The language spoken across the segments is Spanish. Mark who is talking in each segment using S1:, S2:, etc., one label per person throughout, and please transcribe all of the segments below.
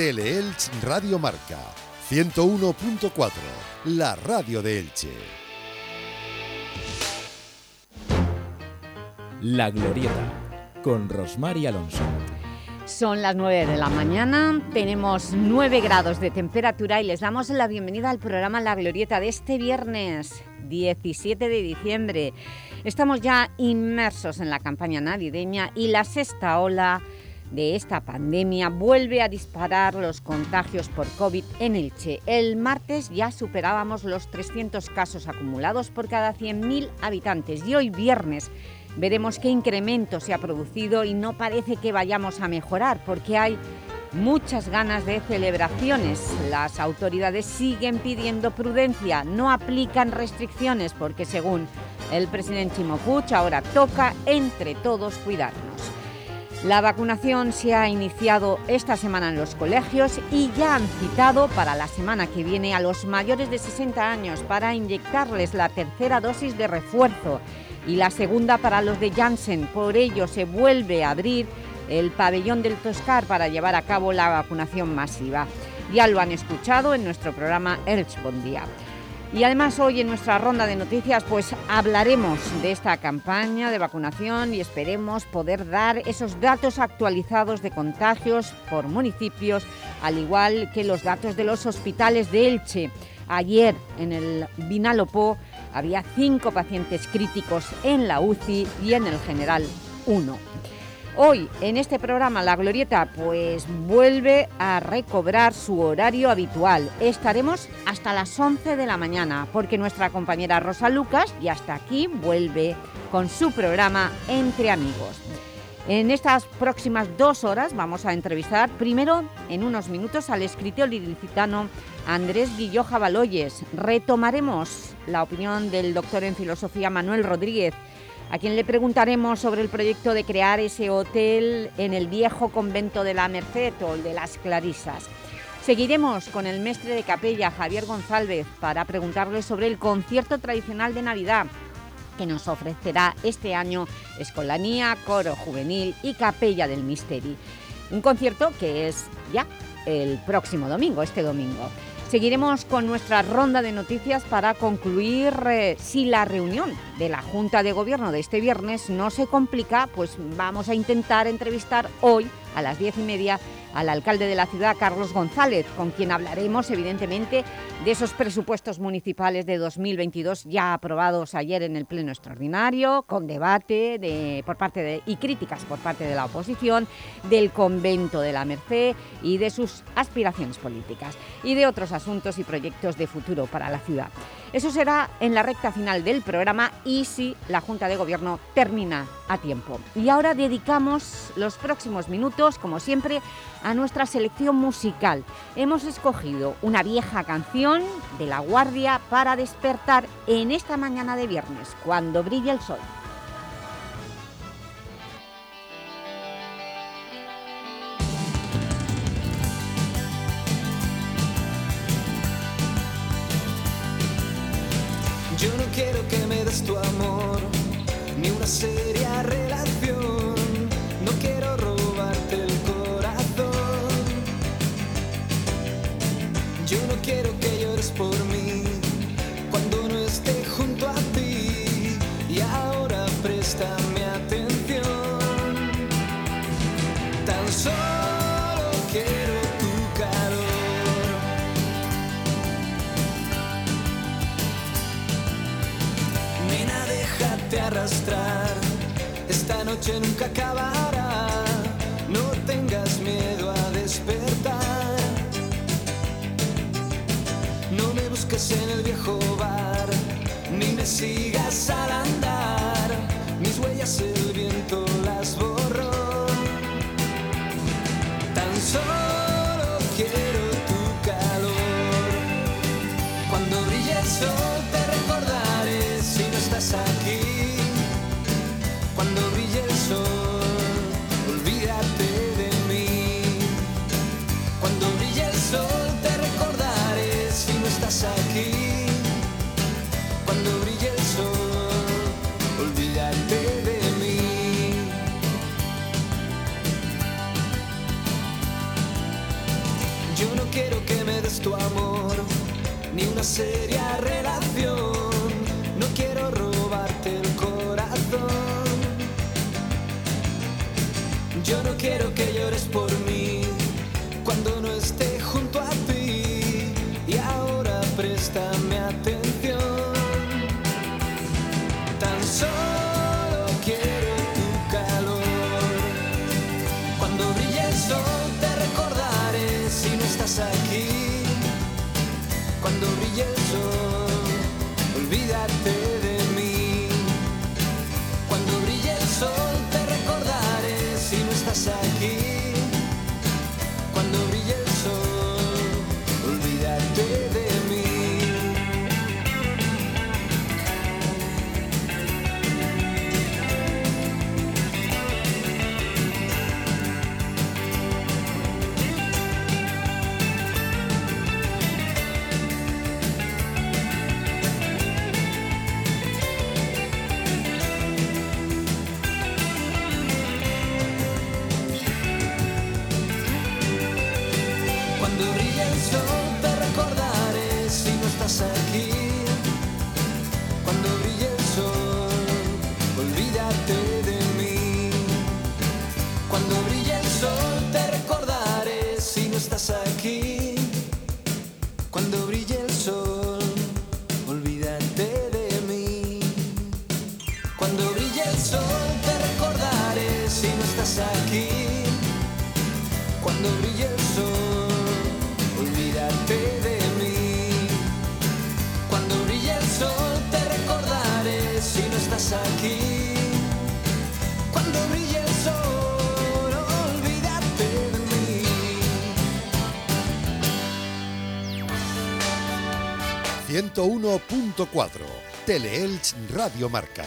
S1: Teleelch Radio Marca 101.4, la radio de Elche.
S2: La Glorieta, con Rosmar Alonso.
S3: Son las 9 de la mañana, tenemos 9 grados de temperatura y les damos la bienvenida al programa La Glorieta de este viernes 17 de diciembre. Estamos ya inmersos en la campaña navideña y la sexta ola de esta pandemia vuelve a disparar los contagios por COVID en Elche. El martes ya superábamos los 300 casos acumulados por cada 100.000 habitantes y hoy viernes veremos qué incremento se ha producido y no parece que vayamos a mejorar porque hay muchas ganas de celebraciones. Las autoridades siguen pidiendo prudencia, no aplican restricciones porque según el presidente Chimo ahora toca entre todos cuidarnos. La vacunación se ha iniciado esta semana en los colegios y ya han citado para la semana que viene a los mayores de 60 años para inyectarles la tercera dosis de refuerzo y la segunda para los de Janssen. Por ello se vuelve a abrir el pabellón del Toscar para llevar a cabo la vacunación masiva. Ya lo han escuchado en nuestro programa Día. Y además hoy en nuestra ronda de noticias pues hablaremos de esta campaña de vacunación y esperemos poder dar esos datos actualizados de contagios por municipios, al igual que los datos de los hospitales de Elche. Ayer en el Vinalopó había cinco pacientes críticos en la UCI y en el general uno. Hoy, en este programa, La Glorieta, pues vuelve a recobrar su horario habitual. Estaremos hasta las 11 de la mañana, porque nuestra compañera Rosa Lucas ya está aquí, vuelve con su programa Entre Amigos. En estas próximas dos horas vamos a entrevistar primero, en unos minutos, al escritor ilicitano Andrés Guilloja Baloyes. Retomaremos la opinión del doctor en filosofía Manuel Rodríguez, a quien le preguntaremos sobre el proyecto de crear ese hotel en el viejo convento de la Merced o el de las Clarisas. Seguiremos con el mestre de capella, Javier González, para preguntarle sobre el concierto tradicional de Navidad que nos ofrecerá este año Escolanía, Coro Juvenil y Capella del Misteri. Un concierto que es ya el próximo domingo, este domingo. Seguiremos con nuestra ronda de noticias para concluir eh, si la reunión de la Junta de Gobierno de este viernes no se complica, pues vamos a intentar entrevistar hoy a las diez y media al alcalde de la ciudad, Carlos González, con quien hablaremos, evidentemente, de esos presupuestos municipales de 2022 ya aprobados ayer en el Pleno Extraordinario, con debate de, por parte de, y críticas por parte de la oposición, del convento de la Merced y de sus aspiraciones políticas, y de otros asuntos y proyectos de futuro para la ciudad. Eso será en la recta final del programa y si la Junta de Gobierno termina a tiempo. Y ahora dedicamos los próximos minutos, como siempre, a nuestra selección musical. Hemos escogido una vieja canción de La Guardia para despertar en esta mañana de viernes, cuando brilla el sol.
S4: Quiero que me des tu amor, ni una seria relación. Esta noche nunca acabará. No tengas miedo a despertar. No me busques en el viejo bar, ni me sigas al andar. sería relajante.
S1: 101.4, Teleelch Radio Marca.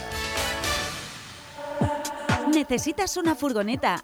S5: ¿Necesitas una furgoneta?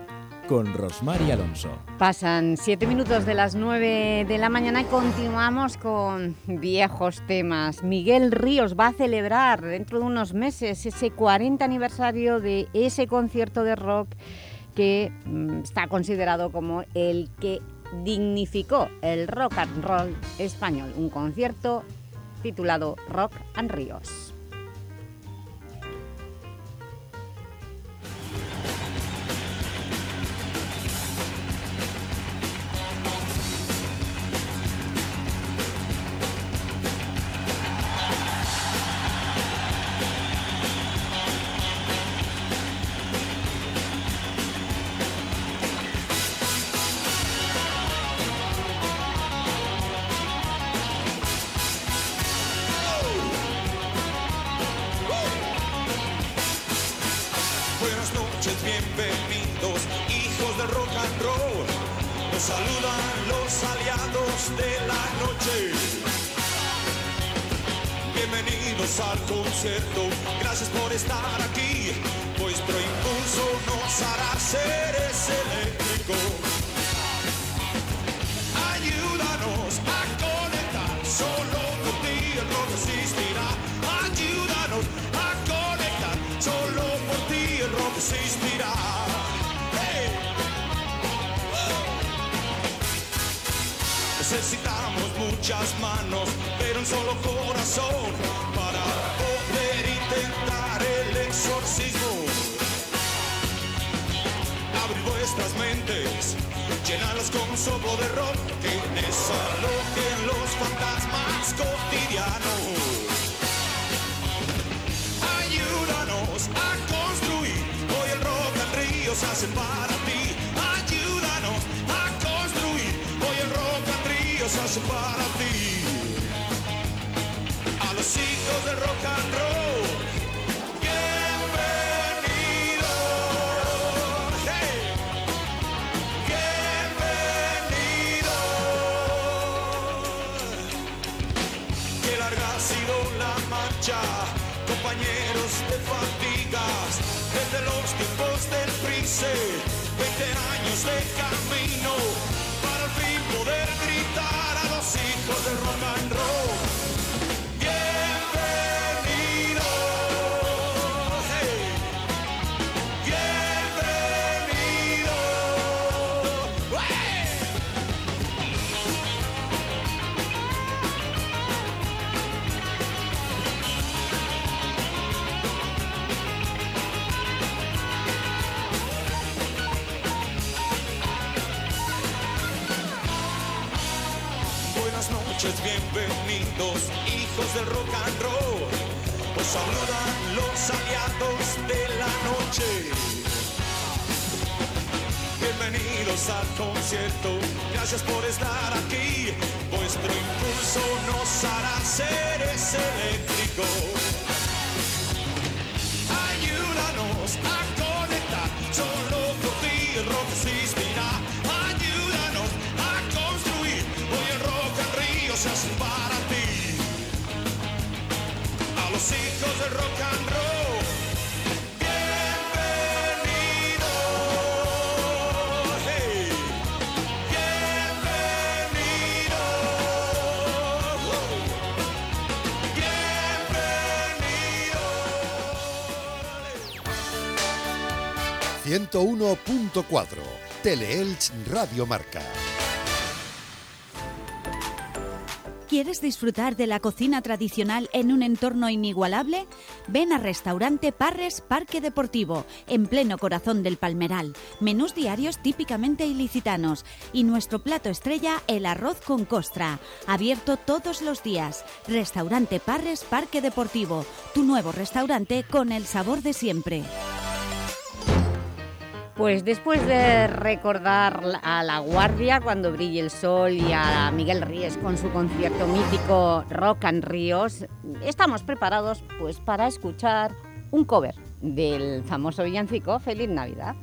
S2: con Rosmar y Alonso.
S6: Pasan siete minutos de las 9 de la mañana y continuamos con viejos temas. Miguel Ríos va a celebrar dentro de unos meses ese 40 aniversario de ese concierto de rock que mm, está considerado como el que dignificó el rock and roll español. Un concierto titulado Rock and Ríos.
S7: Bienvenidos, hijos del rock and roll.
S6: Os saludan los aliados de la noche. Bienvenidos al concierto, gracias por estar aquí. Vuestro impulso nos hará seres eléctricos.
S1: 101.4 Teleelch Radio Marca.
S5: ¿Quieres disfrutar de la cocina tradicional en un entorno inigualable? Ven a Restaurante Parres Parque Deportivo, en pleno corazón del Palmeral. Menús diarios típicamente ilicitanos y nuestro plato estrella, el arroz con costra. Abierto todos los días. Restaurante Parres Parque Deportivo, tu nuevo restaurante con el sabor de siempre.
S3: Pues después de recordar a La Guardia cuando brille el sol y a Miguel Ríes con su concierto mítico Rock and Ríos, estamos preparados pues para escuchar un cover del famoso villancico Feliz Navidad.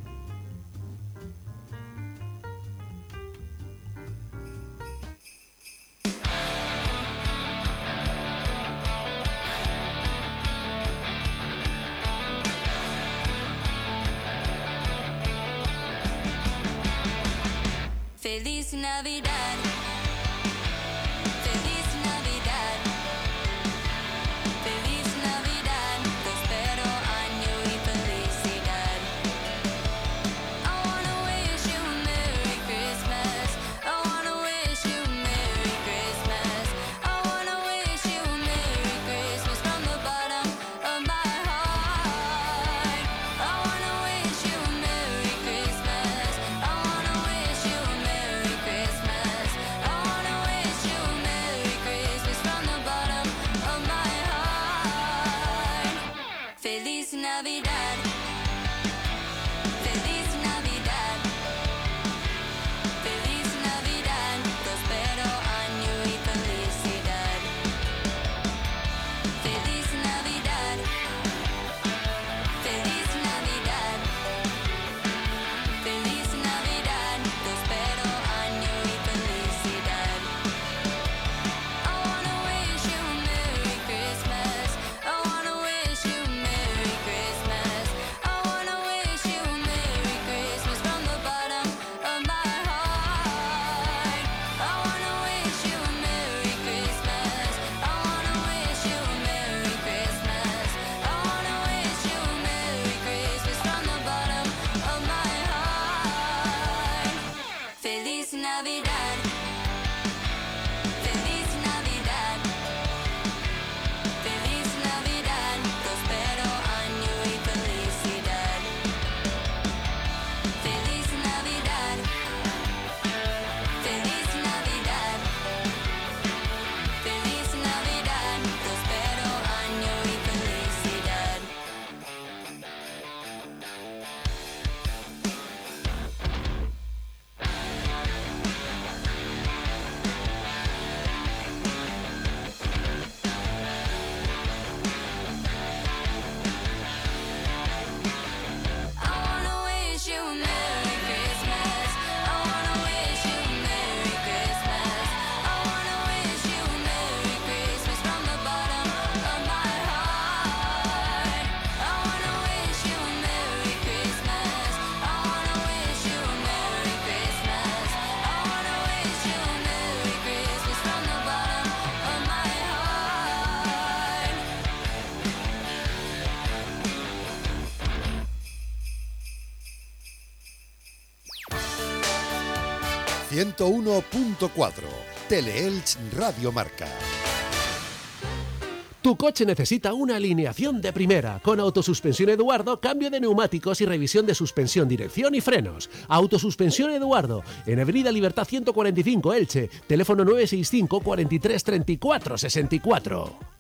S8: Feliz Navidad.
S1: 101.4 Teleelch Radio Marca.
S9: Tu coche necesita una alineación de primera, con autosuspensión Eduardo, cambio de neumáticos y revisión de suspensión, dirección y frenos. Autosuspensión Eduardo, en Avenida Libertad 145 Elche, teléfono 965 43 34 64.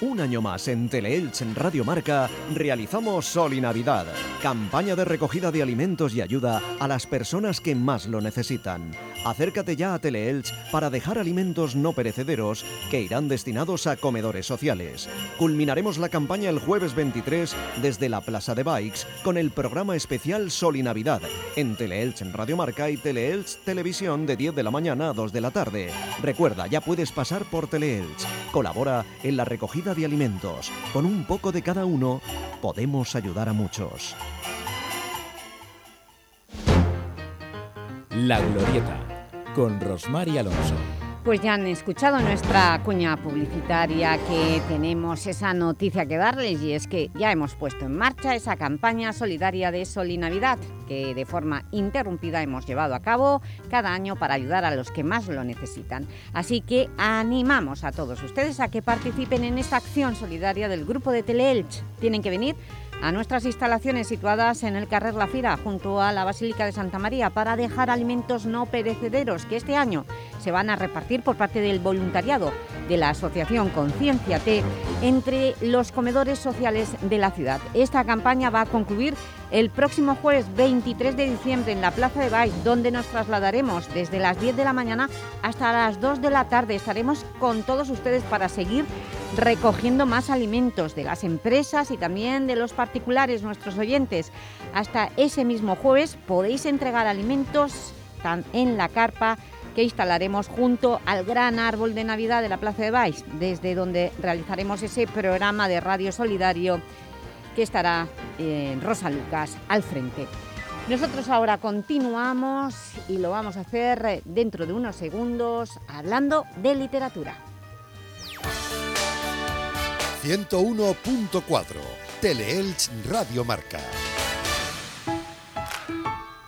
S10: Un año más en Teleelch en Radio Marca realizamos Sol y Navidad, campaña de recogida de alimentos y ayuda a las personas que más lo necesitan. Acércate ya a Teleelch para dejar alimentos no perecederos que irán destinados a comedores sociales. Culminaremos la campaña el jueves 23 desde la Plaza de Bikes con el programa especial Sol y Navidad en Teleelch en Radio Marca y Teleelch Televisión de 10 de la mañana a 2 de la tarde. Recuerda, ya puedes pasar por Teleelch. Colabora en la recogida de alimentos. Con un poco de cada uno, podemos ayudar a muchos.
S2: La Glorieta, con Rosmar y Alonso.
S3: Pues ya han escuchado nuestra cuña publicitaria que tenemos esa noticia que darles y es que ya hemos puesto en marcha esa campaña solidaria de Sol Navidad que de forma interrumpida hemos llevado a cabo cada año para ayudar a los que más lo necesitan. Así que animamos a todos ustedes a que participen en esta acción solidaria del grupo de Teleelch. Tienen que venir a nuestras instalaciones situadas en el Carrer La Fira, junto a la Basílica de Santa María, para dejar alimentos no perecederos que este año se van a repartir por parte del voluntariado de la Asociación Conciencia T entre los comedores sociales de la ciudad. Esta campaña va a concluir el próximo jueves 23 de diciembre en la Plaza de Baix, donde nos trasladaremos desde las 10 de la mañana hasta las 2 de la tarde. Estaremos con todos ustedes para seguir recogiendo más alimentos de las empresas y también de los particulares, nuestros oyentes. Hasta ese mismo jueves podéis entregar alimentos en la carpa que instalaremos junto al gran árbol de Navidad de la Plaza de Baix, desde donde realizaremos ese programa de radio solidario que estará eh, Rosa Lucas al frente. Nosotros ahora continuamos y lo vamos a hacer eh, dentro de unos segundos hablando de literatura.
S1: 101.4 Teleelch Radio Marca.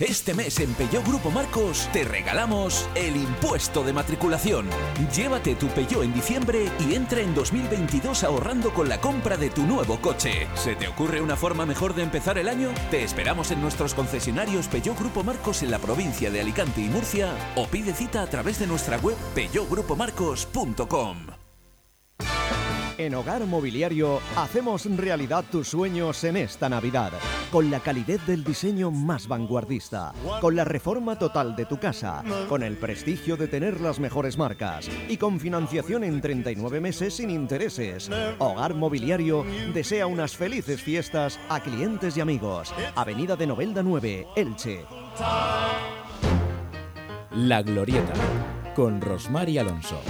S11: Este mes en Peugeot Grupo Marcos te regalamos el impuesto de matriculación. Llévate tu Peugeot en diciembre y entra en 2022 ahorrando con la compra de tu nuevo coche. ¿Se te ocurre una forma mejor de empezar el año? Te esperamos en nuestros concesionarios Peugeot Grupo Marcos en la provincia de Alicante y Murcia o pide cita a través de nuestra web peugeotgrupomarcos.com.
S10: En Hogar Mobiliario hacemos realidad tus sueños en esta Navidad, con la calidez del diseño más vanguardista, con la reforma total de tu casa, con el prestigio de tener las mejores marcas y con financiación en 39 meses sin intereses. Hogar Mobiliario desea unas felices fiestas a clientes y amigos. Avenida de Novelda 9, Elche.
S2: La Glorieta, con Rosmar y Alonso.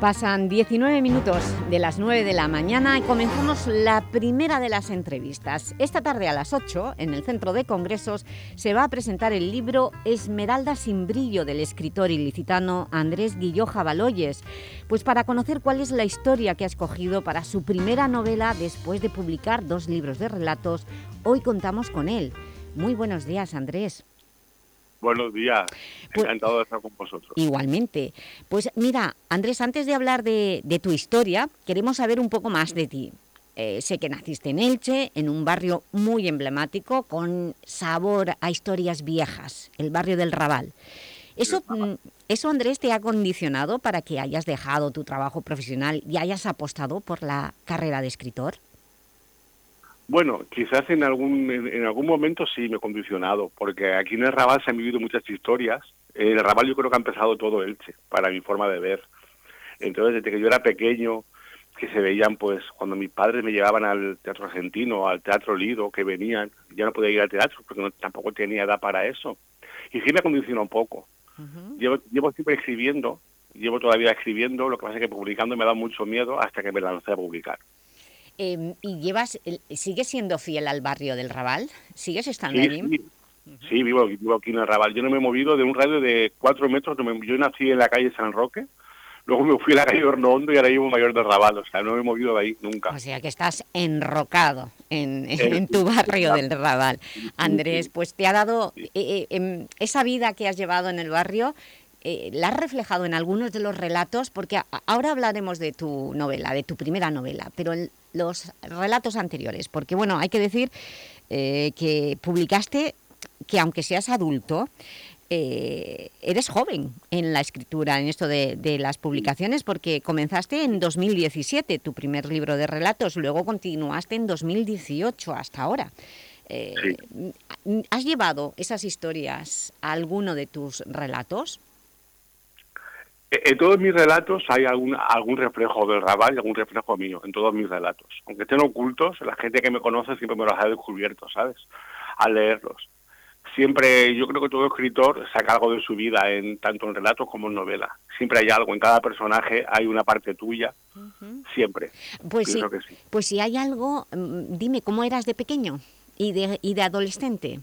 S3: Pasan 19 minutos de las 9 de la mañana y comenzamos la primera de las entrevistas. Esta tarde a las 8, en el Centro de Congresos, se va a presentar el libro Esmeralda sin brillo del escritor ilicitano Andrés Guilloja Baloyes. Pues para conocer cuál es la historia que ha escogido para su primera novela después de publicar dos libros de relatos, hoy contamos con él. Muy buenos días, Andrés.
S12: Buenos días,
S3: Pues-
S12: encantado de estar con vosotros.
S3: Igualmente. Pues mira, Andrés, antes de hablar de, de tu historia, queremos saber un poco más de ti. Eh, sé que naciste en Elche, en un barrio muy emblemático, con sabor a historias viejas, el barrio del Raval. Eso, mm, ¿Eso, Andrés, te ha condicionado para que hayas dejado tu trabajo profesional y hayas apostado por la carrera de escritor?
S12: Bueno, quizás en algún en, en algún momento sí me he condicionado, porque aquí en el Raval se han vivido muchas historias. En el Raval yo creo que ha empezado todo Elche, para mi forma de ver. Entonces, desde que yo era pequeño, que se veían, pues, cuando mis padres me llevaban al Teatro Argentino, al Teatro Lido, que venían, ya no podía ir al teatro porque no, tampoco tenía edad para eso. Y sí me condicionó un poco. llevo, llevo siempre escribiendo, Llevo todavía escribiendo, lo que pasa es que publicando me da mucho miedo hasta que me lancé a publicar.
S3: Eh, ¿Y llevas, sigues siendo fiel al barrio del Raval? ¿Sigues estando
S12: Sí,
S3: allí?
S12: sí, Sí, vivo, vivo aquí en el Raval. Yo no me he movido de un radio de cuatro metros. yo nací en la calle San Roque, luego me fui a la calle Hornondo y ahora vivo en Mayor del Raval. O sea, no me he movido de ahí nunca.
S3: O sea que estás enrocado en, en tu barrio del Raval. Andrés, pues te ha dado eh, eh, em, esa vida que has llevado en el barrio, eh, la has reflejado en algunos de los relatos, porque a- ahora hablaremos de tu novela, de tu primera novela, pero los relatos anteriores, porque bueno, hay que decir eh, que publicaste que aunque seas adulto, eh, eres joven en la escritura, en esto de, de las publicaciones, porque comenzaste en 2017 tu primer libro de relatos, luego continuaste en 2018 hasta ahora. Eh, ¿Has llevado esas historias a alguno de tus relatos?
S12: Eh, En todos mis relatos hay algún, algún reflejo del Raval y algún reflejo mío, en todos mis relatos. Aunque estén ocultos, la gente que me conoce siempre me los ha descubierto, ¿sabes? Al leerlos. Siempre, yo creo que todo escritor saca algo de su vida, en tanto en relatos como en novela. Siempre hay algo, en cada personaje hay una parte tuya, siempre.
S3: Pues sí. pues si hay algo, mm, dime, ¿cómo eras de pequeño y de, y de adolescente?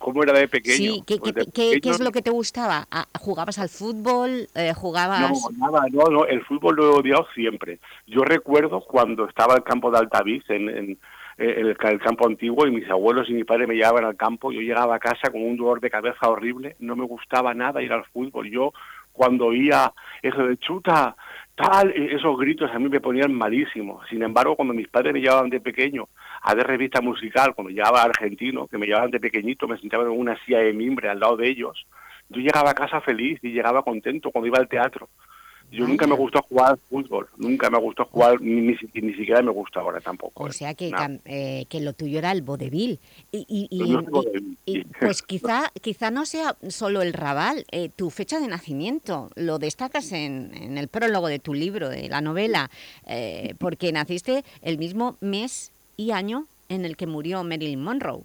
S12: ¿Cómo era de pequeño?
S3: Sí, ¿qué,
S12: Pues
S3: qué-
S12: de
S3: qué- qué
S12: pequeño-
S3: es lo que te gustaba? Ah, ¿Jugabas al fútbol? Eh, ¿Jugabas...?
S12: No, nada, no, no, el fútbol lo he odiado siempre. Yo recuerdo cuando estaba el campo de Altavís, en, en- en el, el campo antiguo, y mis abuelos y mi padre me llevaban al campo, yo llegaba a casa con un dolor de cabeza horrible, no me gustaba nada ir al fútbol. Yo, cuando oía eso de chuta, tal, e- esos gritos a mí me ponían malísimo. Sin embargo, cuando mis padres me llevaban de pequeño a ver revista musical, cuando llegaba a argentino, que me llevaban de pequeñito, me sentaba en una silla de mimbre al lado de ellos, yo llegaba a casa feliz y llegaba contento cuando iba al teatro. Yo nunca me gustó jugar al fútbol, nunca me gustó jugar, ni, ni, ni siquiera me gusta ahora tampoco.
S3: O
S12: ¿eh?
S3: sea que, eh, que lo tuyo era el vodevil. Y, pues quizá, quizá no sea solo el Raval, eh, tu fecha de nacimiento, lo destacas en, en el prólogo de tu libro, de la novela, eh, porque naciste el mismo mes y año en el que murió Marilyn Monroe.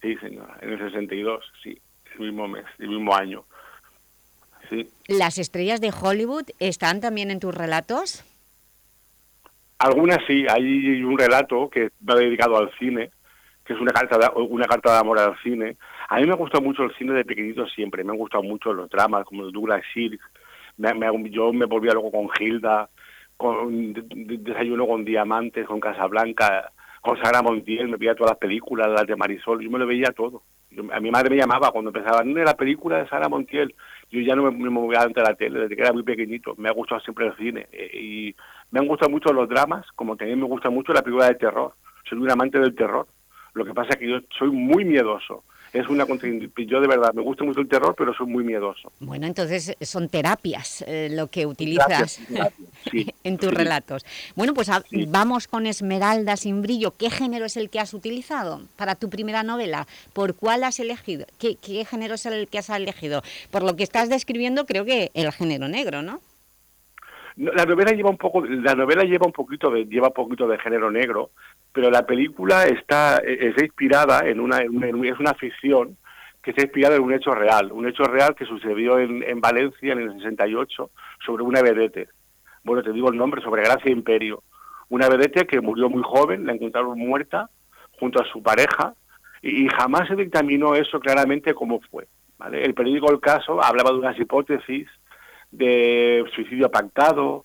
S12: Sí, señora, en el 62, sí, el mismo mes, el mismo año. Sí.
S3: ¿Las estrellas de Hollywood están también en tus relatos?
S12: Algunas sí, hay un relato que va dedicado al cine, que es una carta de, una carta de amor al cine. A mí me gusta mucho el cine de pequeñito siempre, me han gustado mucho los dramas, como el Douglas Sirk, me, me- yo me volvía luego con Hilda, con de- de- Desayuno con Diamantes, con Casablanca, con Sara Montiel, me veía todas las películas, las de Marisol, yo me lo veía todo. Yo- a mi madre me llamaba cuando empezaba, "Nene, la película de Sara Montiel, yo ya no me, me movía ante la tele, desde que era muy pequeñito, me ha gustado siempre el cine, eh, y me han gustado mucho los dramas, como también me gusta mucho la película de terror, soy un amante del terror, lo que pasa es que yo soy muy miedoso, es una yo de verdad me gusta mucho el terror, pero soy muy miedoso.
S3: Bueno, entonces eh, son terapias eh, lo que utilizas
S12: sí,
S3: en tus
S12: sí.
S3: relatos. Bueno, pues a- vamos con Esmeralda sin brillo. ¿Qué género es el que has utilizado para tu primera novela? ¿Por cuál has elegido? ¿Qué, qué género es el que has elegido? Por lo que estás describiendo, creo que el género negro, ¿no?
S12: La novela lleva un poco, la novela lleva un poquito de, lleva poquito de género negro, pero la película está, eh, está inspirada en una, es una ficción que está inspirada en un hecho real, un hecho real que sucedió en, en Valencia en el 68 sobre una vedette. Bueno, te digo el nombre, sobre Gracia Imperio. Una vedette que murió muy joven, la encontraron muerta junto a su pareja y, y jamás se dictaminó eso claramente cómo fue. ¿vale? El periódico El Caso hablaba de unas hipótesis de suicidio pactado,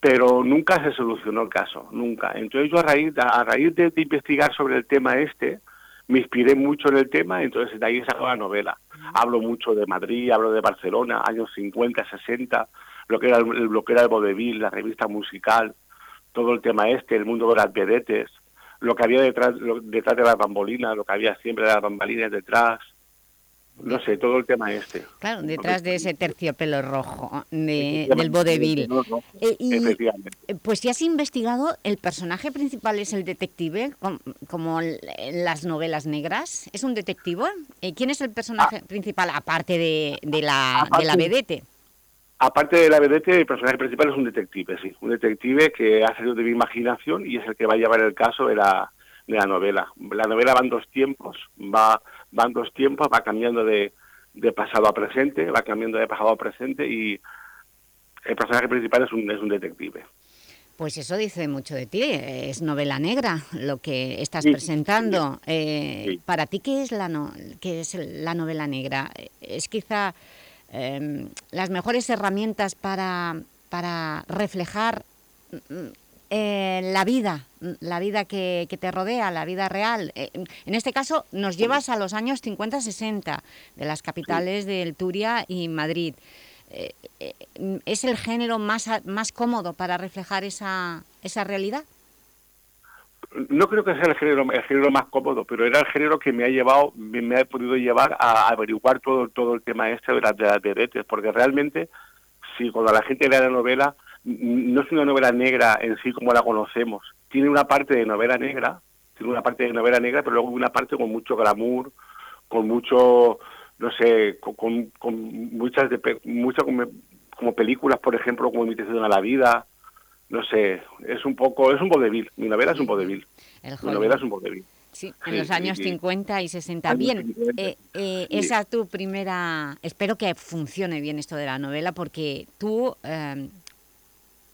S12: pero nunca se solucionó el caso, nunca. Entonces yo a raíz, a raíz de, investigar sobre el tema este, me inspiré mucho en el tema, entonces de ahí saco la novela. Hablo mucho de Madrid, hablo de Barcelona, años 50, 60, lo que era el, lo que era el vodevil, la revista musical, todo el tema este, el mundo de las vedetes, lo que había detrás, lo- detrás de las bambolinas, lo que había siempre de las bambalinas detrás, no sé, todo el tema este.
S3: Claro, detrás de ese terciopelo rojo de- del vodevil.
S12: no, no,
S3: Eh, Pues si has investigado, el personaje principal es el detective, com- como en las novelas negras. ¿Es un detective? Eh, ¿Quién es el personaje principal, aparte de, de la, de la
S12: Aparte-
S3: vedette?
S12: Aparte de la vedette, el personaje principal es un detective, sí. Un detective que ha salido de mi imaginación y es el que va a llevar el caso de la, de la novela. La novela va en dos tiempos, va, va en dos tiempos, va cambiando de, de pasado a presente, va cambiando de pasado a presente y, el personaje principal es un, es un detective.
S3: Pues eso dice mucho de ti, es novela negra lo que estás
S12: Sí,
S3: presentando. Eh,
S12: sí.
S3: ¿Para ti qué es la, no- qué es la novela negra? ¿Es quizá eh, las mejores herramientas para, para reflejar mm, eh, la vida, la vida que, que te rodea, la vida real? Eh, en este caso nos llevas a los años 50-60 de las capitales del Turia y Madrid. Eh, ¿Es el género más, más cómodo para reflejar esa, esa realidad?
S12: No creo que sea el género, el género más cómodo, pero era el género que me ha llevado, me, me ha podido llevar a averiguar todo, todo el tema este de las, de las vedettes, porque realmente, si cuando la gente lee la novela, no es una novela negra en sí como la conocemos. Tiene una parte de novela negra, tiene una parte de novela negra, pero luego una parte con mucho glamour, con mucho, no sé, con, con- con muchas, de, muchas como, como películas, por ejemplo, como Imitación a la vida, no sé, es un poco, es un vodevil, mi novela es un vodevil, mi novela es un vodevil.
S3: Sí, en
S12: Sí,
S3: los años
S12: sí.
S3: 50 y 60.
S12: Años
S3: Bien,
S12: 50,
S3: eh, eh, esa es tu primera... Espero que funcione bien esto de la novela porque tú... eh,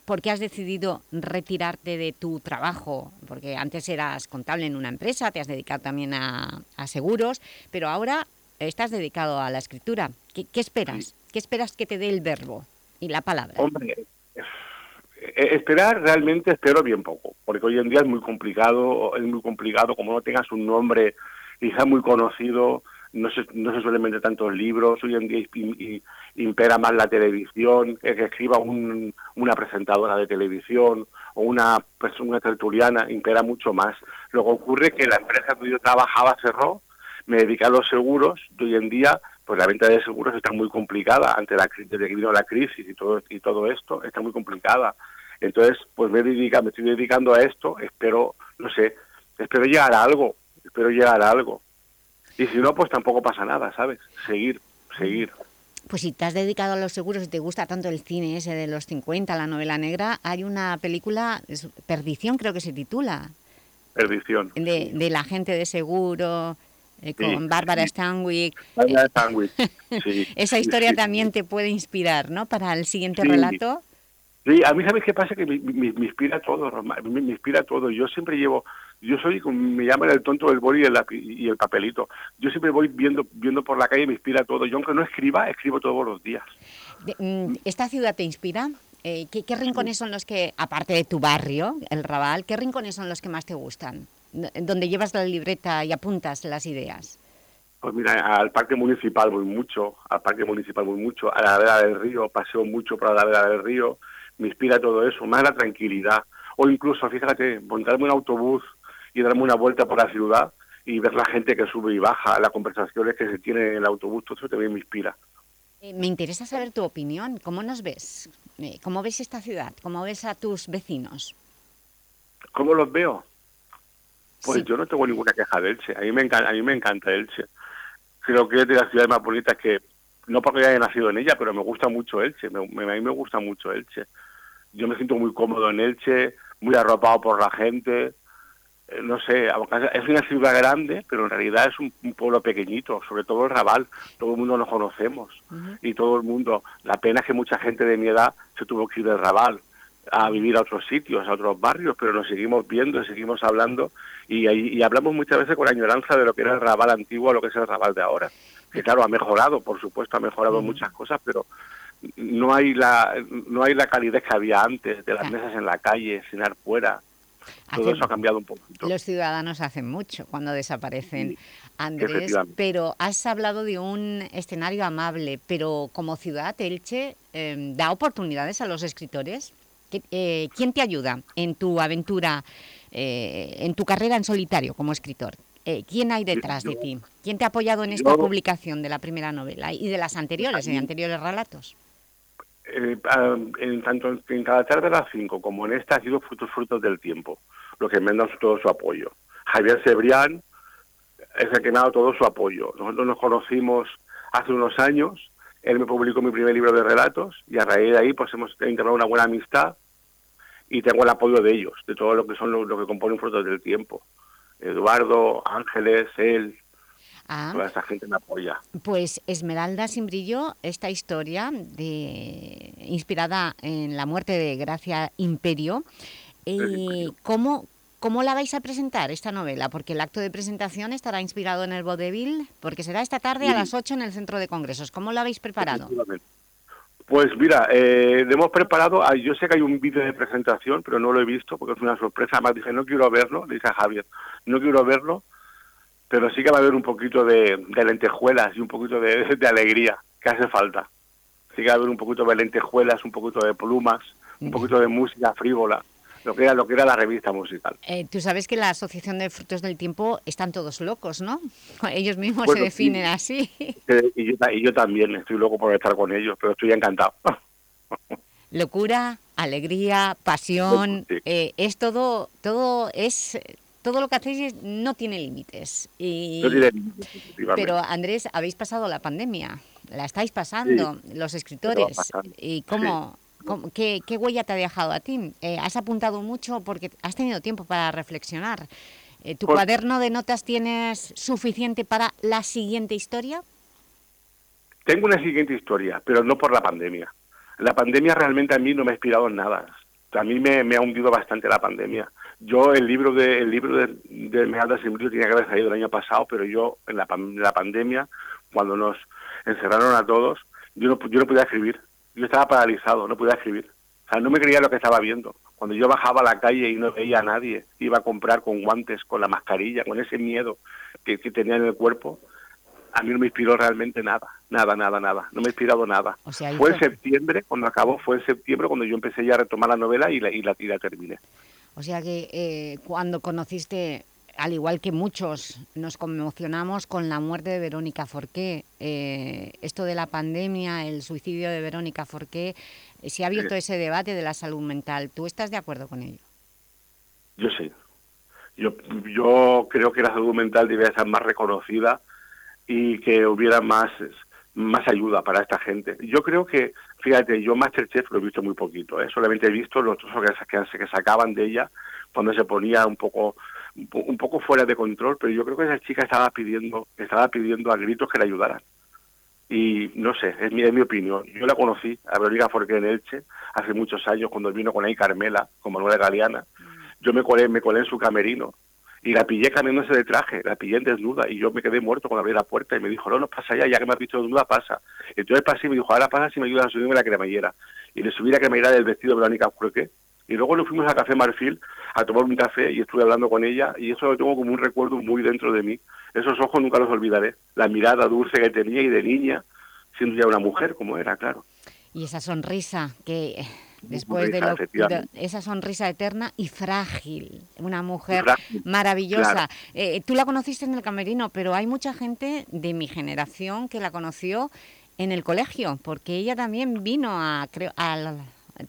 S3: ¿Por qué has decidido retirarte de tu trabajo? Porque antes eras contable en una empresa, te has dedicado también a, a seguros, pero ahora estás dedicado a la escritura. ¿Qué, qué esperas? ¿Qué esperas que te dé el verbo y la palabra?
S12: Hombre, eh, esperar realmente espero bien poco, porque hoy en día es muy complicado, es muy complicado, como no tengas un nombre quizá muy conocido, no se, no se suelen vender tantos libros, hoy en día im- im- impera más la televisión, el que escriba un- una presentadora de televisión o una persona tertuliana, impera mucho más. Lo que ocurre es que la empresa donde yo trabajaba cerró, me dediqué a los seguros y hoy en día pues la venta de seguros está muy complicada. Ante la desde que vino la crisis y todo y todo esto está muy complicada. Entonces pues me dedica me estoy dedicando a esto. Espero no sé espero llegar a algo espero llegar a algo y si no pues tampoco pasa nada sabes seguir seguir
S3: Pues si te has dedicado a los seguros y te gusta tanto el cine ese de los 50, la novela negra, hay una película, Perdición creo que se titula,
S12: perdición
S3: de, del agente de seguro, eh, con
S12: Sí,
S3: Bárbara. Stanwyck.
S12: De sándwich. Sí,
S3: Esa historia
S12: sí.
S3: también te puede inspirar, ¿no? Para el siguiente relato.
S12: Sí, a mí sabes qué pasa que me, me- me inspira todo, me, me inspira todo. Yo siempre llevo, yo soy, como me llaman el tonto del boli y el, lapi- y el papelito. Yo siempre voy viendo, viendo por la calle me inspira todo. Yo aunque no escriba, escribo todos los días.
S3: Mm, ¿Esta ciudad te inspira? Eh, ¿qué, qué rincones son los que, aparte de tu barrio, el Raval, qué rincones son los que más te gustan? Donde llevas la libreta y apuntas las ideas.
S12: Pues mira, al parque municipal voy mucho, al parque municipal voy mucho, a la vera del río, paseo mucho por la vera del río, me inspira todo eso, más la tranquilidad. O incluso, fíjate, montarme un autobús y darme una vuelta por la ciudad y ver la gente que sube y baja, las conversaciones que se tienen en el autobús, todo eso también me inspira.
S3: Eh, me interesa saber tu opinión. ¿Cómo nos ves? Eh, ¿Cómo ves esta ciudad? ¿Cómo ves a tus vecinos?
S12: ¿Cómo los veo? Pues
S3: Sí.
S12: yo no tengo ninguna queja de Elche. A mí me encanta, a mí me encanta Elche. Creo que es de las ciudades más bonitas que, no porque haya nacido en ella, pero me gusta mucho Elche. Me- me- a mí me gusta mucho Elche. Yo me siento muy cómodo en Elche, muy arropado por la gente. Eh, no sé, es una ciudad grande, pero en realidad es un, un pueblo pequeñito, sobre todo el Raval. Todo el mundo nos conocemos y todo el mundo. La pena es que mucha gente de mi edad se tuvo que ir del Raval a vivir a otros sitios, a otros barrios, pero nos seguimos viendo, seguimos hablando y, hablamos muchas veces con añoranza de lo que era el Raval antiguo a lo que es el Raval de ahora. Que claro, ha mejorado, por supuesto, ha mejorado muchas cosas, pero no hay la no hay la calidez que había antes, de las
S3: Claro.
S12: mesas en la calle, cenar fuera. Todo
S3: Hace-
S12: eso ha cambiado un poquito.
S3: Los ciudadanos hacen mucho cuando desaparecen,
S12: Sí,
S3: Andrés, pero has hablado de un escenario amable, pero como ciudad, Elche eh, da oportunidades a los escritores. ¿Qué- eh, ¿Quién te ayuda en tu aventura, eh, en tu carrera en solitario como escritor? Eh, ¿Quién hay detrás de ti? ¿Quién te ha apoyado en esta publicación de la primera novela y de las anteriores, en
S12: Ahí-
S3: anteriores relatos?
S12: Eh, ah, en tanto en- cada tarde de las cinco como en esta ha sido frutos frutos del tiempo, lo que me han dado todo su apoyo. Javier Cebrián es el que me ha dado todo su apoyo. Nosotros nos conocimos hace unos años, él me publicó mi primer libro de relatos y a raíz de ahí pues hemos entrado una buena amistad y tengo el apoyo de ellos, de todo lo que son lo, lo que componen frutos del tiempo. Eduardo, Ángeles, él,
S3: Ah.
S12: Toda esa gente me apoya.
S3: Pues Esmeralda sin brillo, esta historia de, inspirada en la muerte de Gracia Imperio, eh, ¿cómo, ¿cómo la vais a presentar esta novela? Porque el acto de presentación estará inspirado en el vodevil, porque será esta tarde a las 8 en el Centro de Congresos. ¿Cómo lo habéis preparado?
S12: Pues mira, eh, hemos preparado, yo sé que hay un vídeo de presentación, pero no lo he visto porque es una sorpresa. Además dije, no quiero verlo, le dije a Javier, no quiero verlo, pero sí que va a haber un poquito de, de lentejuelas y un poquito de, de alegría, que hace falta. Sí que va a haber un poquito de lentejuelas, un poquito de plumas, un poquito de música frívola, lo que era, lo que era la revista musical.
S3: Eh, Tú sabes que la Asociación de Frutos del Tiempo están todos locos, ¿no? Ellos mismos
S12: Bueno,
S3: se definen
S12: sí.
S3: así.
S12: Eh, Y yo, ta- y yo también estoy loco por estar con ellos, pero estoy encantado.
S3: Locura, alegría, pasión, eh, es todo, todo es... Todo lo que hacéis es- no tiene límites. Y...
S12: No tiene límites, efectivamente.
S3: Pero Andrés, habéis pasado la pandemia, la estáis pasando, los escritores. ¿Y cómo, cómo- qué, qué huella te ha dejado a ti? Eh, ¿Has apuntado mucho porque has tenido tiempo para reflexionar? Eh, ¿Tu
S12: Pues-
S3: cuaderno de notas tienes suficiente para la siguiente historia?
S12: Tengo una siguiente historia, pero no por la pandemia. La pandemia realmente a mí no me ha inspirado en nada. A mí me, ha hundido bastante la pandemia. Yo el libro de el libro de, de Esmeralda sin brillo tenía que haber salido el año pasado, pero yo en la, la pandemia, cuando nos encerraron a todos, yo no, yo no podía escribir. Yo estaba paralizado, no podía escribir. O sea, no me creía lo que estaba viendo. Cuando yo bajaba a la calle y no veía a nadie, iba a comprar con guantes, con la mascarilla, con ese miedo que, que tenía en el cuerpo, a mí no me inspiró realmente nada, nada, nada, nada, no me ha inspirado nada.
S3: O sea,
S12: fue en septiembre, cuando acabó, fue en septiembre cuando yo empecé ya a retomar la novela y la, y la, y la terminé.
S3: O sea que eh, cuando conociste, al igual que muchos, nos conmocionamos con la muerte de Verónica Forqué, eh, esto de la pandemia, el suicidio de Verónica Forqué, eh, se ha abierto
S12: Sí.
S3: ese debate de la salud mental. ¿Tú estás de acuerdo con ello?
S12: Yo sí. Yo, yo creo que la salud mental debe ser más reconocida y que hubiera más, más ayuda para esta gente. Yo creo que, fíjate, yo Masterchef lo he visto muy poquito, ¿eh? solamente he visto los trozos que, que, que sacaban de ella cuando se ponía un poco un po- un poco fuera de control, pero yo creo que esa chica estaba pidiendo estaba pidiendo a gritos que la ayudaran. Y no sé, es mi, es mi opinión. Yo la conocí a Verónica Forqué en Elche hace muchos años cuando vino con ahí Carmela, con Manuela Galeana. Yo me colé, me colé en su camerino y la pillé cambiándose de traje, la pillé desnuda y yo me quedé muerto cuando abrí la puerta y me dijo, no, no pasa ya, ya que me has visto desnuda, pasa. Entonces pasé y me dijo, ahora pasa si me ayudas a subirme la cremallera. Y le subí la cremallera del vestido de Verónica Forqué. Y luego nos fuimos a Café Marfil a tomar un café y estuve hablando con ella y eso lo tengo como un recuerdo muy dentro de mí. Esos ojos nunca los olvidaré. La mirada dulce que tenía y de niña, siendo ya una mujer como era, claro.
S3: Y esa sonrisa que después de lo, de- esa sonrisa eterna y frágil, una mujer
S12: frágil,
S3: maravillosa.
S12: claro.
S3: Eh, tú la conociste en el camerino, pero hay mucha gente de mi generación que la conoció en el colegio, porque ella también vino a, creo, al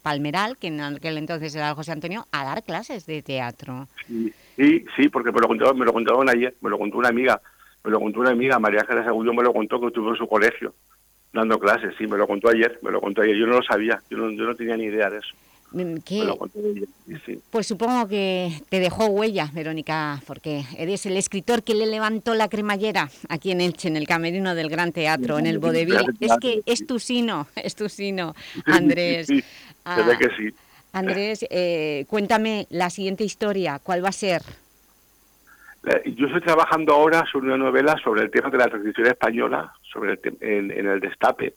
S3: Palmeral, que en aquel entonces era José Antonio, a dar clases de teatro.
S12: Sí, sí, sí, porque me lo contaron, me lo contaron ayer, me lo contó una amiga, me lo contó una amiga, María Ángeles Agullo me lo contó que estuvo en su colegio dando clases, sí, me lo contó ayer, me lo contó ayer, yo no lo sabía, yo no, yo no tenía ni idea de eso,
S3: Mm,
S12: me lo contó sí.
S3: Pues supongo que te dejó huella, Verónica, porque eres el escritor que le levantó la cremallera aquí en Elche, en el camerino del Gran Teatro, en el Vodevil. Es que es tu sino, es tu sino, Andrés.
S12: Sí,
S3: Ah,
S12: que sí.
S3: Andrés, eh, cuéntame la siguiente historia, ¿cuál va a ser?
S12: Eh, Yo estoy trabajando ahora sobre una novela sobre el tema de la transición española, sobre el en el destape,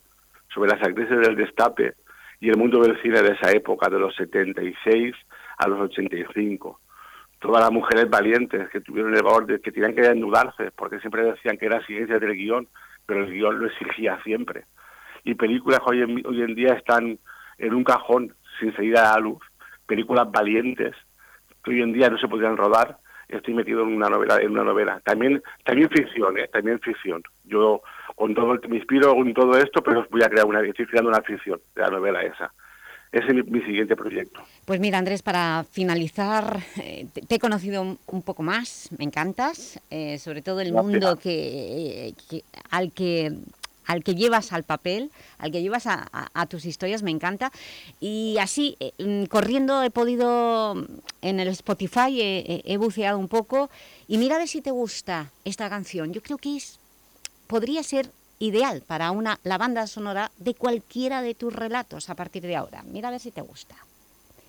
S12: sobre las actrices del destape y el mundo del cine de esa época, de los 76 a los 85. Todas las mujeres valientes que tuvieron el valor de que tenían que desnudarse, porque siempre decían que era ciencia del guion, pero el guion lo exigía siempre. Y películas que hoy en, hoy en día están en un cajón sin salir a la luz, películas valientes que hoy en día no se podrían rodar, estoy metido en una novela, en una novela. También, también ficción, ¿eh? también ficción. Yo con todo me inspiro con todo esto, pero voy a crear una, estoy creando una ficción de la novela esa. Ese es mi, mi siguiente proyecto.
S3: Pues mira, Andrés, para finalizar, eh, te, te he conocido un, un poco más, me encantas, eh, sobre todo el
S12: Gracias.
S3: mundo que, que- al que al que llevas al papel, al que llevas a, a- a tus historias, me encanta. Y así, eh, mm, corriendo, he podido, en el Spotify, he buceado un poco, y mira a ver si te gusta esta canción. Yo creo que es podría ser ideal para una, la banda sonora de cualquiera de tus relatos a partir de ahora. Mira a ver si te gusta.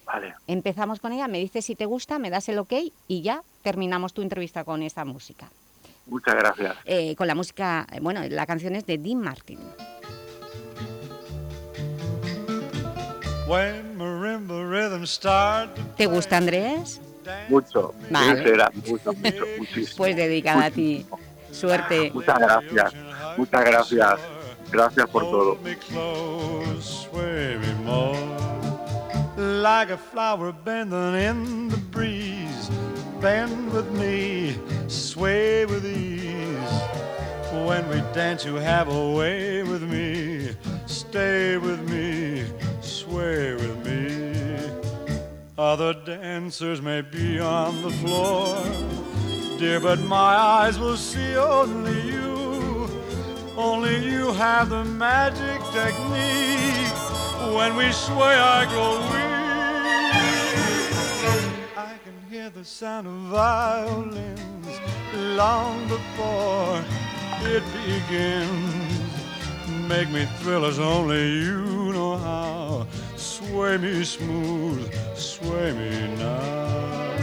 S12: Vale.
S3: Empezamos con ella, me dices si te gusta, me das el ok y ya terminamos tu entrevista con esta música.
S12: Muchas gracias.
S3: Eh, con la música, eh, bueno, la canción es de Dean Martin.
S13: When marimba rhythms start to
S3: ¿Te gusta, Andrés?
S12: Mucho.
S3: Vale.
S12: Sincera, mucho, mucho, muchísimo.
S3: Pues dedicada a ti. Suerte.
S12: Muchas gracias. Muchas gracias. Gracias por todo.
S13: me close, sway me more. Like a flower bending in the breeze. Bend with me, sway with ease. When we dance, you have a way with me. Stay with me, sway with me. Other dancers may be on the floor, dear, but my eyes will see only you. Only you have the magic technique. When we sway, I grow weak. Hear the sound of violins long before it begins. Make me thrill as only you know how. Sway me smooth, sway me now.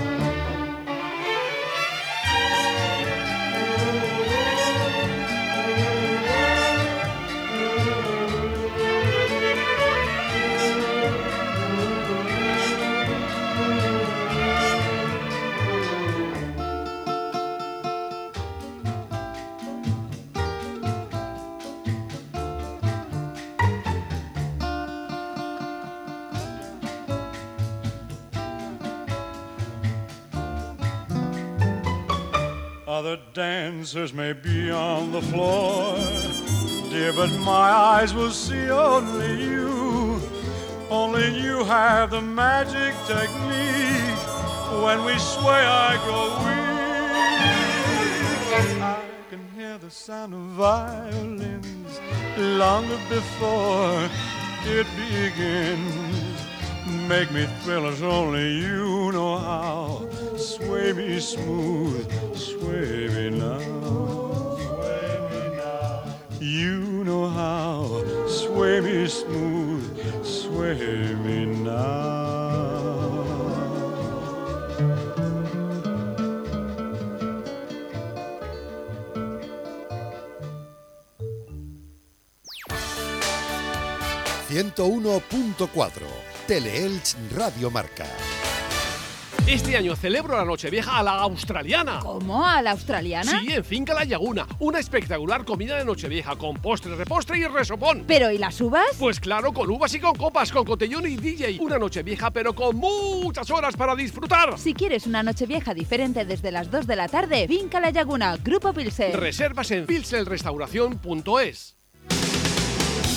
S13: Other dancers may be on the floor, dear, but my eyes will see only you. Only you have the magic technique. When we sway, I grow weak. I can hear the sound of violins long before it begins. Make me thrill as only you know how. Sway me smooth, sway me now. You know how. Sway me smooth, sway me now.
S1: ...101.4... Teleelch Radio Marca.
S9: Este año celebro la Nochevieja a la australiana.
S5: ¿Cómo? ¿A la australiana?
S9: Sí, en Finca La Laguna. Una espectacular comida de Nochevieja con postre, repostre y resopón.
S5: ¿Pero y las uvas?
S9: Pues claro, con uvas y con copas, con cotellón y DJ. Una Nochevieja, pero con muchas horas para disfrutar.
S5: Si quieres una noche vieja diferente desde las 2 de la tarde, Vinca La Laguna, Grupo Pilsen.
S9: Reservas en pilselrestauración.es.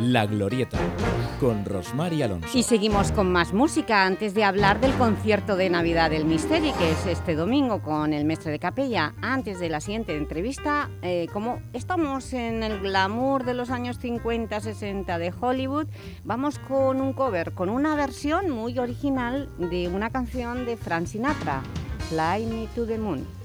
S2: La Glorieta, con Rosmar y Alonso.
S3: Y seguimos con más música antes de hablar del concierto de Navidad del Misteri, que es este domingo con el mestre de capella. Antes de la siguiente entrevista, eh, como estamos en el glamour de los años 50-60 de Hollywood, vamos con un cover, con una versión muy original de una canción de Frank Sinatra, Fly Me to the Moon.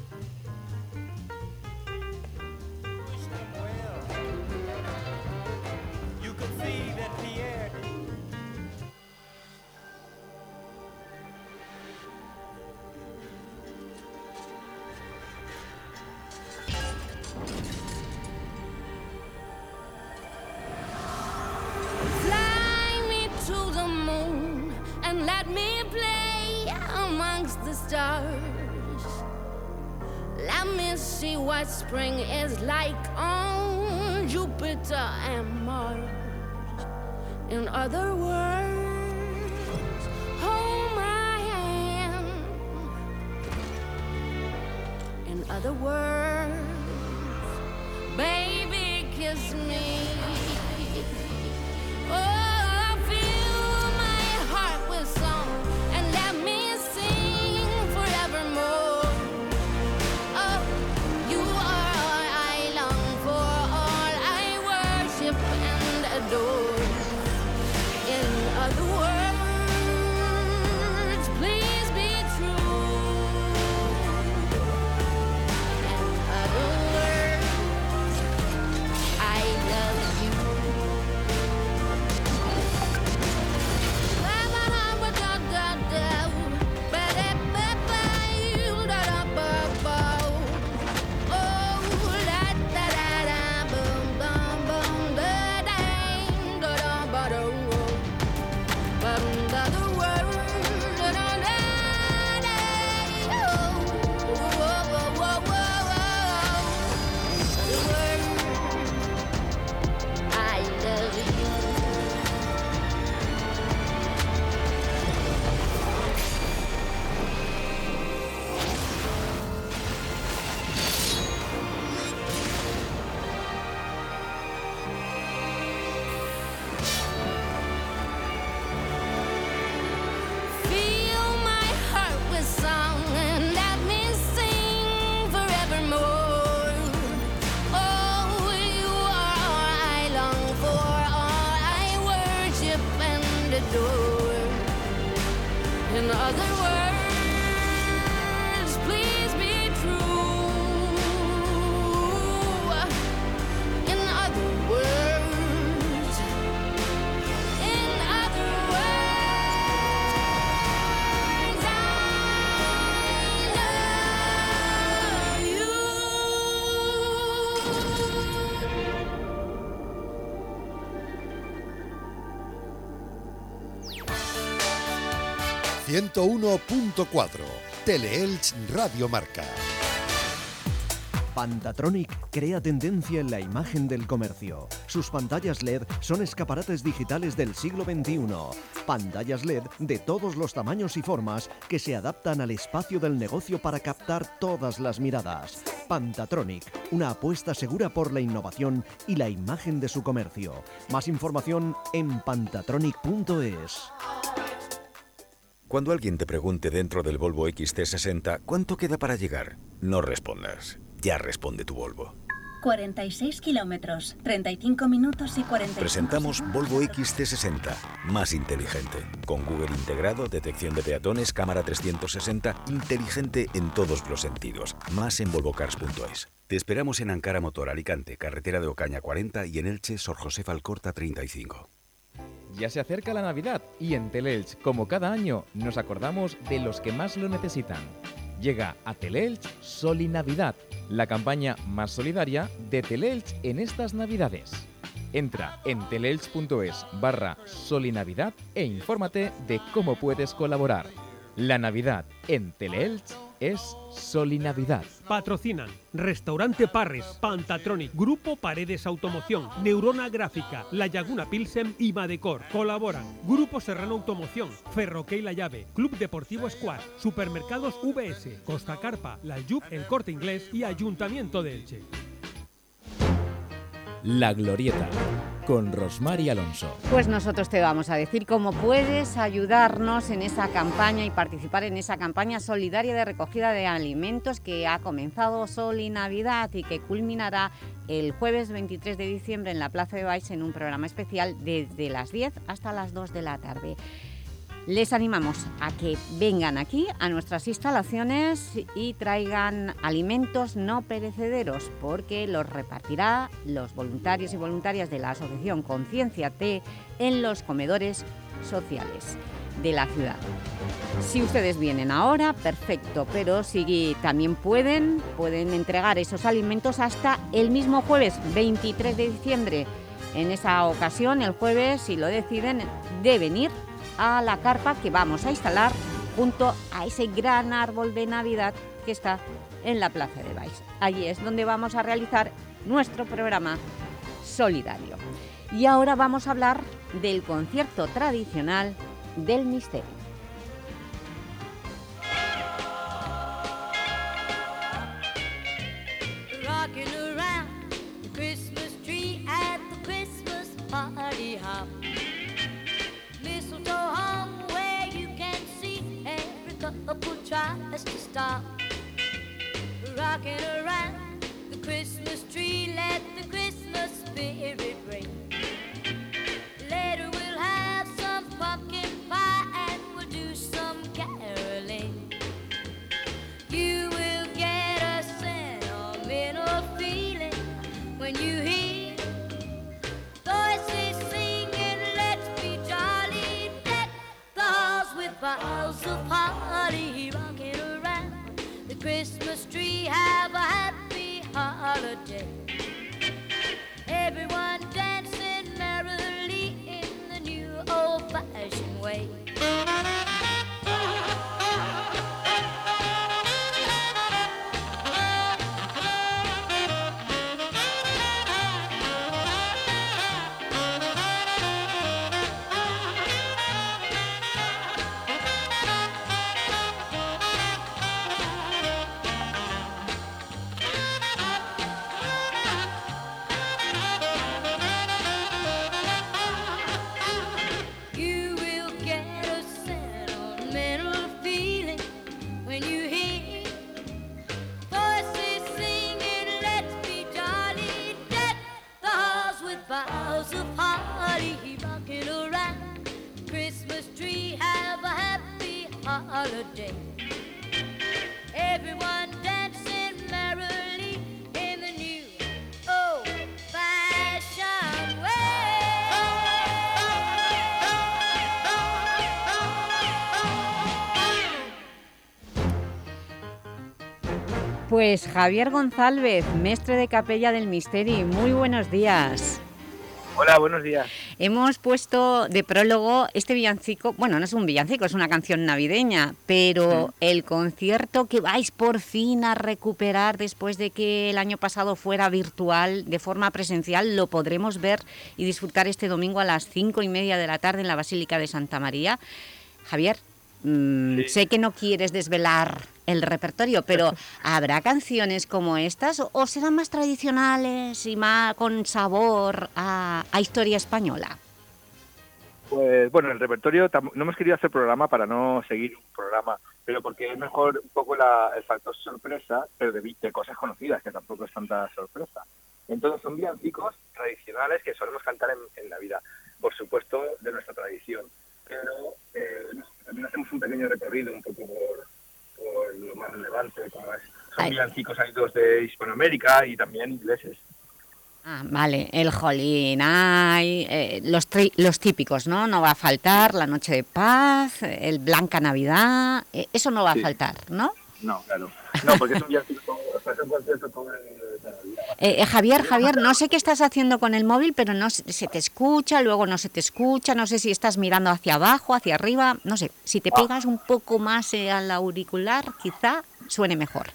S14: What spring is like on Jupiter and Mars. In other words, hold my hand. In other words, baby, kiss me. Oh,
S1: 101.4 Teleelch Radio Marca.
S10: Pantatronic crea tendencia en la imagen del comercio. Sus pantallas LED son escaparates digitales del siglo XXI. Pantallas LED de todos los tamaños y formas que se adaptan al espacio del negocio para captar todas las miradas. Pantatronic, una apuesta segura por la innovación y la imagen de su comercio. Más información en pantatronic.es.
S15: Cuando alguien te pregunte dentro del Volvo XC60 cuánto queda para llegar, no respondas. Ya responde tu Volvo.
S16: 46 kilómetros, 35 minutos y 45
S15: Presentamos Volvo XC60, más inteligente. Con Google integrado, detección de peatones, cámara 360, inteligente en todos los sentidos. Más en volvocars.es. Te esperamos en Ankara Motor Alicante, carretera de Ocaña 40 y en Elche, Sor José Alcorta 35.
S2: Ya se acerca la Navidad y en Teleelch, como cada año, nos acordamos de los que más lo necesitan. Llega a Teleelch Soli Navidad, la campaña más solidaria de Teleelch en estas Navidades. Entra en teleelch.es barra Solinavidad e infórmate de cómo puedes colaborar. La Navidad en Teleelch es Solinavidad.
S17: Patrocinan Restaurante Parres, Pantatronic, Grupo Paredes Automoción, Neurona Gráfica, La Laguna Pilsen y Madecor. Colaboran Grupo Serrano Automoción, Ferroque La Llave, Club Deportivo Squad, Supermercados VS, Costa Carpa, La Yup, El Corte Inglés y Ayuntamiento de Elche.
S2: La Glorieta, con Rosmar y Alonso.
S3: Pues nosotros te vamos a decir cómo puedes ayudarnos en esa campaña y participar en esa campaña solidaria de recogida de alimentos que ha comenzado Sol y Navidad y que culminará el jueves 23 de diciembre en la Plaza de Baix en un programa especial desde las 10 hasta las 2 de la tarde. Les animamos a que vengan aquí a nuestras instalaciones y traigan alimentos no perecederos porque los repartirá los voluntarios y voluntarias de la Asociación Conciencia T en los comedores sociales de la ciudad. Si ustedes vienen ahora, perfecto, pero si también pueden, pueden entregar esos alimentos hasta el mismo jueves 23 de diciembre. En esa ocasión, el jueves, si lo deciden, de venir a la carpa que vamos a instalar junto a ese gran árbol de Navidad que está en la Plaza de Baix. Allí es donde vamos a realizar nuestro programa solidario. Y ahora vamos a hablar del concierto tradicional del Misterio.
S18: Tries to stop. Rocking around the Christmas tree, let the Christmas spirit ring. Boughs of holly rocking around the Christmas tree. Have a happy holiday. Everyone dancing
S3: Pues Javier González, mestre de capella del Misteri, muy buenos días.
S19: Hola, buenos días.
S3: Hemos puesto de prólogo este villancico, bueno, no es un villancico, es una canción navideña, pero el concierto que vais por fin a recuperar después de que el año pasado fuera virtual, de forma presencial, lo podremos ver y disfrutar este domingo a las cinco y media de la tarde en la Basílica de Santa María. Javier, mm, sé que no quieres desvelar el repertorio, pero ¿habrá canciones como estas o- serán más tradicionales y más con sabor a, a historia española?
S19: Pues bueno, el repertorio no hemos querido hacer programa para no seguir un programa, pero porque es mejor un poco la- el factor sorpresa, pero de, cosas conocidas, que tampoco es tanta sorpresa. Entonces son villancicos tradicionales que solemos cantar en, en Navidad, por supuesto de nuestra tradición, pero eh, también hacemos un pequeño recorrido un poco por, por lo más relevante, como es, son villancicos dos de Hispanoamérica y también ingleses.
S3: Ah, vale, el Jolín, ay, eh, los, tri- los típicos, ¿no? No va a faltar la Noche de Paz, el Blanca Navidad, eh, eso no va
S19: Sí.
S3: a faltar, ¿no?
S19: No, claro. No, porque es un villancico, es concierto con.
S3: Eh, eh, Javier, Javier, no sé qué estás haciendo con el móvil, pero no se, se te escucha, luego no se te escucha, no sé si estás mirando hacia abajo, hacia arriba, no sé, si te pegas un poco más eh, al auricular, quizá suene mejor.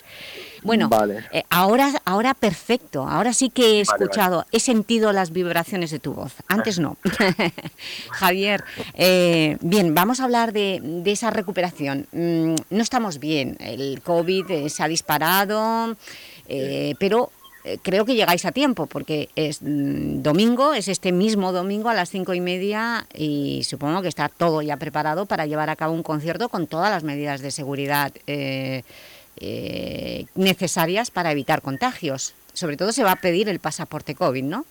S3: Bueno,
S19: Vale.
S3: eh, ahora, ahora perfecto, ahora sí que he
S19: Vale, vale.
S3: escuchado, he sentido las vibraciones de tu voz, antes no. Javier, eh, bien, vamos a hablar de, de esa recuperación. Mm, no estamos bien, el COVID eh, se ha disparado, pero creo que llegáis a tiempo, porque es mm, domingo, es este mismo domingo a las cinco y media y supongo que está todo ya preparado para llevar a cabo un concierto con todas las medidas de seguridad eh, eh, necesarias para evitar contagios. Sobre todo se va a pedir el pasaporte COVID, ¿no?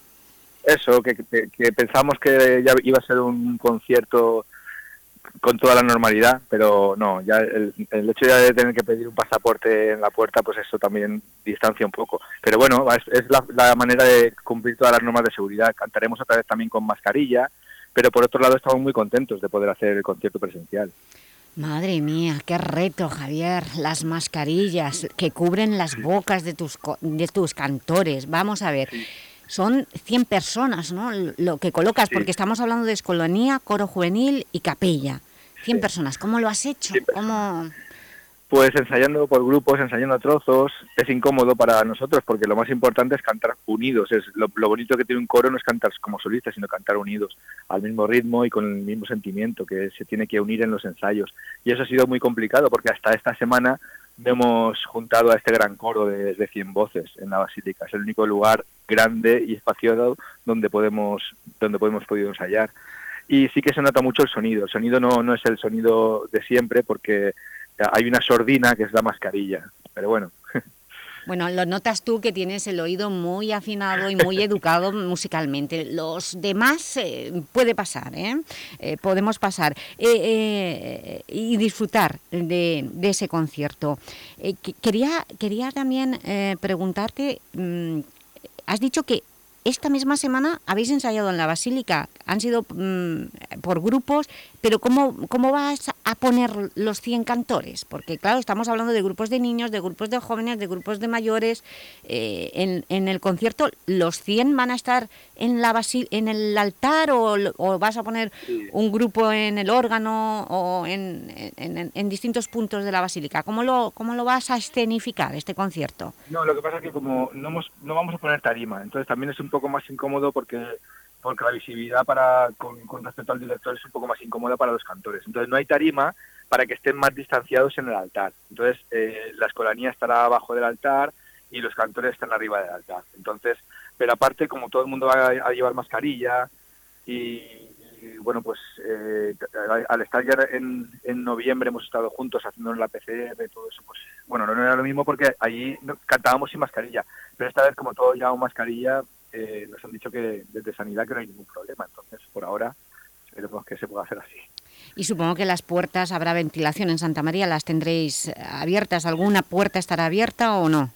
S19: Eso, que, que, pensamos que ya iba a ser un concierto con toda la normalidad, pero no, ya el, hecho de tener que pedir un pasaporte en la puerta, pues eso también distancia un poco. Pero bueno, es, la manera de cumplir todas las normas de seguridad. Cantaremos otra vez también con mascarilla, pero por otro lado estamos muy contentos de poder hacer el concierto presencial.
S3: Madre mía, qué reto, Javier. Las mascarillas que cubren las bocas de tus, de tus cantores. Vamos a ver, son 100 personas, ¿no? Lo que colocas, porque estamos hablando de escolonía, coro juvenil y capella. 100 personas. ¿Cómo lo has hecho? ¿Cómo...?
S19: Pues ensayando por grupos, ensayando trozos, es incómodo para nosotros porque lo más importante es cantar unidos. Es lo, bonito que tiene un coro no es cantar como solistas, sino cantar unidos, al mismo ritmo y con el mismo sentimiento que se tiene que unir en los ensayos. Y eso ha sido muy complicado porque hasta esta semana no hemos juntado a este gran coro de, de 100 voces en la Basílica. Es el único lugar grande y espaciado donde podemos, donde podemos podido ensayar. Y sí que se nota mucho el sonido. El sonido no, no es el sonido de siempre porque hay una sordina que es la mascarilla. Pero bueno,
S3: Bueno, lo notas tú que tienes el oído muy afinado y muy educado musicalmente. Los demás eh, puede pasar, ¿eh? Eh, podemos pasar Eh, y disfrutar de, ese concierto. Que- quería, quería también preguntarte, mm, has dicho que esta misma semana habéis ensayado en la Basílica, han sido mm, por grupos, pero ¿cómo, ¿cómo vas a poner los 100 cantores? Porque claro, estamos hablando de grupos de niños, de grupos de jóvenes, de grupos de mayores. eh, en, en el concierto, ¿los 100 van a estar en, la basi- en el altar o, vas a poner un grupo en el órgano o en, en- en- en distintos puntos de la Basílica? ¿Cómo lo, ¿Cómo lo vas a escenificar este concierto?
S19: No, lo que pasa es que como no, hemos, no vamos a poner tarima, entonces también es un poco más incómodo porque porque la visibilidad para con, respecto al director es un poco más incómoda para los cantores. Entonces no hay tarima para que estén más distanciados en el altar. Entonces eh, la escolanía estará abajo del altar y los cantores están arriba del altar. Entonces, pero aparte como todo el mundo va a, llevar mascarilla y, bueno pues eh, al- estar ya en, en noviembre hemos estado juntos haciendo la PCR y todo eso pues bueno no era lo mismo porque allí cantábamos sin mascarilla pero esta vez como todo llevamos mascarilla eh, nos han dicho que desde sanidad que no hay ningún problema entonces por ahora esperemos que se pueda hacer así
S3: Y supongo que las puertas, habrá ventilación en Santa María, ¿las tendréis abiertas? ¿Alguna puerta estará abierta o no?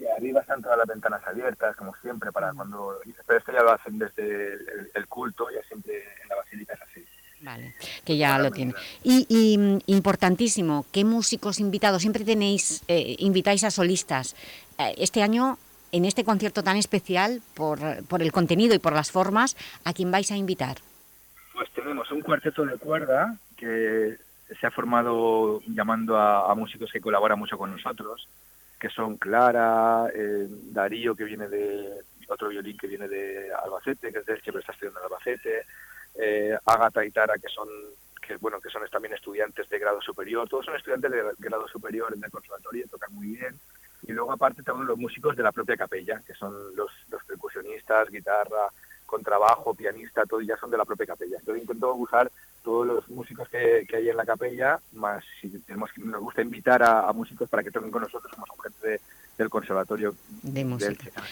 S19: Y arriba están todas las ventanas abiertas, como siempre, para cuando... Pero esto ya lo hacen desde el, el culto, ya siempre en la basílica es así.
S3: Vale, que ya lo tiene. Y, y, mm, importantísimo, ¿qué músicos invitados? Siempre tenéis, eh, invitáis a solistas. Eh, Este año, en este concierto tan especial, por, por el contenido y por las formas, ¿a quién vais a invitar?
S19: Pues tenemos un cuarteto de cuerda que se ha formado llamando a, músicos que colaboran mucho con nosotros, que son Clara, eh, Darío, que viene de otro violín que viene de Albacete, que es de Elche, está estudiando en Albacete, eh, Ágata y Tara, que son que bueno que son también estudiantes de grado superior, todos son estudiantes de grado superior en el conservatorio, tocan muy bien. Y luego aparte tenemos los músicos de la propia capella, que son los, los percusionistas, guitarra, contrabajo, pianista, todo ya son de la propia capella. Entonces intento usar todos los músicos que, que hay en la capella, más si tenemos que, nos gusta invitar a, a músicos para que toquen con nosotros, como son gente de- del conservatorio
S3: De música.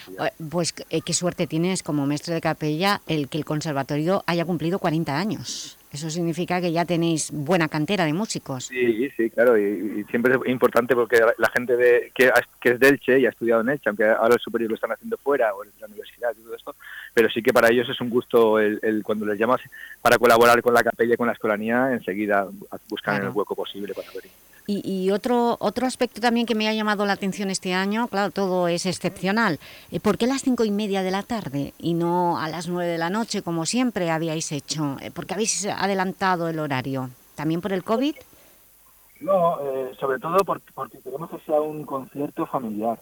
S3: Pues eh, qué suerte tienes como maestro de capella el que el conservatorio haya cumplido 40 años. Eso significa que ya tenéis buena cantera de músicos.
S19: Sí, sí, claro, y, y siempre es importante porque la, gente de, que, que es de Elche y ha estudiado en Elche, aunque ahora el superior lo están haciendo fuera o en la universidad y todo esto, pero sí que para ellos es un gusto el, el- cuando les llamas para colaborar con la capella y con la escolanía, enseguida buscan
S3: Claro.
S19: el hueco posible para venir.
S3: Y, y otro, otro aspecto también que me ha llamado la atención este año, claro, todo es excepcional. Eh, ¿Por qué a las cinco y media de la tarde y no a las nueve de la noche, como siempre habíais hecho? Eh, ¿Por qué habéis adelantado el horario? ¿También por el COVID?
S19: No, eh, sobre todo por- porque queremos que sea un concierto familiar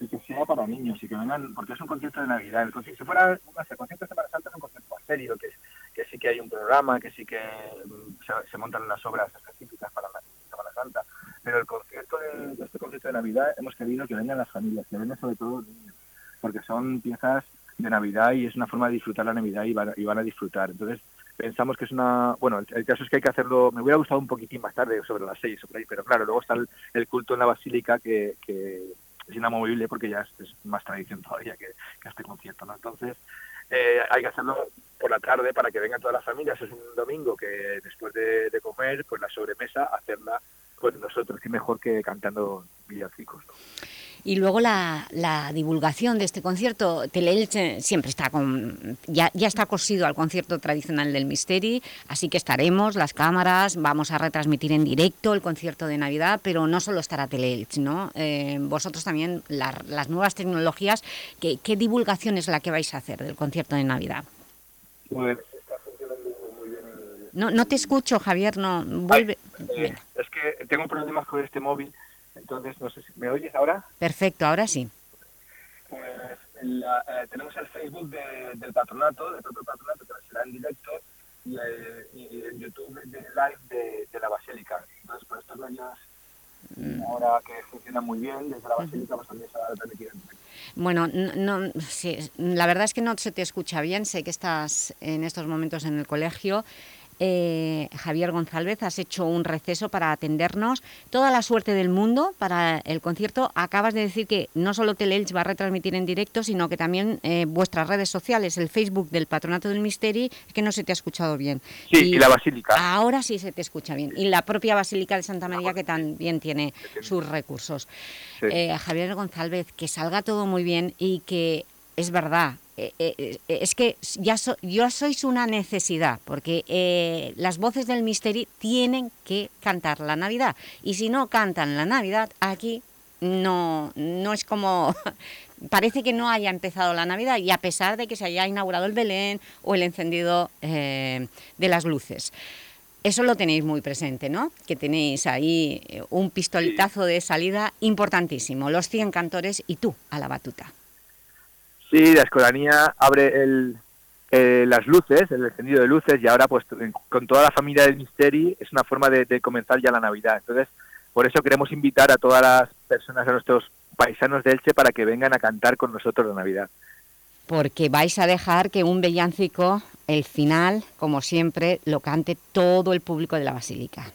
S19: y que sea para niños y que vengan, porque es un concierto de Navidad. El concierto, si fuera no el concierto de Semana Santa es un concierto más serio, que, que sí que hay un programa, que sí que mm, se, se montan unas obras específicas para la Semana Pero el concierto de, este concierto de Navidad hemos querido que vengan las familias, que vengan sobre todo los niños, porque son piezas de Navidad y es una forma de disfrutar la Navidad y van, y van a disfrutar. Entonces pensamos que es una... Bueno, el, caso es que hay que hacerlo... Me hubiera gustado un poquitín más tarde, sobre las seis por ahí, pero claro, luego está el, el culto en la basílica que, que es inamovible porque ya es, más tradición todavía que, que este concierto, ¿no? Entonces eh, hay que hacerlo por la tarde para que vengan todas las familias. Es un domingo que después de, de comer, pues la sobremesa, hacerla con nosotros, que mejor que cantando villancicos, ¿no?
S3: Y luego la, la divulgación de este concierto, Teleelch siempre está con, ya, ya está cosido al concierto tradicional del Misteri, así que estaremos, las cámaras, vamos a retransmitir en directo el concierto de Navidad, pero no solo estará Teleelch, ¿no? Eh, vosotros también, la- las nuevas tecnologías, ¿qué, ¿qué divulgación es la que vais a hacer del concierto de Navidad?
S19: Pues está funcionando muy bien el-
S3: No, no te escucho, Javier, no, vuelve...
S19: Eh, es que tengo problemas con este móvil Entonces, no sé si me oyes ahora.
S3: Perfecto, ahora sí.
S19: Pues la- eh, tenemos el Facebook de- del patronato, del propio patronato, que será en directo, y, eh, y en YouTube de live de, de la Basílica. Entonces, por estos medios, ahora que funciona muy bien, desde la Basílica, pues también se va a permitir en directo.
S3: Bueno, no, no- sí, la verdad es que no se te escucha bien. Sé que estás en estos momentos en el colegio. Eh, Javier González, has hecho un receso para atendernos. Toda la suerte del mundo para el concierto. Acabas de decir que no solo Teleelch va a retransmitir en directo, sino que también eh, vuestras redes sociales, el Facebook del Patronato del Misteri, es que no se te ha escuchado bien.
S19: Sí, y la Basílica.
S3: Ahora sí se te escucha bien. Y la propia Basílica de Santa María, que también tiene sus recursos.
S19: Sí.
S3: Eh, Javier González, que salga todo muy bien y que es verdad, eh, eh, eh, es que ya, so- ya sois una necesidad, porque eh, las voces del Misteri tienen que cantar la Navidad. Y si no cantan la Navidad, aquí no, no es como... Parece que no haya empezado la Navidad y a pesar de que se haya inaugurado el Belén o el encendido de las luces. Eso lo tenéis muy presente, ¿no? Que tenéis ahí un pistoletazo de salida importantísimo. Los 100 cantores y tú a la batuta.
S19: Sí, la escolanía abre el, eh, las luces, el encendido de luces, y ahora pues con toda la familia del Misteri es una forma de, de comenzar ya la Navidad. Entonces, por eso queremos invitar a todas las personas, a nuestros paisanos de Elche, para que vengan a cantar con nosotros la Navidad.
S3: Porque vais a dejar que un bellancico, el final, como siempre, lo cante todo el público de la Basílica.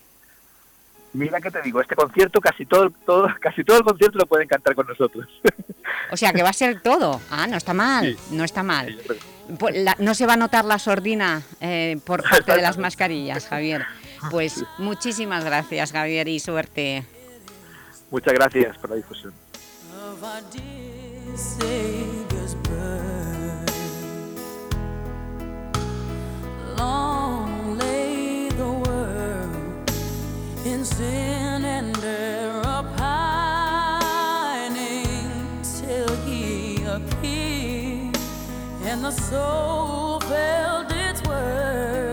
S19: Mira que te digo, este concierto, casi todo, todo, casi todo el concierto lo pueden cantar con nosotros.
S3: O sea, que va a ser todo. Ah, no está mal, no está mal. Pues la- no se va a notar la sordina eh, por parte de las mascarillas, Javier. Pues muchísimas gracias, Javier, y suerte.
S19: Muchas gracias por la difusión.
S4: In sin and pining till He appeared, and the soul felt its worth.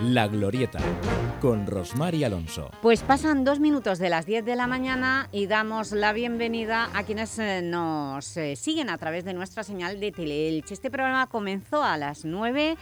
S2: La Glorieta, con Rosmar y Alonso.
S3: Pues pasan dos minutos de las 10 de la mañana y damos la bienvenida a quienes eh, nos eh, siguen a través de nuestra señal de Teleelch. Este programa comenzó a las 9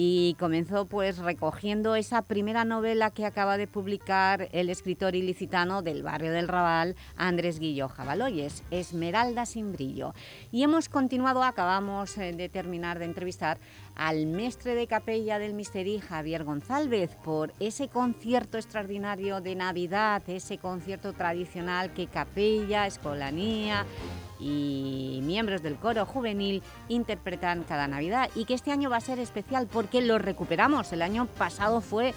S3: y comenzó pues recogiendo esa primera novela que acaba de publicar el escritor ilicitano del barrio del Raval, Andrés Guillo Jabaloyes, Esmeralda sin brillo. Y hemos continuado, acabamos eh, de terminar de entrevistar al mestre de capella del Misteri, Javier González, por ese concierto extraordinario de Navidad, ese concierto tradicional que capella, escolanía y miembros del coro juvenil interpretan cada Navidad y que este año va a ser especial porque lo recuperamos. El año pasado fue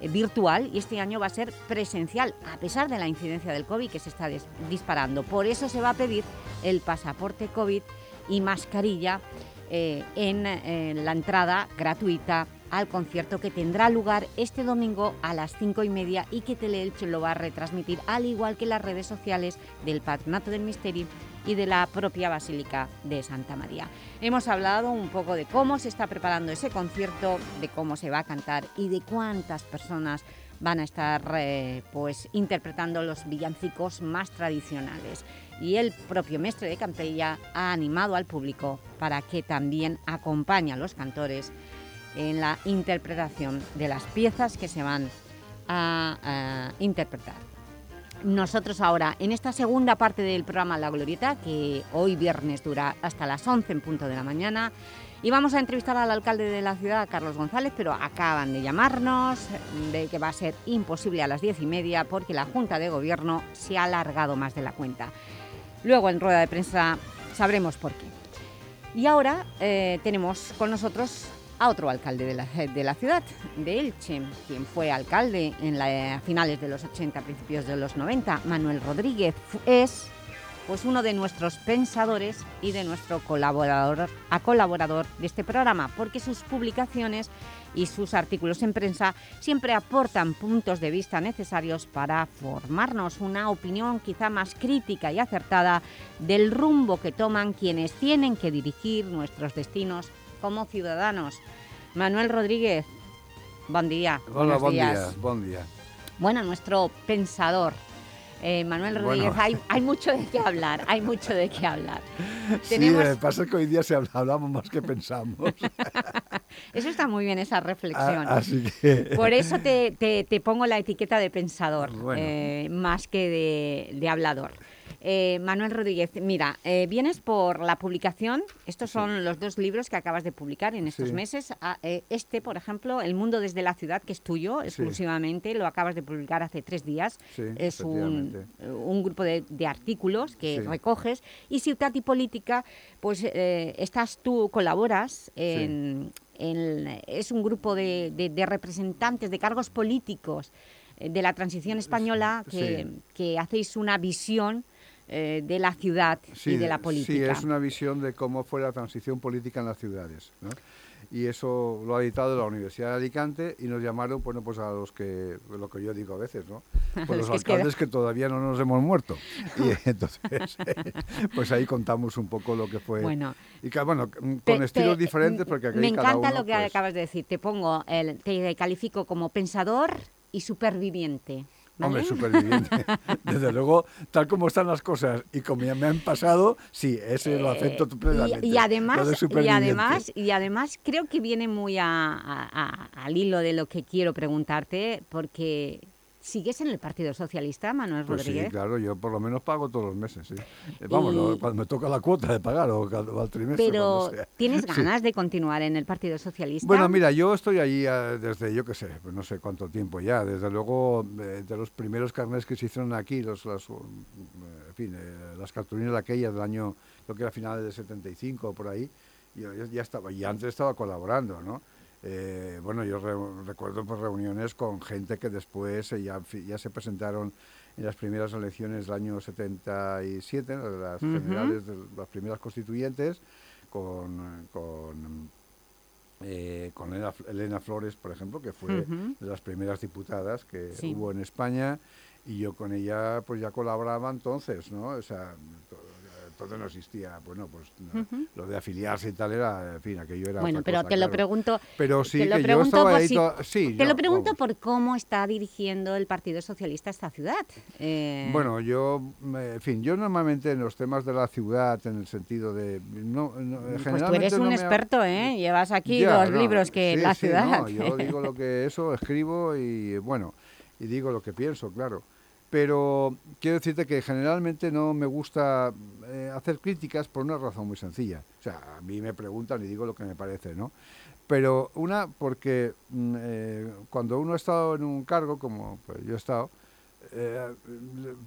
S3: eh, virtual y este año va a ser presencial, a pesar de la incidencia del COVID que se está dis- disparando. Por eso se va a pedir el pasaporte COVID y mascarilla eh, en eh, la entrada gratuita al concierto que tendrá lugar este domingo a las cinco y media y que Teleelch lo va a retransmitir, al igual que las redes sociales del Patronato del Misterio y de la propia Basílica de Santa María. Hemos hablado un poco de cómo se está preparando ese concierto, de cómo se va a cantar y de cuántas personas van a estar eh, pues, interpretando los villancicos más tradicionales. Y el propio mestre de Campella ha animado al público para que también acompañe a los cantores en la interpretación de las piezas que se van a, a interpretar. Nosotros ahora, en esta segunda parte del programa La Glorieta, que hoy viernes dura hasta las 11 en punto de la mañana, y vamos a entrevistar al alcalde de la ciudad, Carlos González, pero acaban de llamarnos de que va a ser imposible a las 10 y media porque la Junta de Gobierno se ha alargado más de la cuenta. Luego, en rueda de prensa, sabremos por qué. Y ahora eh, tenemos con nosotros a otro alcalde de la, ciudad, de Elche, quien fue alcalde en la, a finales de los 80, principios de los 90, Manuel Rodríguez, es pues uno de nuestros pensadores y de nuestro colaborador, a colaborador de este programa, porque sus publicaciones y sus artículos en prensa siempre aportan puntos de vista necesarios para formarnos una opinión quizá más crítica y acertada del rumbo que toman quienes tienen que dirigir nuestros destinos como ciudadanos. Manuel Rodríguez, buen día.
S20: Hola,
S3: buenos
S20: buen día, buen día.
S3: Bueno, nuestro pensador, eh, Manuel
S20: Bueno.
S3: Rodríguez, hay, hay mucho de qué hablar, hay mucho de qué hablar.
S20: Sí, eh, pasa que hoy día se habla- hablamos más que pensamos.
S3: Eso está muy bien, esa reflexión.
S20: Ah, así que-
S3: Por eso te, te- te pongo la etiqueta de pensador,
S20: Bueno.
S3: eh, más que de, de hablador. Eh, Manuel Rodríguez, mira, eh, vienes por la publicación, estos son los dos libros que acabas de publicar en estos
S20: Sí.
S3: meses. Ah, eh, este, por ejemplo, El mundo desde la ciudad, que es tuyo exclusivamente, lo acabas de publicar hace tres días.
S20: Sí,
S3: es un, grupo de, de artículos que recoges. Y Ciutat y Política, pues eh, estás tú, colaboras en, en- es un grupo de, de- de representantes de cargos políticos de la transición española que, que hacéis una visión eh, de la ciudad y de la política.
S20: Sí, es una visión de cómo fue la transición política en las ciudades. ¿no? Y eso lo ha editado la Universidad de Alicante y nos llamaron, bueno, pues a los que, lo que yo digo a veces, ¿no? Pues
S3: los
S20: alcaldes que todavía no nos hemos muerto. Y entonces, pues ahí contamos un poco lo que fue.
S3: Bueno.
S20: y que, bueno, con
S3: Te-
S20: estilos
S3: te-
S20: diferentes, porque aquí
S3: Me
S20: cada
S3: encanta
S20: uno,
S3: lo que
S20: pues,
S3: acabas de decir. Te pongo, el, te califico como pensador y superviviente. ¿Vale?
S20: Hombre, superviviente. Desde luego, tal como están las cosas y como ya me han pasado, sí, ese lo acepto
S3: Eh,
S20: plenamente.
S3: Y, y además,
S20: de
S3: y además, y además creo que viene muy a- a- a- al hilo de lo que quiero preguntarte, porque ¿Sigues en el Partido Socialista, Manuel
S20: Pues sí,
S3: Rodríguez?
S20: claro, yo por lo menos pago todos los meses, sí. Eh, Vamos,
S3: Y-
S20: cuando me toca la cuota de pagar o, o al trimestre.
S3: Pero,
S20: sea.
S3: ¿tienes
S20: Sí.
S3: ganas de continuar en el Partido Socialista?
S20: Bueno, mira, yo estoy allí eh, desde, yo qué sé, pues no sé cuánto tiempo ya. Desde luego, eh, de los primeros carnets que se hicieron aquí, los, las, um, en fin, las cartulinas aquellas del año, creo que era finales del 75 o por ahí, yo ya estaba, y antes estaba colaborando, ¿no? Eh, bueno, yo re- recuerdo pues, reuniones con gente que después ya, ya se presentaron en las primeras elecciones del año 77, las
S21: Ujú.
S20: generales, de las primeras constituyentes, con, con eh, con Elena, Elena Flores, por ejemplo, que fue de las primeras diputadas que
S21: Sí.
S20: hubo en España, y yo con ella pues ya colaboraba entonces, ¿no? O sea, entonces no existía, bueno, pues no,
S3: Ujú.
S20: lo de afiliarse y tal era, en fin, aquello era
S3: Bueno, pero
S20: cosa,
S3: te lo pregunto.
S20: Pero sí
S3: te lo
S20: que yo
S3: pregunto
S20: estaba
S3: por
S20: ahí
S3: si-
S20: sí,
S3: Te
S20: yo,
S3: lo pregunto
S20: vamos.
S3: por cómo está dirigiendo el Partido Socialista esta ciudad. Eh,
S20: Bueno, yo, me- en fin, yo normalmente en los temas de la ciudad, en el sentido de... No, no,
S3: pues tú eres un
S20: me
S3: experto, ¿eh? Llevas aquí
S20: Ya,
S3: los
S20: no,
S3: libros que
S20: sí,
S3: la
S20: sí,
S3: ciudad.
S20: no, yo digo lo que eso, escribo y bueno, y digo lo que pienso, claro. Pero quiero decirte que generalmente no me gusta eh, hacer críticas por una razón muy sencilla. O sea, a mí me preguntan y digo lo que me parece, ¿no? Pero una, porque mm, eh, cuando uno ha estado en un cargo, como pues, yo he estado, eh,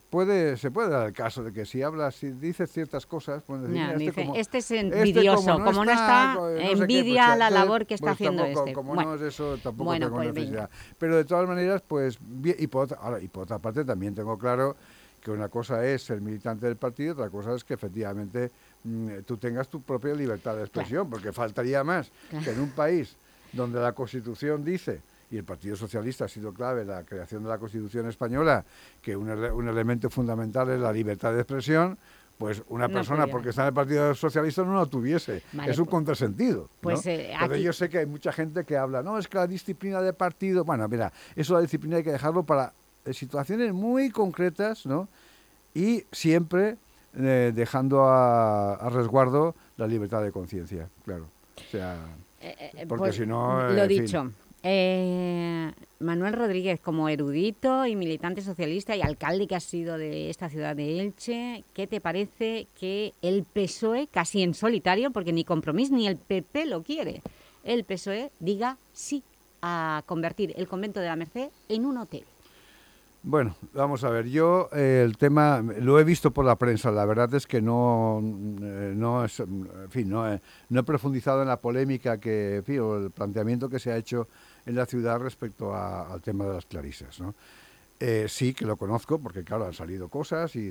S20: puede, se puede dar el caso de que si hablas, si dices ciertas cosas, pueden decir,
S3: Ya,
S20: "Mira,
S3: dice,
S20: como-
S3: este es
S20: este
S3: envidioso, como no está,
S20: co- no sé qué, pues,
S3: envidia la labor que está
S20: pues,
S3: haciendo
S20: tampoco-
S3: este.
S20: Como
S3: Bueno.
S20: no es eso, tampoco
S3: Bueno,
S20: tengo
S3: pues venga.
S20: necesidad. Pero de todas maneras, pues, bien, y por, otra, ahora, y por otra parte también tengo claro que una cosa es ser militante del partido, otra cosa es que efectivamente mm, tú tengas tu propia libertad de expresión, porque faltaría más
S21: Claro.
S20: que en un país donde la Constitución dice, y el Partido Socialista ha sido clave en la creación de la Constitución española, que un, ele- un elemento fundamental es la libertad de expresión, pues una persona, porque está en el Partido Socialista, no lo tuviese.
S3: Vale,
S20: es un
S3: pues-
S20: contrasentido. ¿no?
S3: pues, eh, aquí-
S20: yo sé que hay mucha gente que habla, no, es que la disciplina de partido, bueno, mira, eso la disciplina hay que dejarlo para eh, situaciones muy concretas, ¿no? Y siempre eh, dejando a, a resguardo la libertad de conciencia, claro. O sea,
S3: Eh,
S20: porque
S3: pues,
S20: si no...
S3: Lo
S20: fin.
S3: Eh, Manuel Rodríguez, como erudito y militante socialista y alcalde que has sido de esta ciudad de Elche, ¿qué te parece que el PSOE, casi en solitario, porque ni Compromís ni el PP lo quiere, el PSOE diga sí a convertir el convento de la Merced en un hotel?
S20: Bueno, vamos a ver, yo eh, el tema lo he visto por la prensa, la verdad es que no, eh, no es, en fin, no he, profundizado en la polémica que, o el planteamiento que se ha hecho en la ciudad respecto a- al tema de las clarisas, ¿no? Eh, sí que lo conozco, porque claro, han salido cosas y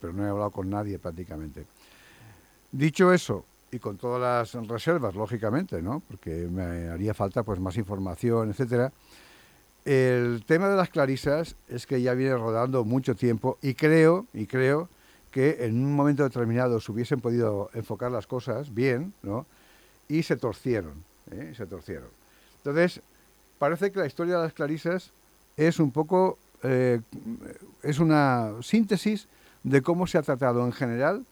S20: pero no he hablado con nadie prácticamente. Dicho eso, y con todas las reservas, lógicamente, ¿no? Porque me haría falta pues más información, etcétera. El tema de las clarisas es que ya viene rodando mucho tiempo y creo, y creo que en un momento determinado se hubiesen podido enfocar las cosas bien, ¿no? Y se torcieron, ¿eh? se torcieron. Entonces, parece que la historia de las clarisas es un poco, eh, es una síntesis de cómo se ha tratado en general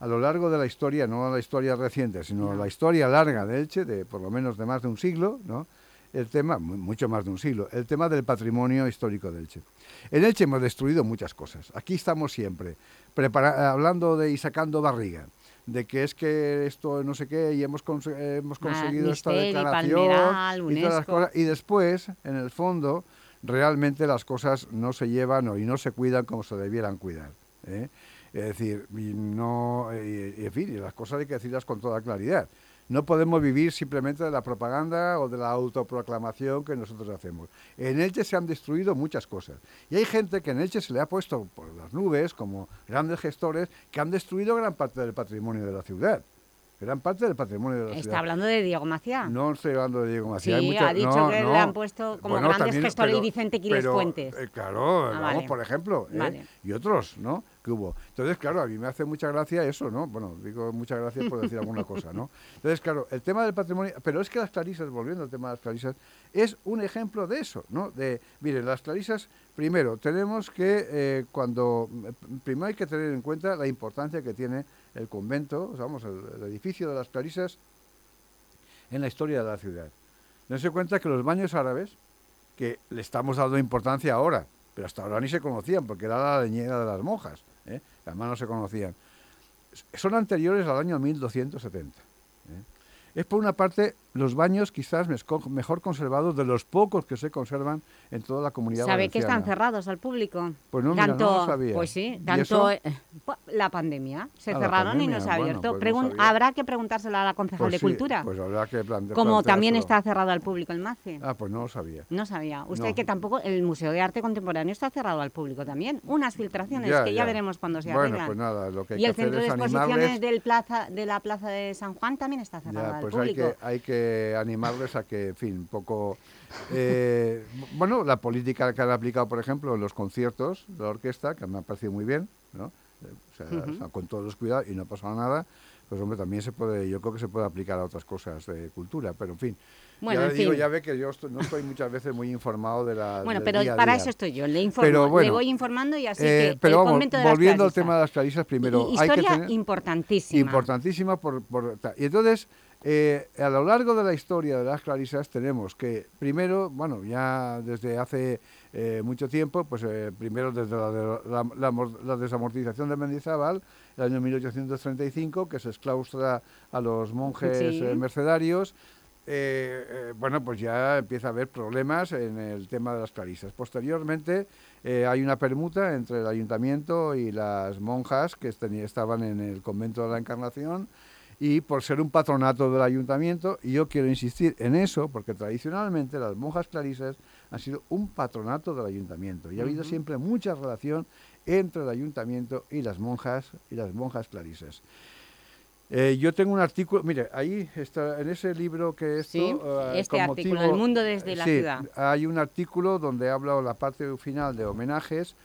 S20: a lo largo de la historia, no la historia reciente, sino la historia larga de Elche, de por lo menos de más de un siglo, ¿no? el tema, mu- mucho más de un siglo, el tema del patrimonio histórico de Elche. En Elche hemos destruido muchas cosas. Aquí estamos siempre, prepara- hablando de y sacando barriga, de que es que esto no sé qué y hemos, eh, hemos conseguido esta
S3: Misteri,
S20: declaración
S3: Palmeral,
S20: y, todas las cosas. y después, en el fondo, realmente las cosas no se llevan o, y no se cuidan como se debieran cuidar. ¿eh? Es decir, no, y- y en fin, y las cosas hay que decirlas con toda claridad. No podemos vivir simplemente de la propaganda o de la autoproclamación que nosotros hacemos. En Elche se han destruido muchas cosas. Y hay gente que en Elche se le ha puesto por las nubes, como grandes gestores, que han destruido gran parte del patrimonio de la ciudad. Gran parte del patrimonio de la ciudad.
S3: Está hablando de Diego Maciá.
S20: No estoy hablando de Diego
S3: Sí,
S20: hay mucha-
S3: ha dicho
S20: no,
S3: que
S20: no.
S3: le han puesto como
S20: Bueno,
S3: grandes gestores y Vicente Quiles Fuentes.
S20: eh, claro,
S3: Ah,
S20: vamos,
S3: vale.
S20: por ejemplo, ¿eh?
S3: Vale.
S20: y otros, ¿no? Que hubo. Entonces, claro, a mí me hace mucha gracia eso, ¿no? Bueno, digo muchas gracias por decir alguna cosa, ¿no? Entonces, claro, el tema del patrimonio, pero es que las clarisas, volviendo al tema de las clarisas, es un ejemplo de eso, ¿no? De, miren, las clarisas, primero, tenemos que, eh, cuando, primero hay que tener en cuenta la importancia que tiene el convento, vamos, el, edificio de las clarisas en la historia de la ciudad. Dense cuenta que los baños árabes, que le estamos dando importancia ahora, pero hasta ahora ni se conocían, porque era la leñera de las monjas, ¿eh? además no se conocían. Son anteriores al año 1270. ¿eh? Es por una parte los baños quizás mejor conservados de los pocos que se conservan en toda la comunidad
S3: ¿Sabe que están
S20: valenciana.
S3: cerrados al público?
S20: Pues no, mira, no
S3: tanto,
S20: lo sabía.
S3: Pues sí,
S20: ¿Y
S3: tanto eh, pu- la pandemia. Se
S20: Ah,
S3: cerraron y no se ha
S20: bueno,
S3: abierto.
S20: pues no.
S3: Habrá que preguntárselo a la concejal
S20: Pues
S3: de
S20: sí,
S3: Cultura.
S20: Pues habrá que
S3: Como también está cerrado al público el MACE.
S20: Ah, pues no lo sabía.
S3: No sabía. Usted
S20: No.
S3: que tampoco el Museo de Arte Contemporáneo está cerrado al público también. Unas filtraciones
S20: Ya,
S3: que ya,
S20: ya.
S3: veremos cuando se
S20: Bueno,
S3: arreglan.
S20: pues nada, lo que hay
S3: y
S20: que
S3: el
S20: hacer
S3: centro de
S20: es
S3: exposiciones del plaza, de la Plaza de San Juan también está cerrado
S20: Ya,
S3: al
S20: pues hay
S3: público.
S20: que, hay que animarles a que, en fin, un poco... eh, bueno, la política que han aplicado, por ejemplo, en los conciertos de la orquesta, que me ha parecido muy bien, ¿no? Eh, O sea,
S3: Ujú.
S20: o sea, con todos los cuidados y no pasa nada, pues hombre, también se puede, yo creo que se puede aplicar a otras cosas de cultura, pero en fin.
S3: Bueno,
S20: ya
S3: en
S20: digo,
S3: fin.
S20: ya ve que yo estoy- no estoy muchas veces muy informado de la
S3: Bueno, pero
S20: día
S3: para
S20: día.
S3: eso estoy yo. Le informo,
S20: Pero bueno,
S3: le voy informando y así
S20: eh,
S3: que
S20: pero
S3: el
S20: vamos, volviendo al tema de las clarisas, primero
S3: I-
S20: hay que
S3: Historia
S20: tener...
S3: importantísima.
S20: Importantísima por, por- Y entonces, eh, a lo largo de la historia de las clarisas tenemos que, primero, bueno, ya desde hace eh, mucho tiempo, pues eh, primero desde la, de- la- la amor- la desamortización de Mendizábal, el año 1835, que se exclaustra a los monjes
S21: Sí.
S20: eh, mercedarios, eh, eh, bueno, pues ya empieza a haber problemas en el tema de las clarisas. Posteriormente eh, hay una permuta entre el ayuntamiento y las monjas que estaban en el convento de la Encarnación y por ser un patronato del ayuntamiento, y yo quiero insistir en eso, porque tradicionalmente las monjas clarisas han sido un patronato del ayuntamiento y ha habido siempre mucha relación entre el ayuntamiento y las monjas y las monjas clarisas. Eh, yo tengo un artículo, mire, ahí está, en ese libro que esto...
S3: Sí,
S20: eh,
S3: este artículo,
S20: motivo-
S3: El mundo desde la
S20: sí,
S3: ciudad.
S20: hay un artículo donde hablo la parte final de homenajes,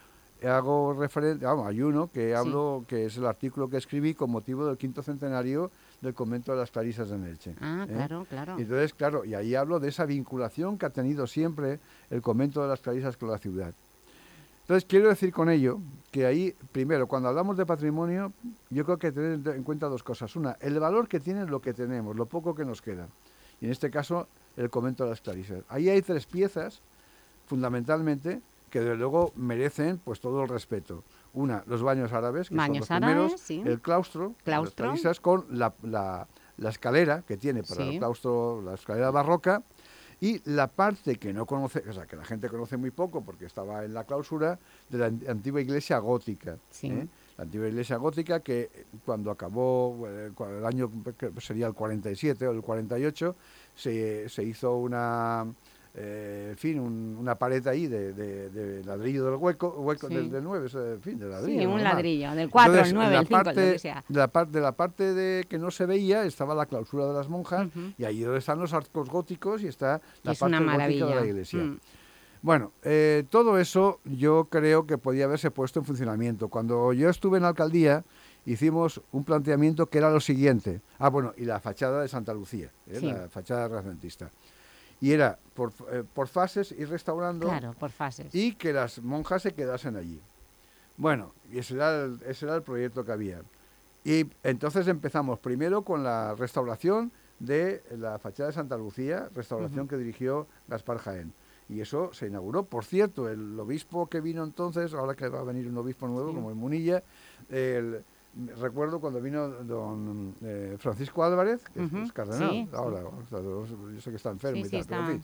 S20: hago referencia, vamos, hay uno que hablo, que es el artículo que escribí con motivo del quinto centenario del convento de las Clarisas de Elche.
S3: Ah,
S20: ¿eh?
S3: claro, claro.
S20: Entonces, claro, y ahí hablo de esa vinculación que ha tenido siempre el convento de las Clarisas con la ciudad. Entonces, quiero decir con ello que ahí, primero, cuando hablamos de patrimonio, yo creo que tener en cuenta dos cosas. Una, el valor que tiene lo que tenemos, lo poco que nos queda. Y en este caso, el convento de las Clarisas. Ahí hay tres piezas, fundamentalmente, que desde luego merecen pues todo el respeto. Una, los baños árabes, que
S3: Baños
S20: son los primeros,
S3: árabes, sí.
S20: el claustro,
S3: Claustro.
S20: las con la, la- la escalera que tiene para
S3: Sí.
S20: el claustro, la escalera barroca, y la parte que no conoce, o sea, que la gente conoce muy poco porque estaba en la clausura de la an- antigua iglesia gótica.
S3: Sí.
S20: ¿eh? La antigua iglesia gótica que eh, cuando acabó, eh, el año que sería el 47 o el 48, se, se hizo una, eh, en fin, un- una pared ahí de, de- de ladrillo del hueco, hueco
S3: Sí.
S20: del, del 9, en fin, de ladrillo.
S3: Sí, un
S20: normal.
S3: ladrillo, del 4,
S20: Entonces,
S3: el 9,
S20: la
S3: el 5, lo
S20: parte-
S3: que sea.
S20: de la, par- de la parte de que no se veía estaba la clausura de las monjas y ahí donde están los arcos góticos y está la
S3: Es
S20: parte gótica de la iglesia.
S3: Mm.
S20: Bueno, eh, todo eso yo creo que podía haberse puesto en funcionamiento. Cuando yo estuve en la alcaldía hicimos un planteamiento que era lo siguiente. Ah, bueno, y la fachada de Santa Lucía, ¿eh?
S3: Sí.
S20: la fachada renacentista. Y era por, eh, por fases ir restaurando
S3: Claro, por fases.
S20: y que las monjas se quedasen allí. Bueno, y ese era el, ese era el proyecto que había. Y entonces empezamos primero con la restauración de la fachada de Santa Lucía, restauración que dirigió Gaspar Jaén. Y eso se inauguró. Por cierto, el obispo que vino entonces, ahora que va a venir un obispo nuevo,
S21: Sí.
S20: como en Munilla, el- recuerdo cuando vino don eh, Francisco Álvarez, que es- cardenal,
S21: sí,
S20: ahora, yo sé que está enfermo
S3: Sí,
S20: y tal, pero en
S3: está-
S20: fin,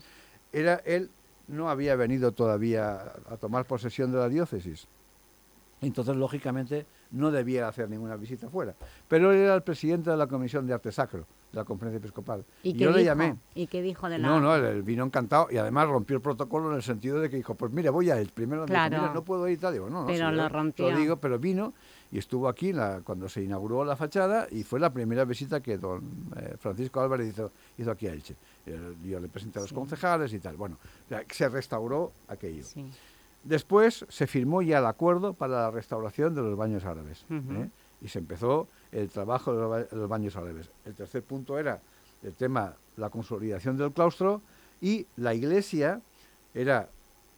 S20: era él no había venido todavía a- tomar posesión de la diócesis. Entonces, lógicamente, no debía hacer ninguna visita fuera. Pero él era el presidente de la Comisión de Arte Sacro, de la Conferencia Episcopal.
S3: ¿Y,
S20: yo le
S3: dijo?
S20: llamé.
S3: ¿Y qué dijo de la...?
S20: No, no, él, vino encantado y además rompió el protocolo en el sentido de que dijo, pues mira, voy a él. Primero dijo,
S3: Claro.
S20: mira, no puedo ir y tal. Digo, no, no,
S3: Pero lo rompió.
S20: Lo digo, pero vino y estuvo aquí la- cuando se inauguró la fachada y fue la primera visita que don eh, Francisco Álvarez hizo, hizo aquí a Elche. Eh, Yo le presenté a los
S3: Sí.
S20: concejales y tal. Bueno, o sea, se restauró aquello.
S3: Sí.
S20: Después se firmó ya el acuerdo para la restauración de los baños árabes. ¿eh? Y se empezó el trabajo de los, ba- los baños árabes. El tercer punto era el tema, la consolidación del claustro y la iglesia era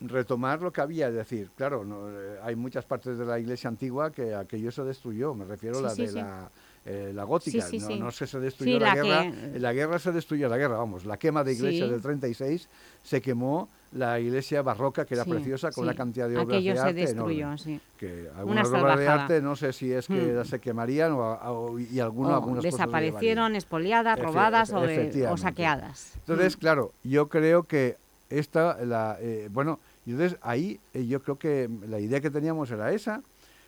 S20: retomar lo que había, es decir, claro, no, eh, hay muchas partes de la iglesia antigua que aquello se destruyó, me refiero a la
S3: Sí, sí,
S20: de
S3: sí.
S20: la, eh, la gótica,
S3: Sí, sí,
S20: no,
S3: sí.
S20: no sé, se destruyó
S3: Sí,
S20: la,
S3: la
S20: guerra,
S3: que-
S20: la guerra se destruyó la guerra, vamos, la quema de iglesia
S3: Sí.
S20: del 36 se quemó la iglesia barroca que era
S3: Sí,
S20: preciosa con
S3: sí.
S20: una cantidad de obras
S3: Aquello
S20: de
S3: se
S20: arte
S3: destruyó,
S20: enorme.
S3: sí.
S20: que
S3: Una
S20: algunas obras de arte no sé si es que
S3: Mm.
S20: se quemarían o, o- y algunas,
S3: O
S20: algunas cosas se
S3: desaparecieron, espoliadas,
S20: Efe-
S3: robadas o,
S20: efe-
S3: de- o saqueadas.
S20: Entonces,
S3: Mm.
S20: claro, yo creo que esta, la, eh, bueno, y entonces ahí eh, yo creo que la idea que teníamos era esa,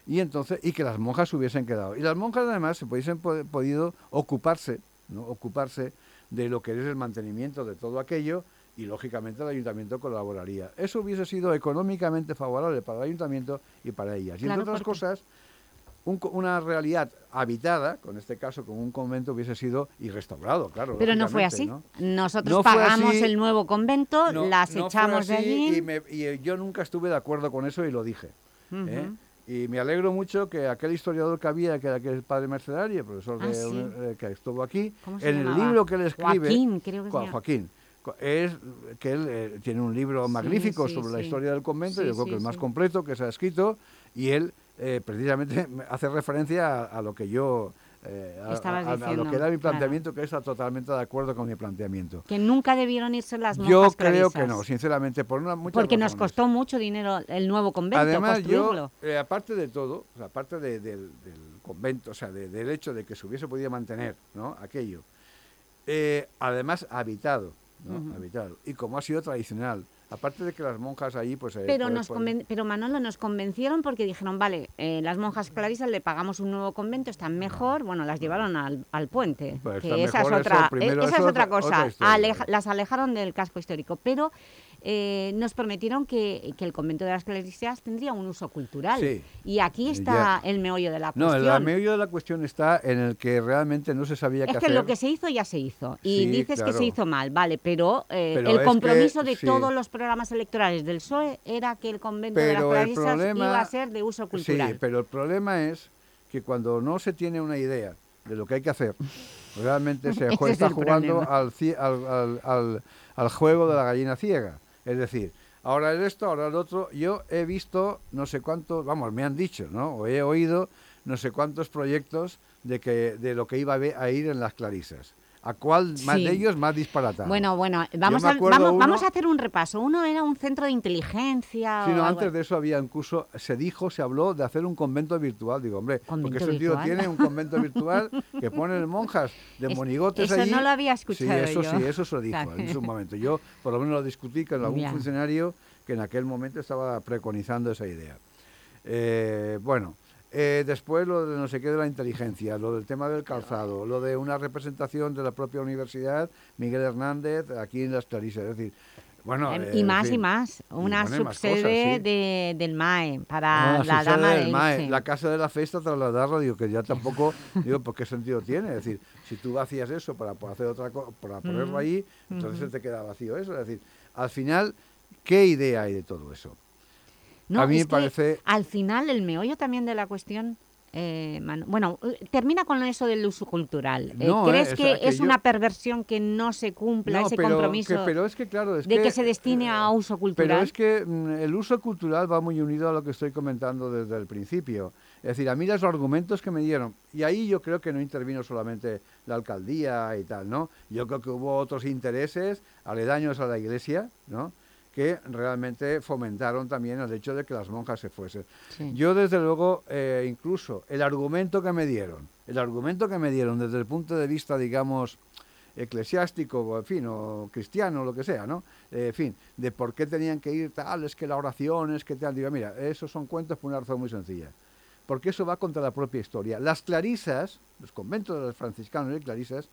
S20: y entonces, y que las monjas hubiesen quedado. Y las monjas además se hubiesen po- podido ocuparse, ¿no? Ocuparse de lo que es el mantenimiento de todo aquello, y lógicamente el ayuntamiento colaboraría. Eso hubiese sido económicamente favorable para el ayuntamiento y para ellas. Y
S3: Claro,
S20: entre otras
S3: porque-
S20: cosas, un una realidad habitada, con este caso con un convento, hubiese sido y restaurado, claro.
S3: Pero no fue así. Nosotros
S20: No
S3: pagamos
S20: así.
S3: el nuevo convento,
S20: No,
S3: las echamos de allí.
S20: Y, me- y, eh, yo nunca estuve de acuerdo con eso y lo dije. ¿eh? Y me alegro mucho que aquel historiador que había, que era aquel padre mercedario, profesor
S3: Ah,
S20: de,
S3: sí.
S20: un- eh, que estuvo aquí,
S3: ¿Cómo se
S20: en el libro que él escribe...
S3: Joaquín, creo que.
S20: Joaquín. Es que él eh, tiene un libro magnífico
S3: sí,
S20: sobre la historia del convento, yo creo que el más completo que se ha escrito, y él eh, precisamente me hace referencia a, a lo que yo... eh, a-
S3: Estabas
S20: a- lo que era mi
S3: claro.
S20: planteamiento, que está totalmente de acuerdo con mi planteamiento.
S3: Que nunca debieron irse las monjas
S20: Yo creo
S3: clarisas.
S20: que no, sinceramente, por una muchas
S3: Porque nos costó mucho dinero el nuevo convento
S20: Además,
S3: construirlo.
S20: yo, eh, aparte de todo, o sea, aparte de- del, del convento, o sea, de- del hecho de que se hubiese podido mantener ¿no? aquello, eh, además habitado, ¿no? Habitado, y como ha sido tradicional, aparte de que las monjas ahí, pues... eh,
S3: Pero, nos conven- pero Manolo, nos convencieron porque dijeron, vale, eh, las monjas clarisas le pagamos un nuevo convento, están mejor, bueno, las llevaron al, al puente,
S20: Pues
S3: que esa es
S20: eso,
S3: otra,
S20: primero
S3: eh, esa
S20: eso,
S3: es otra
S20: otra-
S3: cosa,
S20: otra.
S3: Aleja- las alejaron del casco histórico, pero eh, nos prometieron que, que el convento de las clarisas tendría un uso cultural,
S20: Sí.
S3: y aquí
S20: Ya.
S3: está el meollo de la
S20: No,
S3: cuestión.
S20: el meollo de la cuestión está en el que realmente no se sabía
S3: Es
S20: qué
S3: que
S20: hacer.
S3: lo que se hizo ya se hizo. Y
S20: Sí,
S3: dices que se hizo mal, vale, pero, eh,
S20: Pero
S3: el
S20: es
S3: compromiso
S20: que-
S3: de
S20: sí.
S3: todos los programas electorales del PSOE era que el convento de las clarisas
S20: problema...
S3: iba a ser de uso cultural.
S20: Sí, pero el problema es que cuando no se tiene una idea de lo que hay que hacer, realmente se
S3: es
S20: está jugando al, al- al- al juego de la gallina ciega. Es decir, ahora es esto, ahora el otro. Yo he visto no sé cuántos, vamos, me han dicho, ¿no? O he oído no sé cuántos proyectos de, que, de lo que iba a, ir en las clarisas. ¿A cuál más
S3: Sí.
S20: de ellos más disparatado?
S3: Bueno, bueno, vamos a, vamos,
S20: uno-
S3: vamos a hacer un repaso. Uno era un centro de inteligencia.
S20: Sí, no,
S3: algo
S20: antes de eso había incluso, se dijo, se habló de hacer un convento virtual. Digo, hombre, ¿por qué
S3: ¿Convento
S20: sentido tiene un convento virtual que ponen monjas de
S3: Es-
S20: monigotes
S3: eso
S20: allí?
S3: no lo había
S20: Sí,
S3: escuchado
S20: eso
S3: yo.
S20: sí, eso se dijo
S3: Claro.
S20: en su momento. Yo por lo menos lo discutí con algún funcionario que en aquel momento estaba preconizando esa idea. Eh, bueno, eh, después lo de no sé qué de la inteligencia, lo del tema del calzado, lo de una representación de la propia universidad, Miguel Hernández, aquí en las Clarisas. Es decir, bueno...
S3: Em,
S20: eh,
S3: y
S20: en
S3: más y más. Una subsede
S20: sí.
S3: de, del MAE para la dama
S20: del
S3: de
S20: MAE, la casa de la fiesta trasladarla, digo que ya tampoco, digo, ¿por qué sentido tiene? Es decir, si tú hacías eso para, por hacer otra cosa, para ponerlo
S3: Mm,
S20: ahí, entonces se te queda vacío eso. Es decir, al final, ¿qué idea hay de todo eso?
S3: No,
S20: a mí me parece...
S3: al final el meollo también de la cuestión... eh, Manu- bueno, termina con eso del uso cultural. Eh,
S20: No,
S3: ¿Crees
S20: eh, o
S3: que
S20: sea, que
S3: es
S20: yo-
S3: una perversión que no se cumpla
S20: No,
S3: ese
S20: pero,
S3: compromiso
S20: que- pero es que, claro, es
S3: de que,
S20: que,
S3: se destine a uso cultural?
S20: Pero es que mm, el uso cultural va muy unido a lo que estoy comentando desde el principio. Es decir, a mí los argumentos que me dieron, y ahí yo creo que no intervino solamente la alcaldía y tal, ¿no? Yo creo que hubo otros intereses aledaños a la iglesia, ¿no? Que realmente fomentaron también el hecho de que las monjas se fuesen.
S3: Sí.
S20: Yo, desde luego, eh, incluso el argumento que me dieron, el argumento que me dieron desde el punto de vista, digamos, eclesiástico, en fin, o cristiano, lo que sea, ¿no? Eh, en fin, de por qué tenían que ir tal, es que la oración, es que tal. Digo, mira, esos son cuentos por una razón muy sencilla. Porque eso va contra la propia historia. Las clarisas, los conventos de los franciscanos y clarisas,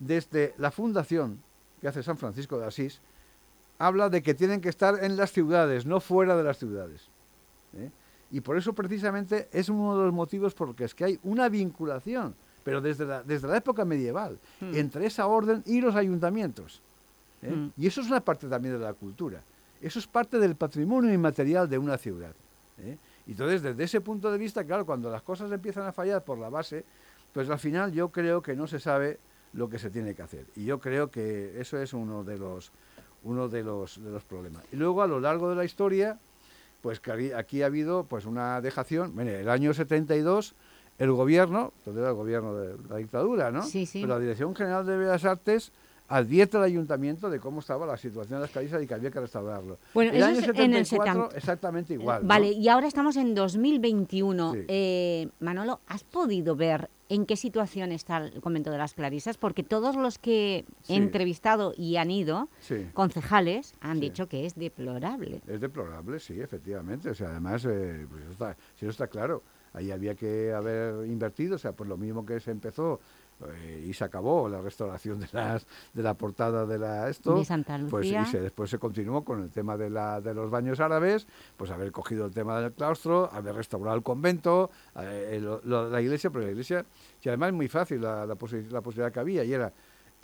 S20: desde la fundación que hace San Francisco de Asís, habla de que tienen que estar en las ciudades, no fuera de las ciudades. ¿eh? Y por eso precisamente es uno de los motivos por los que es que hay una vinculación, pero desde la, desde la época medieval,
S3: Mm.
S20: entre esa orden y los ayuntamientos. ¿eh?
S3: Mm.
S20: Y eso es una parte también de la cultura. Eso es parte del patrimonio inmaterial de una ciudad. ¿eh? Y entonces, desde ese punto de vista, claro, cuando las cosas empiezan a fallar por la base, pues al final yo creo que no se sabe lo que se tiene que hacer. Y yo creo que eso es uno de los uno de los, de los problemas. Y luego a lo largo de la historia, pues que aquí- ha habido pues una dejación. Mire, el año 72 el gobierno, entonces era el gobierno de la dictadura, ¿no?
S3: Sí, sí.
S20: Pero la Dirección General de Bellas Artes advierte al ayuntamiento de cómo estaba la situación de las calles y que había que restaurarlo.
S3: Bueno,
S20: el
S3: eso
S20: año
S3: es en el
S20: 74
S3: 70.
S20: exactamente igual. ¿no?
S3: Vale, y ahora estamos en 2021.
S20: Sí.
S3: Eh, Manolo, ¿has podido ver en qué situación está el convento de las Clarisas? Porque todos los que he entrevistado y han ido,
S20: Sí.
S3: concejales, han
S20: Sí.
S3: dicho que es deplorable.
S20: Es deplorable, sí, efectivamente. O sea, además, eh, pues eso está, si eso está claro. Ahí había que haber invertido, o sea, pues lo mismo que se empezó eh, y se acabó la restauración de las de la portada de la esto
S3: De Santa
S20: pues y
S3: Lucía.
S20: se, después se continuó con el tema de la de los baños árabes pues haber cogido el tema del claustro haber restaurado el convento eh, lo- lo- la iglesia pero la iglesia y además es muy fácil la, la, posi- la posibilidad que había y era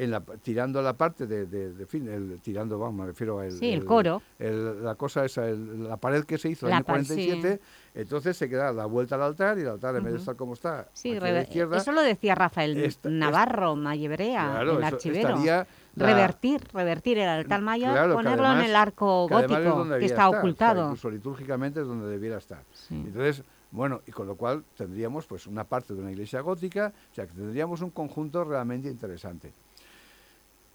S20: en la, tirando la parte de, de, de fin, el, tirando, vamos, me refiero a
S3: Sí, el coro.
S20: el- la cosa esa, el- la pared que se hizo en el
S3: pa-
S20: año
S3: sí.
S20: 47, entonces se queda la vuelta al altar y el altar en vez de estar como está,
S3: Sí,
S20: a
S3: reve-
S20: la izquierda,
S3: eso lo decía Rafael
S20: esta-
S3: Navarro, Mayebrea,
S20: Claro,
S3: el archivero.
S20: estaría la-
S3: Revertir, revertir el altar mayor,
S20: Claro, que
S3: ponerlo en el arco
S20: que
S3: gótico, que
S20: debiera
S3: está
S20: estar, o sea,
S3: ocultado.
S20: incluso litúrgicamente es donde debiera estar. Entonces, bueno, y con lo cual tendríamos pues una parte de una iglesia gótica, o sea que tendríamos un conjunto realmente interesante.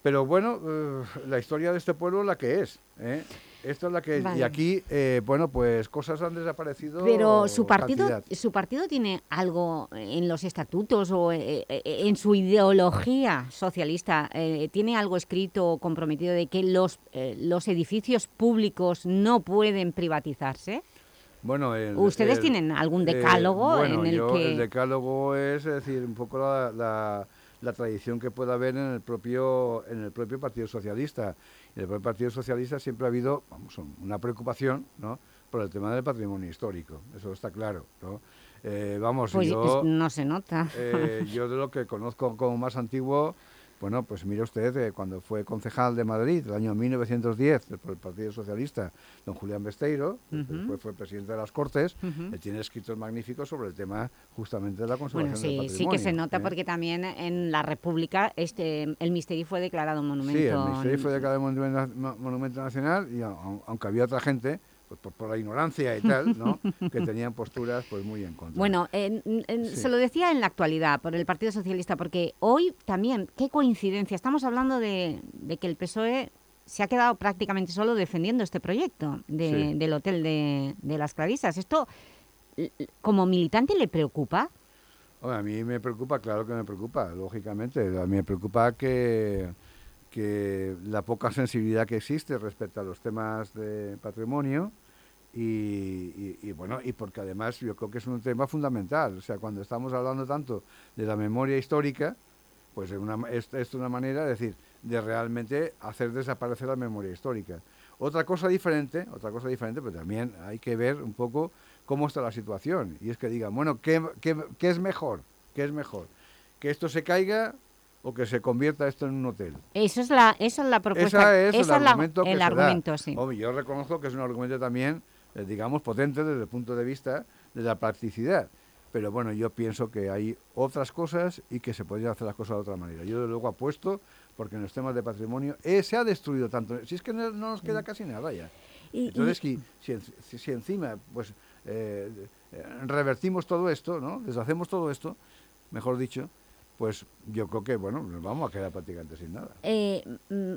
S20: Pero bueno, eh, la historia de este pueblo es la que es. ¿eh? Esto es la que. Y aquí, eh, bueno, pues cosas han desaparecido.
S3: Pero su partido,
S20: cantidad.
S3: su partido tiene algo en los estatutos o eh, eh, en su ideología socialista, eh, tiene algo escrito o comprometido de que los, los edificios públicos no pueden privatizarse.
S20: Bueno, el-
S3: ¿Ustedes
S20: el-
S3: tienen algún decálogo
S20: bueno,
S3: en el
S20: yo-
S3: que-
S20: El decálogo es, es decir, un poco la, la- la tradición que puede haber en el propio en el propio Partido Socialista. En el propio Partido Socialista siempre ha habido vamos, un- una preocupación ¿no? por el tema del patrimonio histórico, eso está claro. ¿no? Eh, vamos,
S3: Pues
S20: yo,
S3: no se nota.
S20: eh, yo de lo que conozco como más antiguo, bueno, pues mire usted, eh, cuando fue concejal de Madrid, el año 1910, por el Partido Socialista, don Julián Besteiro, después fue presidente de las Cortes, él tiene escritos magníficos sobre el tema justamente de la conservación
S3: Bueno,
S20: del
S3: sí,
S20: patrimonio.
S3: sí que se nota
S20: ¿eh?
S3: porque también en la República este, el misterio fue declarado monumento.
S20: Sí, el Ministerio fue declarado monumento, mo- monumento nacional y au- aunque había otra gente, por, por la ignorancia y tal, ¿no? que tenían posturas pues muy en contra.
S3: Bueno, en- en-
S20: Sí.
S3: se lo decía en la actualidad por el Partido Socialista, porque hoy también, qué coincidencia, estamos hablando de, de que el PSOE se ha quedado prácticamente solo defendiendo este proyecto de-
S20: Sí.
S3: del Hotel de, de las Clarisas. ¿Esto como militante le preocupa?
S20: A mí me preocupa, claro que me preocupa, lógicamente. A mí me preocupa que, que la poca sensibilidad que existe respecto a los temas de patrimonio y, y- y, bueno, y porque además yo creo que es un tema fundamental. O sea, cuando estamos hablando tanto de la memoria histórica, pues es una, es, es una manera de decir, de realmente hacer desaparecer la memoria histórica. Otra cosa diferente, otra cosa diferente, pero también hay que ver un poco cómo está la situación. Y es que digan, bueno, ¿qué, qué, qué es mejor? ¿Qué es mejor? ¿Que esto se caiga o que se convierta esto en un hotel?
S3: Eso es la, esa es la propuesta.
S20: Ese es
S3: esa
S20: el
S3: la-
S20: argumento que
S3: el
S20: se da.
S3: argumento, sí.
S20: Yo reconozco que es un argumento también, eh, digamos, potente desde el punto de vista de la practicidad. Pero bueno, yo pienso que hay otras cosas y que se podrían hacer las cosas de otra manera. Yo, desde luego, apuesto porque en los temas de patrimonio eh, se ha destruido tanto. Si es que no, no nos queda casi nada ya.
S3: Y-
S20: Entonces,
S3: y-
S20: si, si, en- si- si encima pues eh, revertimos todo esto, ¿no? deshacemos todo esto, mejor dicho, pues yo creo que bueno, nos vamos a quedar prácticamente sin nada.
S3: Eh,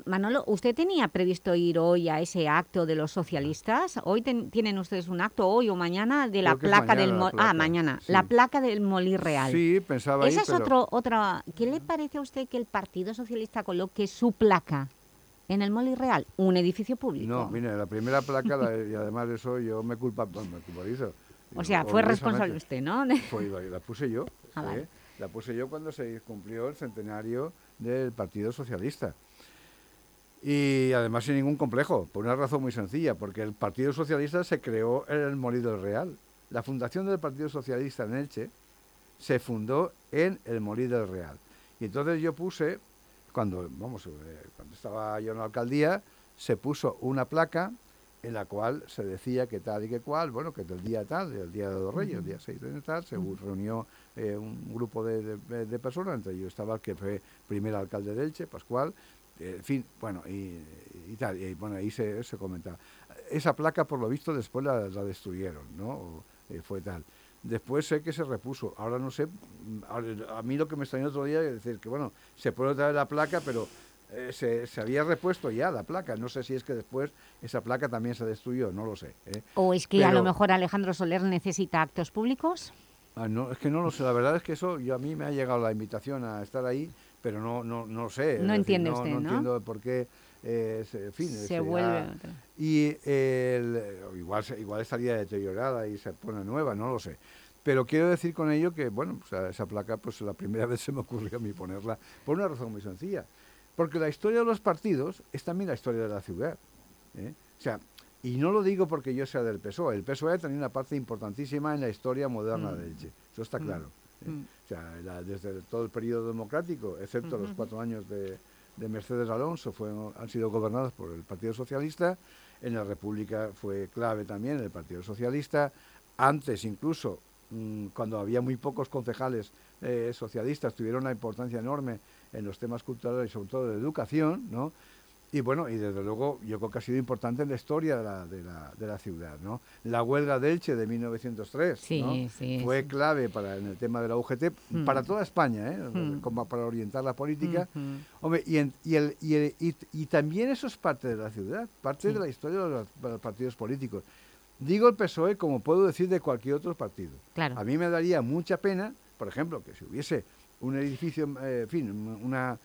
S3: Manolo, ¿usted tenía previsto ir hoy a ese acto de los socialistas? ¿Hoy ten- tienen ustedes un acto, hoy o mañana, de la placa del...
S20: la placa,
S3: Ah, mañana.
S20: sí.
S3: La placa del Molí Real.
S20: Sí, pensaba
S3: Esa
S20: ir,
S3: es
S20: pero-
S3: otro, otra... ¿Qué le parece a usted que el Partido Socialista coloque su placa en el Molí Real? Un edificio público.
S20: No, mire, la primera placa, la- y además de eso yo me culpa, me culpabilizo.
S3: O sea, fue responsable usted, ¿no?
S20: Fue, la, la puse yo.
S3: Ah,
S20: ¿eh?
S3: vale.
S20: La puse yo cuando se cumplió el centenario del Partido Socialista. Y además sin ningún complejo, por una razón muy sencilla, porque el Partido Socialista se creó en el Molí del Real. La fundación del Partido Socialista en Elche se fundó en el Molí del Real. Y entonces yo puse, cuando, vamos, eh, cuando estaba yo en la alcaldía, se puso una placa en la cual se decía que tal y que cual, bueno, que el día tal, el día de los Reyes, el día 6 de tal, se reunió eh, un grupo de, de- de personas, entre ellos estaba el que fue primer alcalde de Elche, Pascual, eh, en fin, bueno, y, y tal, y bueno, ahí se, se comentaba. Esa placa, por lo visto, después la, la destruyeron, ¿no? O, eh, fue tal. Después sé que se repuso. Ahora no sé, mm, ahora- a mí lo que me extrañó otro día es decir que, bueno, se puede traer la placa, pero eh, se, se había repuesto ya la placa. No sé si es que después esa placa también se destruyó, no lo sé. ¿eh?
S3: ¿O es que a lo mejor Alejandro Soler necesita actos públicos?
S20: Ah, no, es que no lo sé. La verdad es que eso, yo a mí me ha llegado la invitación a estar ahí, pero no, no, no sé.
S3: No
S20: decir,
S3: entiende
S20: no,
S3: usted,
S20: no entiendo por qué. eh, se, en fin,
S3: Se
S20: ha-
S3: vuelve otra.
S20: Y el- igual, igual estaría deteriorada y se pone nueva, no lo sé. Pero quiero decir con ello que, bueno, pues, esa placa, pues la primera vez se me ocurrió a mí ponerla por una razón muy sencilla. Porque la historia de los partidos es también la historia de la ciudad. ¿eh? O sea, y no lo digo porque yo sea del PSOE. El PSOE tenido una parte importantísima en la historia moderna
S21: Mm.
S20: de Elche. Eso está
S21: Mm.
S20: claro. ¿eh?
S21: Mm.
S20: O sea, la- desde todo el periodo democrático, excepto los cuatro años de, de Mercedes Alonso, fueron, han sido gobernados por el Partido Socialista. En la República fue clave también el Partido Socialista. Antes incluso, cuando había muy pocos concejales eh, socialistas, tuvieron una importancia enorme en los temas culturales y sobre todo de educación, ¿no? Y bueno, y desde luego yo creo que ha sido importante en la historia de la, de la, de la ciudad, ¿no? La huelga de Elche de 1903
S3: Sí,
S20: ¿no?
S3: sí,
S20: fue
S3: sí.
S20: clave para en el tema de la UGT,
S3: Mm.
S20: para toda España, ¿eh?
S3: Mm.
S20: como para orientar la política.
S3: Ujú.
S20: Hombre, y, en- y, el- y, el- y- y también eso es parte de la ciudad, parte de la historia de los, de los partidos políticos. Digo el PSOE como puedo decir de cualquier otro partido.
S3: Claro.
S20: A mí me daría mucha pena, por ejemplo, que si hubiese un edificio, eh, en fin, una,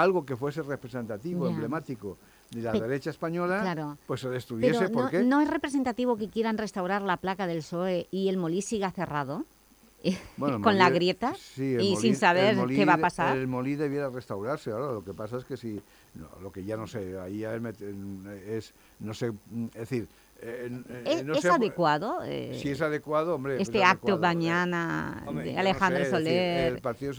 S20: algo que fuese representativo,
S3: Ya.
S20: emblemático de la
S3: Pe-
S20: derecha española,
S3: Claro.
S20: pues se destruyese.
S3: Pero
S20: ¿Por
S3: no,
S20: qué?
S3: no es representativo que quieran restaurar la placa del PSOE y el Molí siga cerrado,
S20: Bueno, el
S3: con la
S20: Molí-
S3: grieta,
S20: sí,
S3: y
S20: Molí-
S3: sin saber
S20: Molí
S3: qué va a pasar.
S20: El Molí debiera restaurarse. Ahora lo que pasa es que si, no, lo que ya no sé, ahí ya es, es, no sé, mm, es decir, eh, eh,
S3: ¿Es,
S20: no
S3: es
S20: sé,
S3: adecuado eh,
S20: Si es adecuado, hombre.
S3: este
S20: pues
S3: acto
S20: adecuado, eh.
S3: mañana
S20: Hombre,
S3: de
S20: no
S3: Alejandro
S20: sé, es decir,
S3: Soler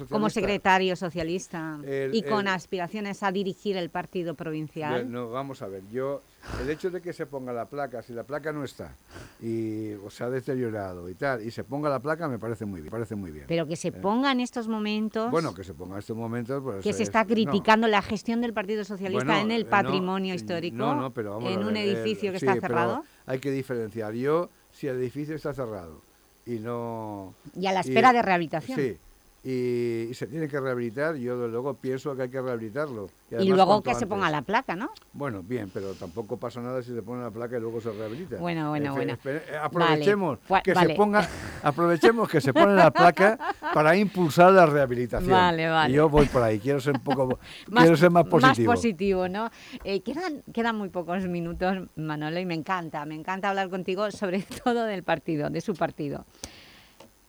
S3: como secretario socialista
S20: El-
S3: y con
S20: el-
S3: aspiraciones a dirigir el partido provincial?
S20: No, vamos a ver, yo, el hecho de que se ponga la placa, si la placa no está y o se ha deteriorado y tal, y se ponga la placa me parece muy bien, parece muy bien.
S3: Pero que se
S20: Eh,
S3: ponga en estos momentos
S20: Bueno, que se ponga en estos momentos, pues
S3: que se
S20: es-
S3: está
S20: no.
S3: criticando la gestión del Partido Socialista
S20: Bueno,
S3: en
S20: eh,
S3: el
S20: no,
S3: patrimonio
S20: eh,
S3: histórico
S20: no, no, pero vamos
S3: en un edificio que
S20: sí,
S3: está cerrado.
S20: Hay que diferenciar. Yo, si el edificio está cerrado y no...
S3: Y a la espera de rehabilitación.
S20: Sí. Y, y se tiene que rehabilitar, yo luego pienso que hay que rehabilitarlo.
S3: Y,
S20: además
S3: luego que se
S20: antes.
S3: ponga la placa, ¿no?
S20: Bueno, bien, pero tampoco pasa nada si se pone la placa y luego se rehabilita.
S3: Bueno, bueno, bueno.
S20: eh, aprovechemos
S3: Vale,
S20: que
S3: vale.
S20: se ponga, aprovechemos que se pone la placa para impulsar la rehabilitación.
S3: Vale, vale.
S20: Y yo voy por ahí, quiero ser un poco,
S3: Más,
S20: quiero ser más positivo.
S3: positivo, ¿no? Eh, quedan, quedan muy pocos minutos, Manolo, y me encanta, me encanta hablar contigo sobre todo del partido, de su partido.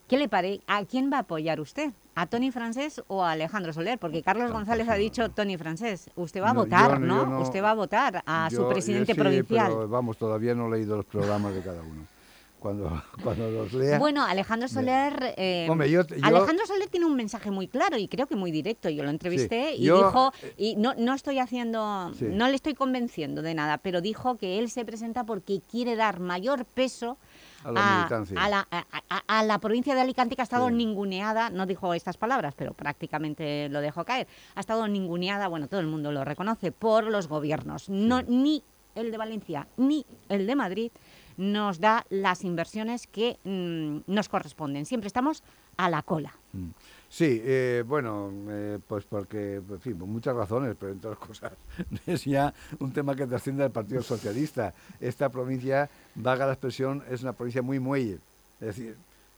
S3: ¿Qué le parece? ¿A quién va a apoyar usted? ¿A Tony Francés o a Alejandro Soler? Porque Carlos González ha dicho Tony Francés. Usted va a
S20: No,
S3: votar,
S20: yo-
S3: ¿no?
S20: yo no-
S3: Usted va a votar a
S20: Yo-
S3: su presidente
S20: sí,
S3: provincial.
S20: pero vamos, todavía no he leído los programas de cada uno. Cuando, cuando los lea...
S3: Bueno, Alejandro Soler... eh,
S20: Hombre,
S3: Alejandro Soler tiene un mensaje muy claro y creo que muy directo. Yo lo entrevisté y dijo, y no, no estoy haciendo,
S20: Sí.
S3: no le estoy convenciendo de nada, pero dijo que él se presenta porque quiere dar mayor peso
S20: A la militancia.
S3: a la, a- a- a la provincia de Alicante que ha estado
S20: Sí.
S3: ninguneada, no dijo estas palabras, pero prácticamente lo dejó caer, ha estado ninguneada, bueno, todo el mundo lo reconoce, por los gobiernos. No, Ni el de Valencia ni el de Madrid nos da las inversiones que mm, nos corresponden. Siempre estamos a la cola.
S20: Mm. Sí, eh, bueno, eh, pues porque, en fin, por muchas razones, pero entre otras cosas es ya un tema que trasciende al Partido Socialista. Esta provincia, vaga la expresión, es una provincia muy muelle. Es decir,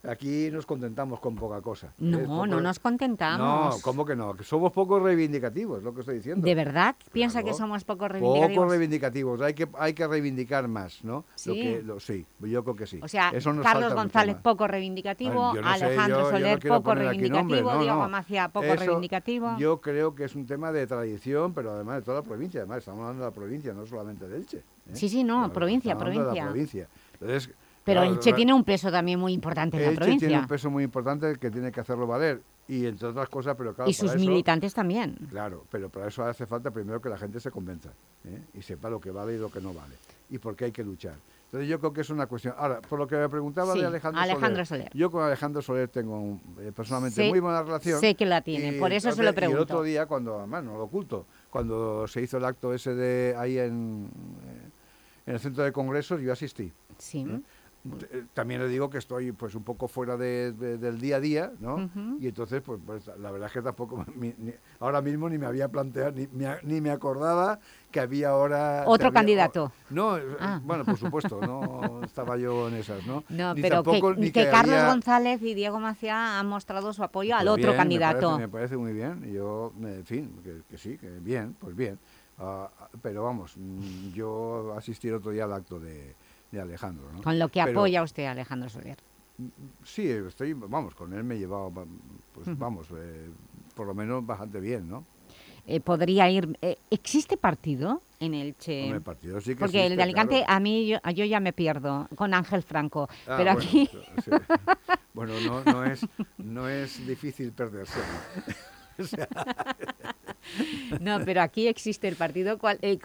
S20: aquí nos contentamos con poca cosa.
S3: No,
S20: poco-
S3: no nos contentamos.
S20: No, ¿cómo que no? Que somos poco reivindicativos, lo que estoy diciendo.
S3: ¿De verdad piensa que
S20: Claro.
S3: somos poco
S20: Poco
S3: reivindicativos?
S20: reivindicativos, hay que, hay que reivindicar más, ¿no? Lo
S3: Sí.
S20: que, lo- sí, yo creo que sí.
S3: O sea,
S20: Eso
S3: Carlos González poco reivindicativo,
S20: Ay, yo no sé,
S3: Alejandro
S20: yo- yo no
S3: Soler
S20: quiero
S3: poco
S20: poner aquí
S3: reivindicativo,
S20: no,
S3: Diego
S20: no.
S3: Amacia poco
S20: Eso,
S3: reivindicativo.
S20: Yo creo que es un tema de tradición, pero además de toda la provincia. Además, estamos hablando de la provincia, no solamente de Elche. ¿eh?
S3: Sí, sí, no, provincia,
S20: hablando de la
S3: provincia.
S20: provincia. Entonces,
S3: Pero
S20: claro,
S3: Elche
S20: la-
S3: tiene un peso también muy importante en la
S20: Elche
S3: provincia.
S20: tiene un peso muy importante que tiene que hacerlo valer. Y entre otras cosas, pero claro,
S3: y sus
S20: eso-
S3: militantes también.
S20: Claro, pero para eso hace falta primero que la gente se convenza ¿eh? y sepa lo que vale y lo que no vale y por qué hay que luchar. Entonces yo creo que es una cuestión. Ahora, por lo que me preguntaba
S3: Sí,
S20: de Alejandro,
S3: Alejandro Soler.
S20: Yo con Alejandro Soler tengo un- eh, personalmente muy buena relación.
S3: sé que la tiene, por eso se lo
S20: Y el
S3: pregunto.
S20: otro día, cuando, además no lo oculto, cuando se hizo el acto ese de ahí en, eh, en el centro de congresos, yo asistí.
S3: Sí.
S20: ¿eh? Eh, También le digo que estoy pues un poco fuera de- de- del día a día, ¿no? Y entonces, pues, pues, la verdad es que tampoco, me- ni- ahora mismo ni me había planteado, ni, ni me acordaba que había ahora...
S3: Otro
S20: había-
S3: candidato.
S20: No, eh,
S3: Ah.
S20: bueno, por supuesto, no estaba yo en esas, ¿no?
S3: No,
S20: Ni
S3: pero
S20: tampoco-
S3: que,
S20: ni
S3: que Carlos
S20: había-
S3: González y Diego Macía han mostrado su apoyo al otro candidato.
S20: Me parece, me parece muy bien. y Yo, en fin, que, que sí, que bien, pues bien. Ah, pero vamos, mm, yo asistí el otro día al acto de, de Alejandro. ¿no?
S3: Con lo que
S20: Pero,
S3: apoya usted a Alejandro Soler.
S20: Sí, estoy, vamos, con él me he llevado, va- pues vamos, eh, por lo menos bastante bien, ¿no?
S3: Eh, podría ir. eh, ¿Existe partido en el Che?
S20: Hombre, partido sí que
S3: Porque el de Alicante,
S20: claro.
S3: a mí yo, yo ya me pierdo con Ángel Franco.
S20: Ah,
S3: pero
S20: bueno,
S3: aquí.
S20: sí. Bueno, no, no, es, no es difícil perderse. ¿no? O sea,
S3: No, pero aquí existe el partido. cual- eh,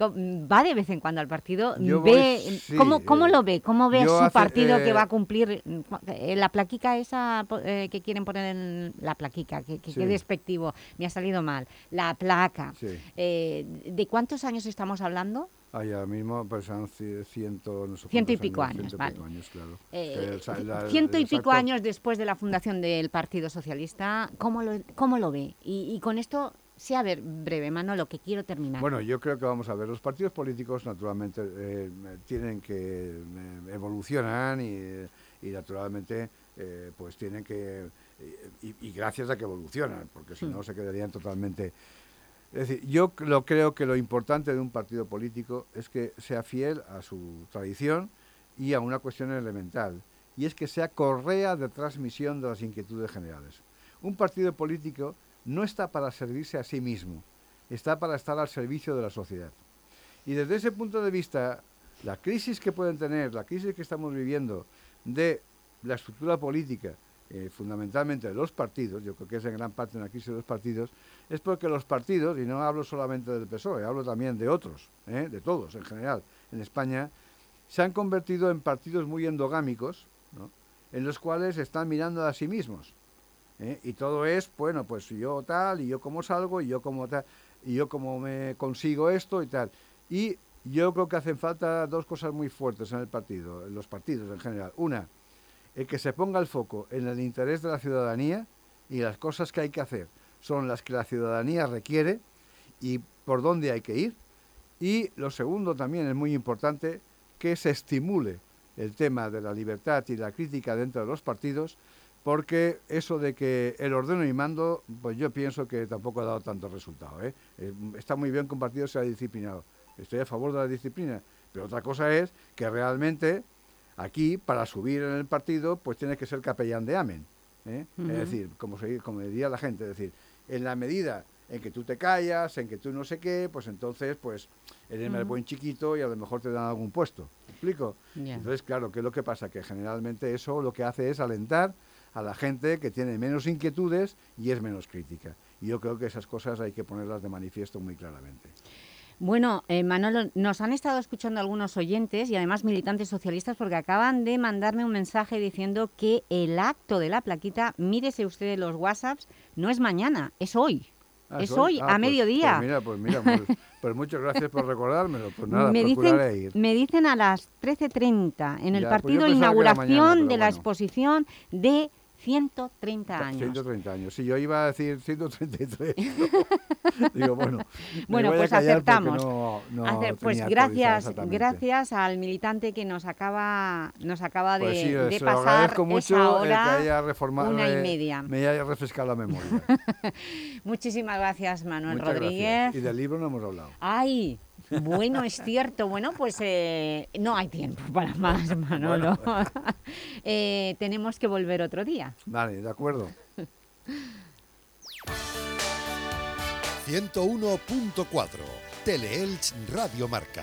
S3: va de vez en cuando al partido.
S20: Yo voy,
S3: ve,
S20: sí,
S3: ¿cómo, cómo
S20: eh,
S3: lo ve? ¿Cómo ve su
S20: hace,
S3: partido que
S20: eh,
S3: va a cumplir cu- eh, la plaquica esa que quieren poner en la plaquica? Que, que,
S20: Sí.
S3: qué despectivo. Me ha salido mal. La placa.
S20: Sí.
S3: ¿De cuántos años estamos hablando?
S20: Ahora mismo pues son ci- ciento, no sé
S3: Ciento y pico años,
S20: ciento y
S3: vale.
S20: pico años, claro.
S3: Eh,
S20: el la-
S3: ciento y pico años después de la fundación del Partido Socialista, ¿cómo lo, cómo lo ve? Y, y con esto, sea ver, breve, Manolo, que quiero terminar.
S20: Bueno, yo creo que vamos a ver, los partidos políticos naturalmente eh, tienen que eh, evolucionan y, y naturalmente eh, pues tienen que, y, y gracias a que evolucionan, porque si
S3: Mm.
S20: no se quedarían totalmente... Es decir, yo lo creo que lo importante de un partido político es que sea fiel a su tradición y a una cuestión elemental, y es que sea correa de transmisión de las inquietudes generales. Un partido político no está para servirse a sí mismo, está para estar al servicio de la sociedad. Y desde ese punto de vista, la crisis que pueden tener, la crisis que estamos viviendo de la estructura política, eh, fundamentalmente de los partidos, yo creo que es en gran parte una crisis de los partidos, es porque los partidos, y no hablo solamente del PSOE, hablo también de otros, ¿eh? de todos en general, en España, se han convertido en partidos muy endogámicos, ¿no? en los cuales están mirando a sí mismos. ¿eh? Y todo es, bueno, pues yo tal, y yo cómo salgo, y yo cómo tal, y yo cómo me consigo esto y tal. Y yo creo que hacen falta dos cosas muy fuertes en el partido, en los partidos en general. Una, el que se ponga el foco en el interés de la ciudadanía y las cosas que hay que hacer son las que la ciudadanía requiere y por dónde hay que ir. Y lo segundo también es muy importante que se estimule el tema de la libertad y la crítica dentro de los partidos, porque eso de que el ordeno y mando, pues yo pienso que tampoco ha dado tanto resultado. ¿eh? Eh, está muy bien que un partido sea disciplinado, estoy a favor de la disciplina, pero otra cosa es que realmente aquí, para subir en el partido, pues tienes que ser capellán de amén. ¿eh? Es decir, como, se, como diría la gente, es decir, en la medida en que tú te callas, en que tú no sé qué, pues entonces, pues eres el buen chiquito y a lo mejor te dan algún puesto. ¿Me explico? Entonces, claro, ¿qué es lo que pasa? Que generalmente eso lo que hace es alentar a la gente que tiene menos inquietudes y es menos crítica. Y yo creo que esas cosas hay que ponerlas de manifiesto muy claramente.
S3: Bueno, eh, Manolo, nos han estado escuchando algunos oyentes y además militantes socialistas porque acaban de mandarme un mensaje diciendo que el acto de la plaquita, mírese usted los WhatsApps, no es mañana, es hoy.
S20: Ah,
S3: es hoy,
S20: Ah,
S3: a
S20: pues-
S3: mediodía.
S20: Pues mira, pues mira, pues, pues muchas gracias por recordármelo. Pues nada,
S3: me, dicen,
S20: ir.
S3: me dicen a las 13.30 en el
S20: Ya, pues
S3: partido inauguración
S20: mañana,
S3: de la exposición de 130 años.
S20: 130 años. Si yo iba a decir 133. Digo, bueno.
S3: Bueno, pues acertamos.
S20: no- no
S3: pues gracias, gracias al militante que nos acaba, nos acaba de,
S20: Pues sí,
S3: de
S20: se lo
S3: pasar esa
S20: mucho
S3: hora,
S20: que haya reformado,
S3: una y media.
S20: me haya refrescado la memoria.
S3: Muchísimas gracias, Manuel
S20: Muchas
S3: Rodríguez.
S20: gracias. Y del libro no hemos hablado.
S3: Ay, bueno, es cierto. Bueno, pues eh, no hay tiempo para más, Manolo. Eh, tenemos que volver otro día.
S20: Vale, de acuerdo.
S1: 101.4 Teleelch Radio Marca.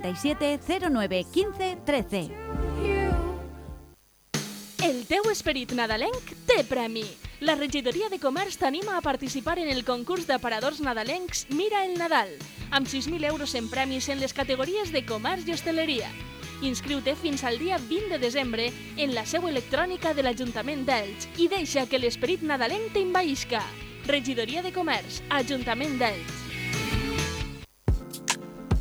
S5: 637 09 15 13.
S21: El teu esperit nadalenc té premi. La regidoria de comerç t'anima a participar en el concurs d'aparadors nadalencs Mira el Nadal, amb 6.000 euros en premis en les categories de comerç i hostaleria. Inscriu-te fins al dia 20 de desembre en la seu electrònica de l'Ajuntament d'Elx i deixa que l'esperit nadalenc t'envaïsca. Regidoria de Comerç, Ajuntament d'Elx.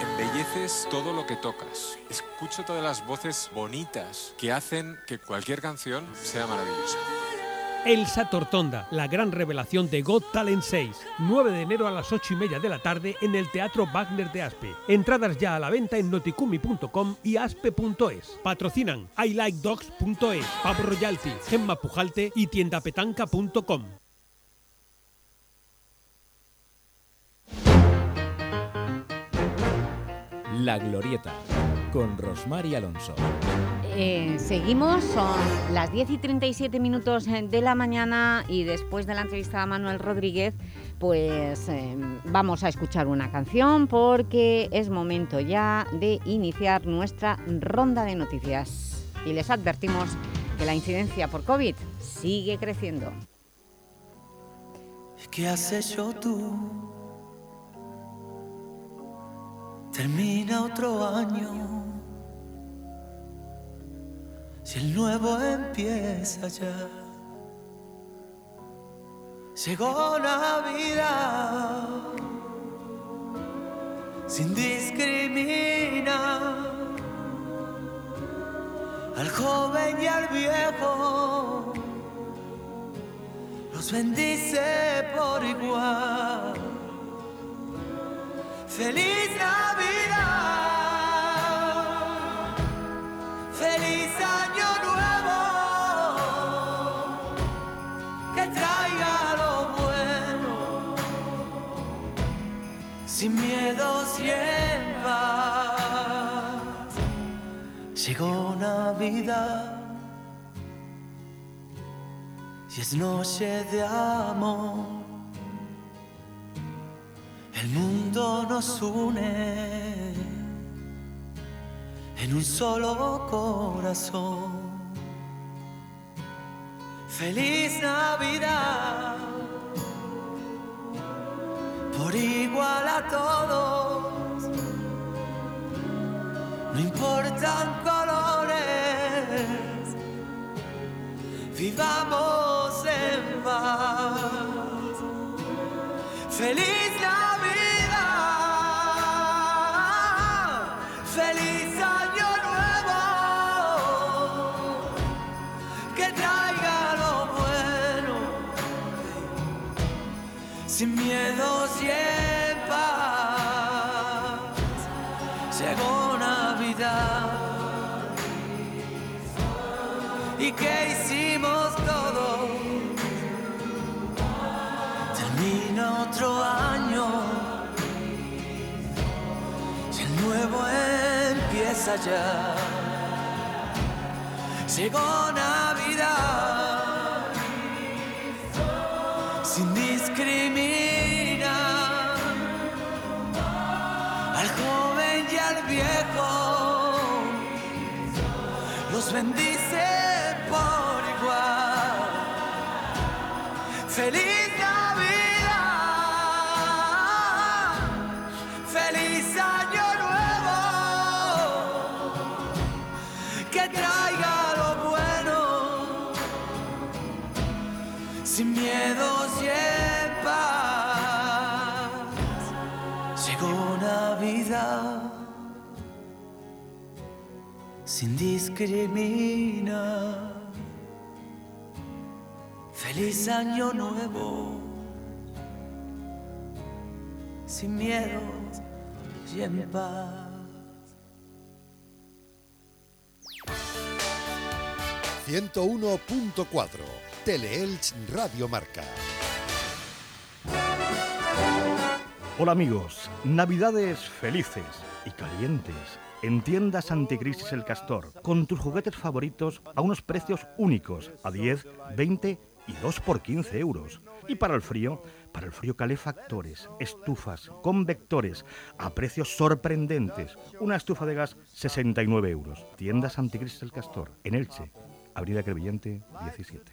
S22: Embelleces todo lo que tocas. Escucho todas las voces bonitas que hacen que cualquier canción sea maravillosa.
S17: Elsa Tortonda, la gran revelación de Got Talent 6. 9 de enero a las 8 y media de la tarde en el Teatro Wagner de Aspe. Entradas ya a la venta en noticumi.com y aspe.es. Patrocinan iLikeDogs.es, Pab Royalty, Gemma Pujalte y tiendapetanca.com.
S2: La Glorieta, con Rosmar y Alonso.
S3: Eh, seguimos, son las 10 y 37 minutos de la mañana y después de la entrevista a Manuel Rodríguez, pues eh, vamos a escuchar una canción porque es momento ya de iniciar nuestra ronda de noticias. Y les advertimos que la incidencia por COVID sigue creciendo.
S4: ¿Qué has hecho tú? Termina otro año. Si el nuevo empieza ya. Llegó Navidad. Sin discriminar. Al joven y al viejo. Los bendice por igual. ¡Feliz Navidad! ¡Feliz Año Nuevo! Que traiga lo bueno, sin miedos y en paz. Llegó Navidad y es noche de amor. El mundo nos une en un solo corazón. Feliz Navidad, por igual a todos, no importan colores, vivamos en paz. Feliz Navidad, sin miedos paz. Llegó Navidad, y que hicimos todos termina otro año y el nuevo empieza ya. Llegó Navidad sin discriminar al joven y al viejo. Los bendice por igual. Feliz Navidad sin discriminar. Feliz año nuevo, sin miedos y en paz.
S1: 101.4 Teleelch Radio Marca.
S23: Hola amigos, Navidades felices y calientes. En tiendas Anticrisis El Castor, con tus juguetes favoritos a unos precios únicos, a 10, 20 y 2 por 15 euros. Y para el frío, para el frío calefactores, estufas, convectores, a precios sorprendentes. Una estufa de gas, 69 euros. Tiendas Anticrisis El Castor, en Elche, Avenida Crevillente, 17.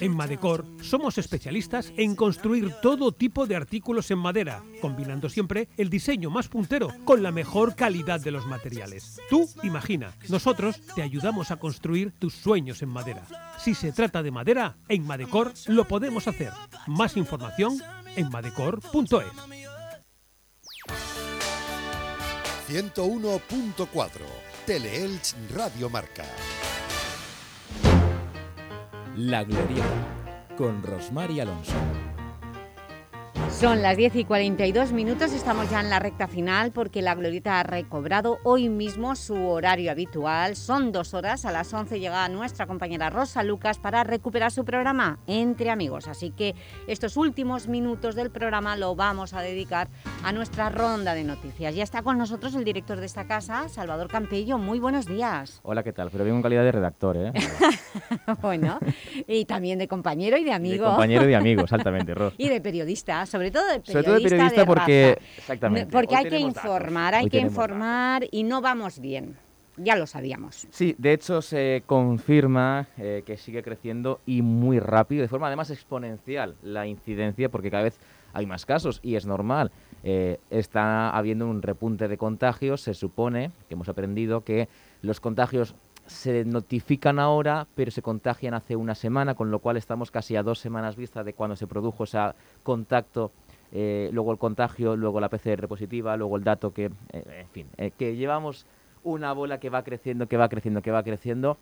S17: En Madecor somos especialistas en construir todo tipo de artículos en madera, combinando siempre el diseño más puntero con la mejor calidad de los materiales. Tú imagina, nosotros te ayudamos a construir tus sueños en madera. Si se trata de madera, en Madecor lo podemos hacer. Más información en madecor.es.
S1: 101.4 Teleelch Radio Marca.
S2: La Glorieta, con Rosmar y Alonso.
S3: Son las 10 y 42 minutos, estamos ya en la recta final porque la Glorieta ha recobrado hoy mismo su horario habitual. Son dos horas, a las 11 llega nuestra compañera Rosa Lucas para recuperar su programa Entre Amigos. Así que estos últimos minutos del programa lo vamos a dedicar a nuestra ronda de noticias. Ya está con nosotros el director de esta casa, Salvador Campello. Muy buenos días.
S24: Hola, ¿qué tal? Pero vengo en calidad de redactor, ¿eh?
S3: bueno, y también de compañero y de amigo.
S24: De compañero y de amigo, exactamente, Ros.
S3: y de periodista, sobre todo de periodista.
S24: Sobre todo de periodista porque...
S3: raza.
S24: Exactamente.
S3: Porque
S24: hoy
S3: hay que
S24: datos,
S3: informar, hay
S24: hoy
S3: que informar y no vamos bien. Ya lo sabíamos.
S24: Sí, de hecho se confirma eh, que sigue creciendo y muy rápido, de forma además exponencial la incidencia, porque cada vez hay más casos y es normal. Eh, está habiendo un repunte de contagios, se supone que hemos aprendido que los contagios se notifican ahora, pero se contagian hace una semana, con lo cual estamos casi a dos semanas vista de cuando se produjo ese contacto, eh, luego el contagio, luego la PCR positiva, luego el dato que, eh, en fin, eh, que llevamos una bola que va creciendo, que va creciendo, que va creciendo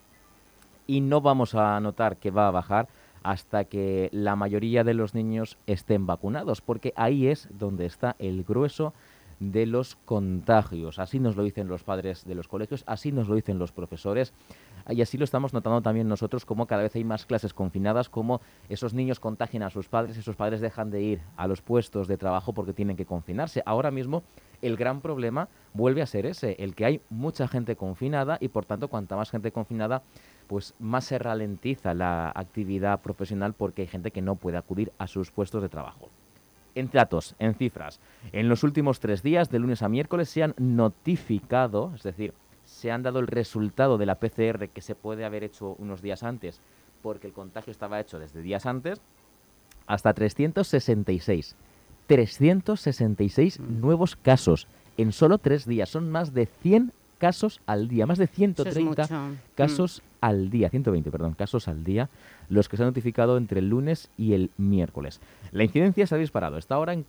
S24: y no vamos a notar que va a bajar hasta que la mayoría de los niños estén vacunados, porque ahí es donde está el grueso de los contagios. Así nos lo dicen los padres de los colegios, así nos lo dicen los profesores y así lo estamos notando también nosotros, como cada vez hay más clases confinadas, como esos niños contagian a sus padres, esos padres dejan de ir a los puestos de trabajo porque tienen que confinarse. Ahora mismo el gran problema vuelve a ser ese, el que hay mucha gente confinada y por tanto cuanta más gente confinada, pues más se ralentiza la actividad profesional porque hay gente que no puede acudir a sus puestos de trabajo. En datos, en cifras, en los últimos tres días, de lunes a miércoles, se han notificado, es decir, se han dado el resultado de la PCR que se puede haber hecho unos días antes, porque el contagio estaba hecho desde días antes, hasta 366. 366 nuevos casos en solo tres días. Son más de 100 casos al día, más de 130
S3: mucho.
S24: casos al día, 120, perdón, casos al día, los que se han notificado entre el lunes y el miércoles. La incidencia se ha disparado, está ahora en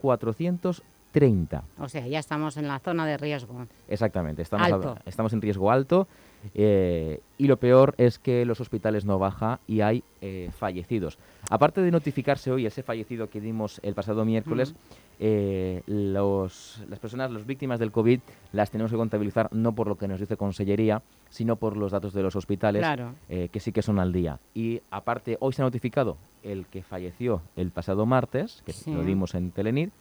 S24: 430.
S3: O sea, ya estamos en la zona de riesgo.
S24: Exactamente, estamos, a-
S3: Alto.
S24: estamos en riesgo alto eh, y lo peor es que los hospitales no baja y hay eh, fallecidos. Aparte de notificarse hoy ese fallecido que dimos el pasado miércoles, eh, los, las personas, las víctimas del COVID, las tenemos que contabilizar no por lo que nos dice Consellería, sino por los datos de los hospitales,
S3: Claro.
S24: eh, que sí que son al día. Y aparte, hoy se ha notificado el que falleció el pasado martes, que
S3: Sí.
S24: lo dimos en Telenir,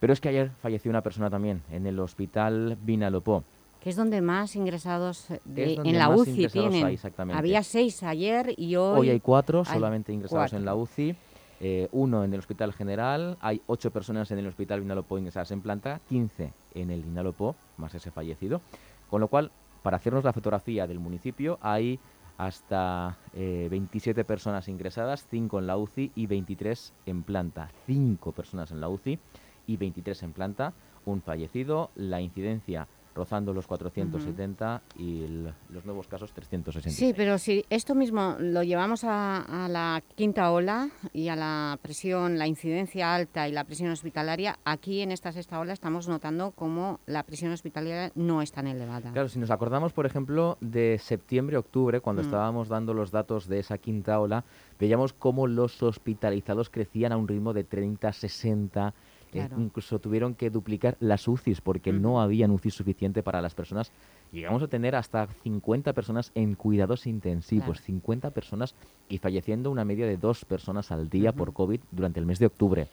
S24: pero es que ayer falleció una persona también en el hospital Vinalopó.
S3: Que es donde más ingresados eh, de-
S24: donde
S3: en la UCI tienen.
S24: hay.
S3: Había seis ayer y hoy...
S24: Hoy hay cuatro
S3: hay
S24: solamente ingresados en la. UCI eh, uno en el Hospital General, hay ocho personas en el Hospital Vinalopó ingresadas en planta, 15 en el Vinalopó, más ese fallecido. Con lo cual, para hacernos la fotografía del municipio, hay hasta eh, 27 personas ingresadas, 5 en la UCI y 23 en planta. 5 personas en la UCI y 23 en planta, un fallecido, la incidencia rozando los 470 y el- los nuevos casos 366.
S3: Sí, pero si esto mismo lo llevamos a, a la quinta ola y a la presión, la incidencia alta y la presión hospitalaria, aquí en esta sexta ola estamos notando cómo la presión hospitalaria no es tan elevada.
S24: Claro, si nos acordamos, por ejemplo, de septiembre-octubre, cuando
S3: Mm.
S24: estábamos dando los datos de esa quinta ola, veíamos cómo los hospitalizados crecían a un ritmo de 30, 60, eh,
S3: Claro.
S24: incluso tuvieron que duplicar las UCIs porque no habían UCI suficiente para las personas. Llegamos a tener hasta 50 personas en cuidados intensivos,
S3: Claro.
S24: 50 personas y falleciendo una media de dos personas al día por. COVID durante el mes de octubre.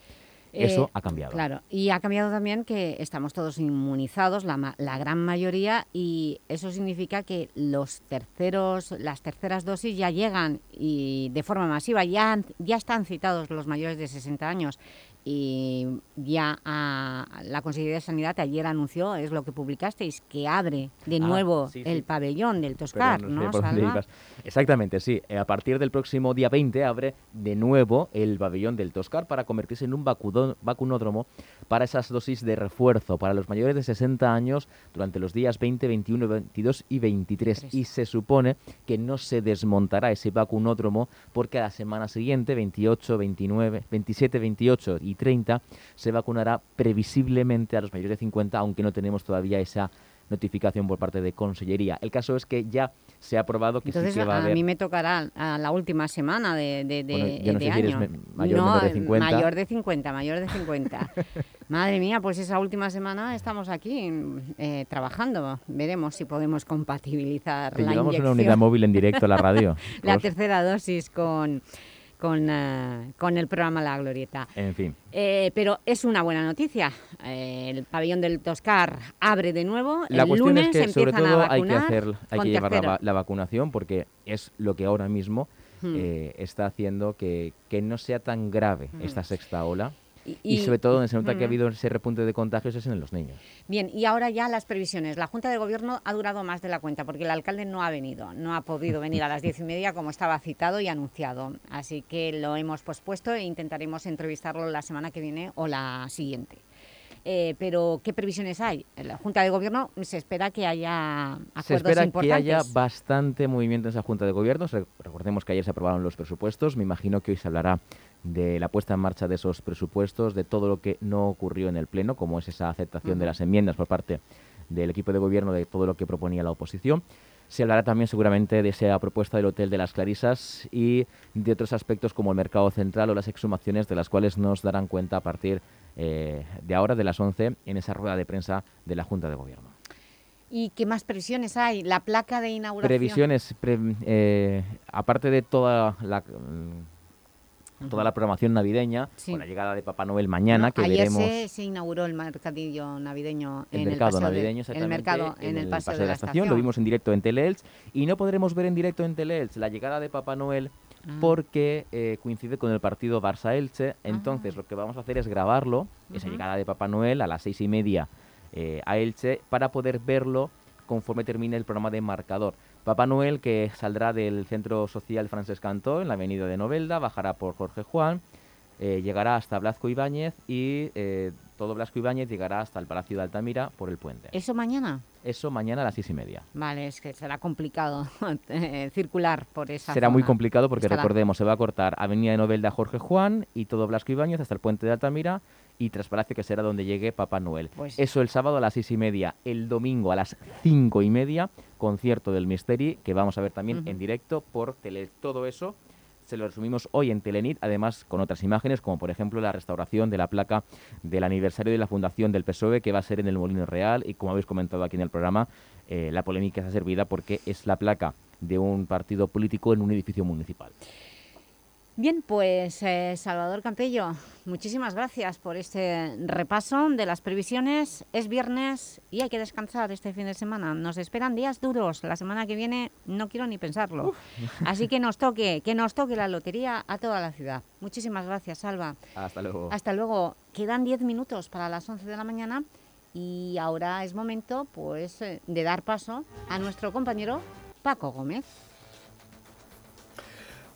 S24: Eso
S3: Eh,
S24: ha cambiado.
S3: Claro, y ha cambiado también que estamos todos inmunizados, la, la gran mayoría, y eso significa que los terceros, las terceras dosis ya llegan y de forma masiva, ya, ya están citados los mayores de 60 años y ya ah, la Consejería de Sanidad ayer anunció, es lo que publicasteis, que abre de
S24: Ah,
S3: nuevo
S24: sí, sí.
S3: el pabellón del Toscar.
S24: Exactamente, sí. Eh, A partir del próximo día 20 abre de nuevo el pabellón del Toscar para convertirse en un vacudo- vacunódromo para esas dosis de refuerzo para los mayores de 60 años durante los días 20, 21, 22 y 23. Y se supone que no se desmontará ese vacunódromo porque a la semana siguiente, 28, 29, 27, 28 y 30, se vacunará previsiblemente a los mayores de 50, aunque no tenemos todavía esa notificación por parte de Consellería. El caso es que ya se ha aprobado que
S3: Entonces
S24: sí que va a
S3: a
S24: haber...
S3: mí me tocará a la última semana de, de, de-
S24: Bueno, yo no
S3: de
S24: sé si eres
S3: año.
S24: mayor
S3: no,
S24: de 50.
S3: mayor de 50, mayor de 50. Madre mía, pues esa última semana estamos aquí eh, trabajando. Veremos si podemos compatibilizar
S24: Te
S3: la
S24: llevamos una
S3: inyección.
S24: unidad móvil en directo a la radio.
S3: la tercera dosis con, con, eh, con el programa La Glorieta.
S24: En fin.
S3: Eh, pero es una buena noticia. Eh, el pabellón del Toscar abre de nuevo.
S24: La
S3: el
S24: cuestión
S3: lunes
S24: es que sobre todo hay que hacer, hay que llevar la, vacunación porque es lo que ahora mismo
S3: Hmm.
S24: eh, está haciendo que, que no sea tan grave
S3: Hmm.
S24: esta sexta ola.
S3: Y-
S24: Y,
S3: y-
S24: sobre todo donde se nota que ha habido ese repunte de contagios es en los niños.
S3: Bien, y ahora ya las previsiones. La Junta de Gobierno ha durado más de la cuenta porque el alcalde no ha venido, no ha podido venir a las diez y media como estaba citado y anunciado. Así que lo hemos pospuesto e intentaremos entrevistarlo la semana que viene o la siguiente. Eh, pero, ¿qué previsiones hay? En la Junta de Gobierno se espera que haya acuerdos
S24: Se espera que haya bastante movimiento en esa Junta de Gobierno. Re- Recordemos que ayer se aprobaron los presupuestos. Me imagino que hoy se hablará de la puesta en marcha de esos presupuestos, de todo lo que no ocurrió en el Pleno, como es esa aceptación de las enmiendas por parte del equipo de gobierno de todo lo que proponía la oposición. Se hablará también seguramente de esa propuesta del Hotel de las Clarisas y de otros aspectos como el mercado central o las exhumaciones de las cuales nos darán cuenta a partir eh, de ahora, de las 11, en esa rueda de prensa de la Junta de Gobierno.
S3: ¿Y qué más previsiones hay? La placa de inauguración.
S24: Previsiones, pre- eh, aparte de toda la, mm, toda la programación navideña,
S3: Sí.
S24: con la llegada de Papá Noel mañana,
S3: No,
S24: que
S3: ayer
S24: veremos
S3: se, se inauguró el mercadillo navideño
S24: el
S3: en
S24: mercado
S3: el paseo de-
S24: navideño,
S3: el
S24: exactamente,
S3: mercado en, el paseo,
S24: de la estación. Lo vimos en directo en Teleelch y no podremos ver en directo en Teleelch la llegada de Papá Noel
S3: Ah.
S24: porque eh, coincide con el partido Barça-Elche. Entonces, lo que vamos a hacer es grabarlo, esa llegada de Papá Noel a las seis y media eh, a Elche, para poder verlo conforme termine el programa de marcador. Papá Noel que saldrá del Centro Social Francesc Cantó en la avenida de Novelda, bajará por Jorge Juan, eh, llegará hasta Blasco Ibáñez y eh, todo Blasco Ibáñez llegará hasta el Palacio de Altamira por el puente.
S3: ¿Eso mañana?
S24: Eso mañana a las seis y media.
S3: Vale, es que será complicado eh, circular por esa
S24: Será muy complicado porque
S3: Estará-
S24: recordemos, se va a cortar Avenida de Novelda Jorge Juan y todo Blasco Ibáñez hasta el puente de Altamira y Traspalacio que será donde llegue Papá Noel.
S3: Pues-
S24: Eso el sábado a las seis y media, el domingo a las cinco y media, concierto del Misteri que vamos a ver también en directo por tele. Todo eso se lo resumimos hoy en Telenit, además con otras imágenes, como por ejemplo la restauración de la placa del aniversario de la fundación del PSOE, que va a ser en el Molino Real, y como habéis comentado aquí en el programa, eh, la polémica está servida porque es la placa de un partido político en un edificio municipal.
S3: Bien, pues eh, Salvador Campello, muchísimas gracias por este repaso de las previsiones. Es viernes y hay que descansar este fin de semana. Nos esperan días duros. La semana que viene no quiero ni pensarlo. Así que nos toque, que nos toque la lotería a toda la ciudad. Muchísimas gracias, Salva.
S24: Hasta luego.
S3: Hasta luego. Quedan 10 minutos para las 11 de la mañana y ahora es momento pues, eh, de dar paso a nuestro compañero Paco Gómez.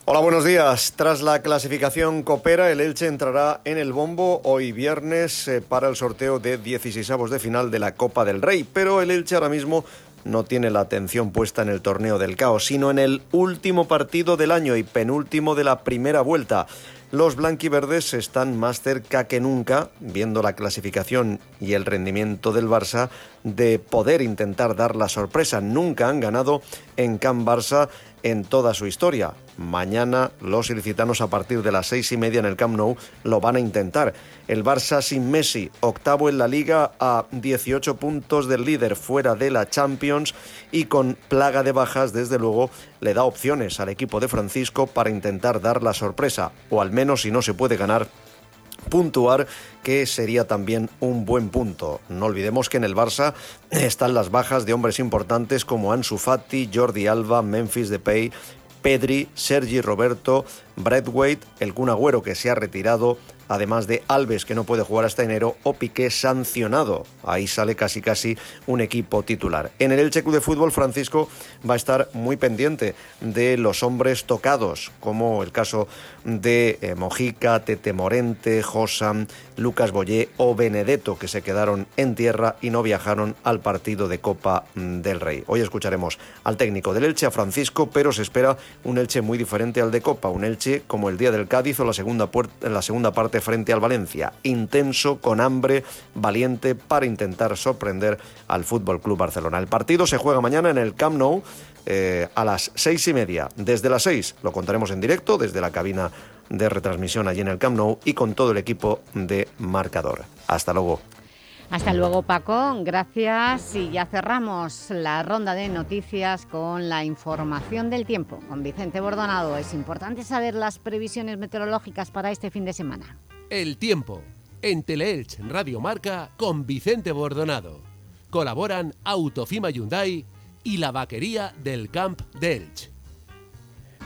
S25: Hola, buenos días. Tras la clasificación Copera, el Elche entrará en el bombo hoy viernes eh, para el sorteo de 16 de final de la Copa del Rey. Pero el Elche ahora mismo no tiene la atención puesta en el torneo del caos, sino en el último partido del año y penúltimo de la primera vuelta. Los blanquiverdes están más cerca que nunca, viendo la clasificación y el rendimiento del Barça, de poder intentar dar la sorpresa. Nunca han ganado en Can Barça en toda su historia. Mañana los ilicitanos a partir de las seis y media en el Camp Nou lo van a intentar. El Barça sin Messi, octavo en la liga a 18 puntos del líder fuera de la Champions y con plaga de bajas, desde luego, le da opciones al equipo de Francisco para intentar dar la sorpresa, o al menos si no se puede ganar, puntuar, que sería también un buen punto. No olvidemos que en el Barça están las bajas de hombres importantes como Ansu Fati, Jordi Alba, Memphis Depay, Pedri, Sergi Roberto, Waite, el Kun Agüero que se ha retirado, además de Alves que no puede jugar hasta enero o Piqué sancionado. Ahí sale casi casi un equipo titular. En el Elche Club de Fútbol Francisco va a estar muy pendiente de los hombres tocados, como el caso de eh, Mojica, Tete Morente, Josam, Lucas Boyé o Benedetto que se quedaron en tierra y no viajaron al partido de Copa mm, del Rey. Hoy escucharemos al técnico del Elche, a Francisco, pero se espera un Elche muy diferente al de Copa, un Elche como el día del Cádiz o la segunda, la segunda parte frente al Valencia, intenso, con hambre, valiente para intentar sorprender al Fútbol Club Barcelona. El partido se juega mañana en el Camp Nou eh, a las seis y media. Desde las seis lo contaremos en directo desde la cabina de retransmisión allí en el Camp Nou y con todo el equipo de marcador. Hasta luego.
S3: Hasta luego Paco, gracias y ya cerramos la ronda de noticias con la información del tiempo. Con Vicente Bordonado es importante saber las previsiones meteorológicas para este fin de semana.
S26: El tiempo en Teleelch Radio Marca con Vicente Bordonado. Colaboran Autofima Hyundai y la vaquería del Camp de Elche.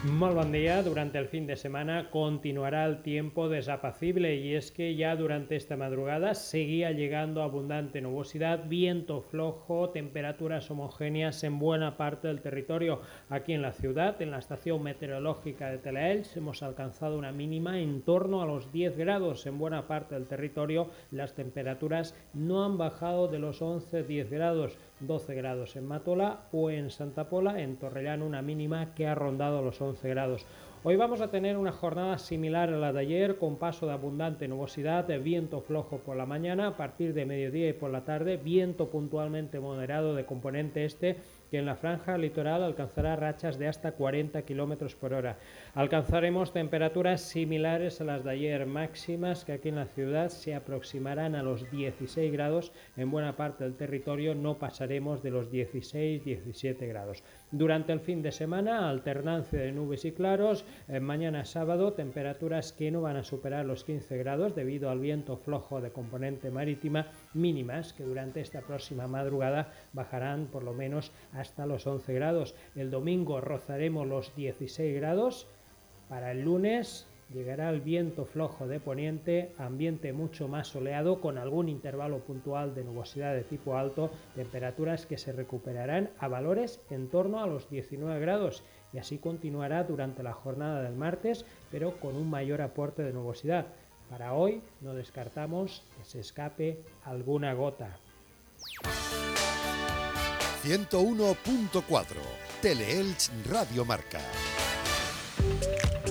S27: Muy buen día. Durante el fin de semana continuará el tiempo desapacible y es que ya durante esta madrugada seguía llegando abundante nubosidad, viento flojo, temperaturas homogéneas en buena parte del territorio. Aquí en la ciudad, en la estación meteorológica de Telaels, hemos alcanzado una mínima en torno a los 10 grados. En buena parte del territorio las temperaturas no han bajado de los 11-10 grados. 12 grados en Matola o en Santa Pola, en Torrellano una mínima que ha rondado los 11 grados. Hoy vamos a tener una jornada similar a la de ayer, con paso de abundante nubosidad, viento flojo por la mañana, a partir de mediodía y por la tarde, viento puntualmente moderado de componente este que en la franja litoral alcanzará rachas de hasta 40 km por hora. Alcanzaremos temperaturas similares a las de ayer, máximas que aquí en la ciudad se aproximarán a los 16 grados. En buena parte del territorio no pasaremos de los 16-17 grados. Durante el fin de semana, alternancia de nubes y claros. Eh, mañana sábado, temperaturas que no van a superar los 15 grados debido al viento flojo de componente marítima mínimas que durante esta próxima madrugada bajarán por lo menos hasta los 11 grados. El domingo rozaremos los 16 grados. Para el lunes llegará el viento flojo de poniente, ambiente mucho más soleado con algún intervalo puntual de nubosidad de tipo alto, temperaturas que se recuperarán a valores en torno a los 19 grados y así continuará durante la jornada del martes, pero con un mayor aporte de nubosidad. Para hoy no descartamos que se escape alguna gota.
S1: 101.4 Teleelch Radio Marca.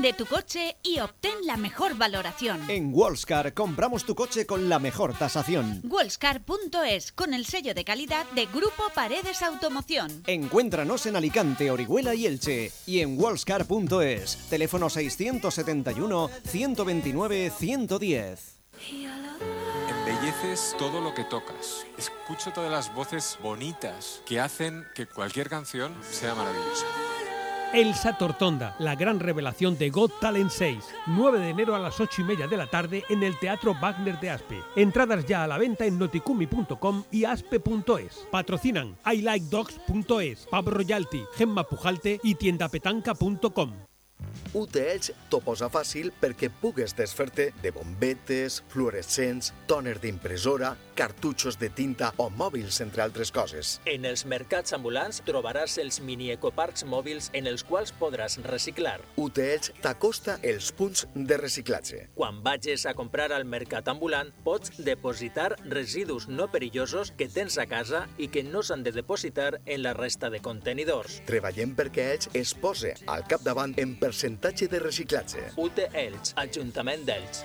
S5: De tu coche y obtén la mejor valoración.
S10: En Wallscar compramos tu coche con la mejor tasación.
S5: Wallscar.es con el sello de calidad de Grupo Paredes Automoción.
S10: Encuéntranos en Alicante, Orihuela y Elche y en wallscar.es. Teléfono 671 129 110.
S28: Embelleces todo lo que tocas. Escucho todas las voces bonitas que hacen que cualquier canción sea maravillosa.
S17: Elsa Tortonda, la gran revelación de Got Talent 6. 9 de enero a las 8 y media de la tarde en el Teatro Wagner de Aspe. Entradas ya a la venta en noticumi.com y aspe.es. Patrocinan iLikeDogs.es, Pub Royalty, Gemma Pujalte y tiendapetanca.com.
S29: UT Elx t'ho posa fàcil perquè pugues desfer-te de bombetes, fluorescents, tòner d'impressora, cartutxos de tinta o mòbils, entre altres coses.
S30: En els mercats ambulants trobaràs els mini ecoparcs mòbils en els quals podràs reciclar.
S29: UT Elx t'acosta els punts de reciclatge.
S30: Quan vagis a comprar al mercat ambulant, pots depositar residus no perillosos que tens a casa i que no s'han de depositar en la resta de contenidors.
S29: Treballem perquè Elx es pose al capdavant en percentatge de reciclatge.
S30: UT Elx, Ajuntament d'Elx.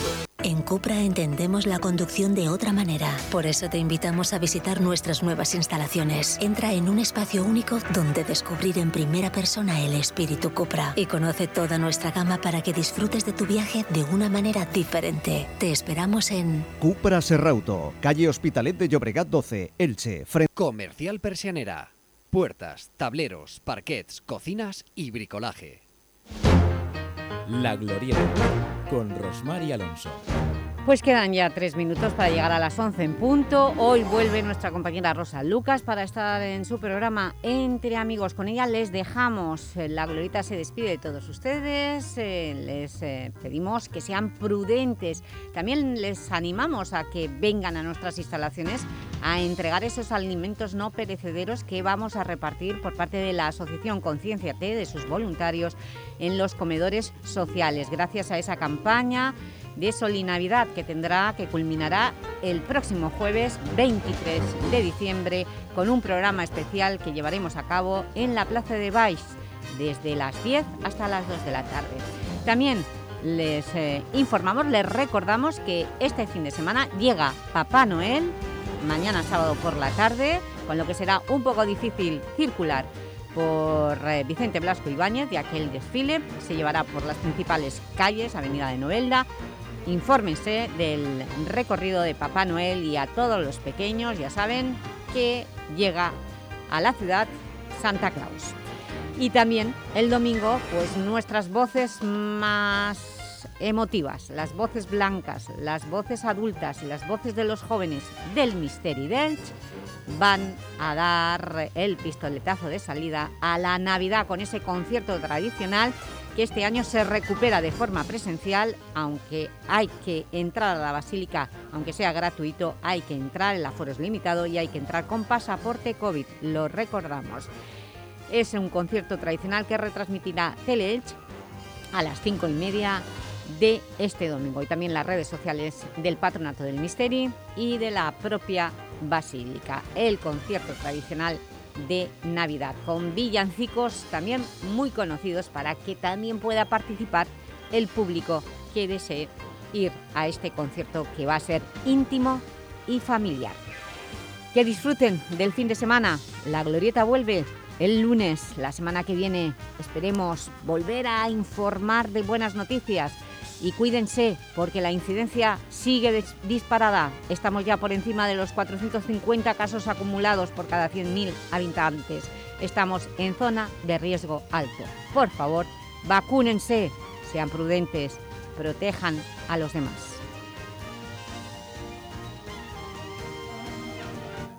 S31: Cupra entendemos la conducción de otra manera. Por eso te invitamos a visitar nuestras nuevas instalaciones. Entra en un espacio único donde descubrir en primera persona el espíritu Cupra y conoce toda nuestra gama para que disfrutes de tu viaje de una manera diferente. Te esperamos en
S10: Cupra Serrauto, calle Hospitalet de Llobregat 12, Elche. Frente
S32: Comercial Persianera. Puertas, tableros, parquets, cocinas y bricolaje.
S2: La Glorieta, con Rosmar y Alonso.
S3: Pues quedan ya tres minutos para llegar a las 11 en punto. Hoy vuelve nuestra compañera Rosa Lucas para estar en su programa Entre Amigos. Con ella les dejamos, eh, la Glorita se despide de todos ustedes, eh, les eh, pedimos que sean prudentes. También les animamos a que vengan a nuestras instalaciones a entregar esos alimentos no perecederos que vamos a repartir por parte de la Asociación Conciencia T, de sus voluntarios, en los comedores sociales. Gracias a esa campaña de Solinavidad que tendrá, que culminará el próximo jueves 23 de diciembre con un programa especial que llevaremos a cabo en la Plaza de Baix desde las 10 hasta las 2 de la tarde. También les eh, informamos, les recordamos que este fin de semana llega Papá Noel, mañana sábado por la tarde, con lo que será un poco difícil circular por eh, Vicente Blasco Ibáñez, de aquel desfile se llevará por las principales calles, Avenida de Novelda, Infórmense del recorrido de Papá Noel y a todos los pequeños, ya saben que llega a la ciudad Santa Claus. Y también el domingo, pues nuestras voces más emotivas, las voces blancas, las voces adultas y las voces de los jóvenes del Misteri d'Elx van a dar el pistoletazo de salida a la Navidad con ese concierto tradicional que este año se recupera de forma presencial, aunque hay que entrar a la Basílica, aunque sea gratuito, hay que entrar, el aforo es limitado y hay que entrar con pasaporte COVID, lo recordamos. Es un concierto tradicional que retransmitirá Teleelch a las cinco y media de este domingo y también las redes sociales del Patronato del Misteri y de la propia Basílica. El concierto tradicional de Navidad, con villancicos también muy conocidos para que también pueda participar el público que desee ir a este concierto que va a ser íntimo y familiar. Que disfruten del fin de semana. La Glorieta vuelve el lunes, la semana que viene. Esperemos volver a informar de buenas noticias y cuídense porque la incidencia sigue disparada. Estamos ya por encima de los 450 casos acumulados por cada 100.000 habitantes. Estamos en zona de riesgo alto. Por favor, vacúnense, sean prudentes, protejan a los demás.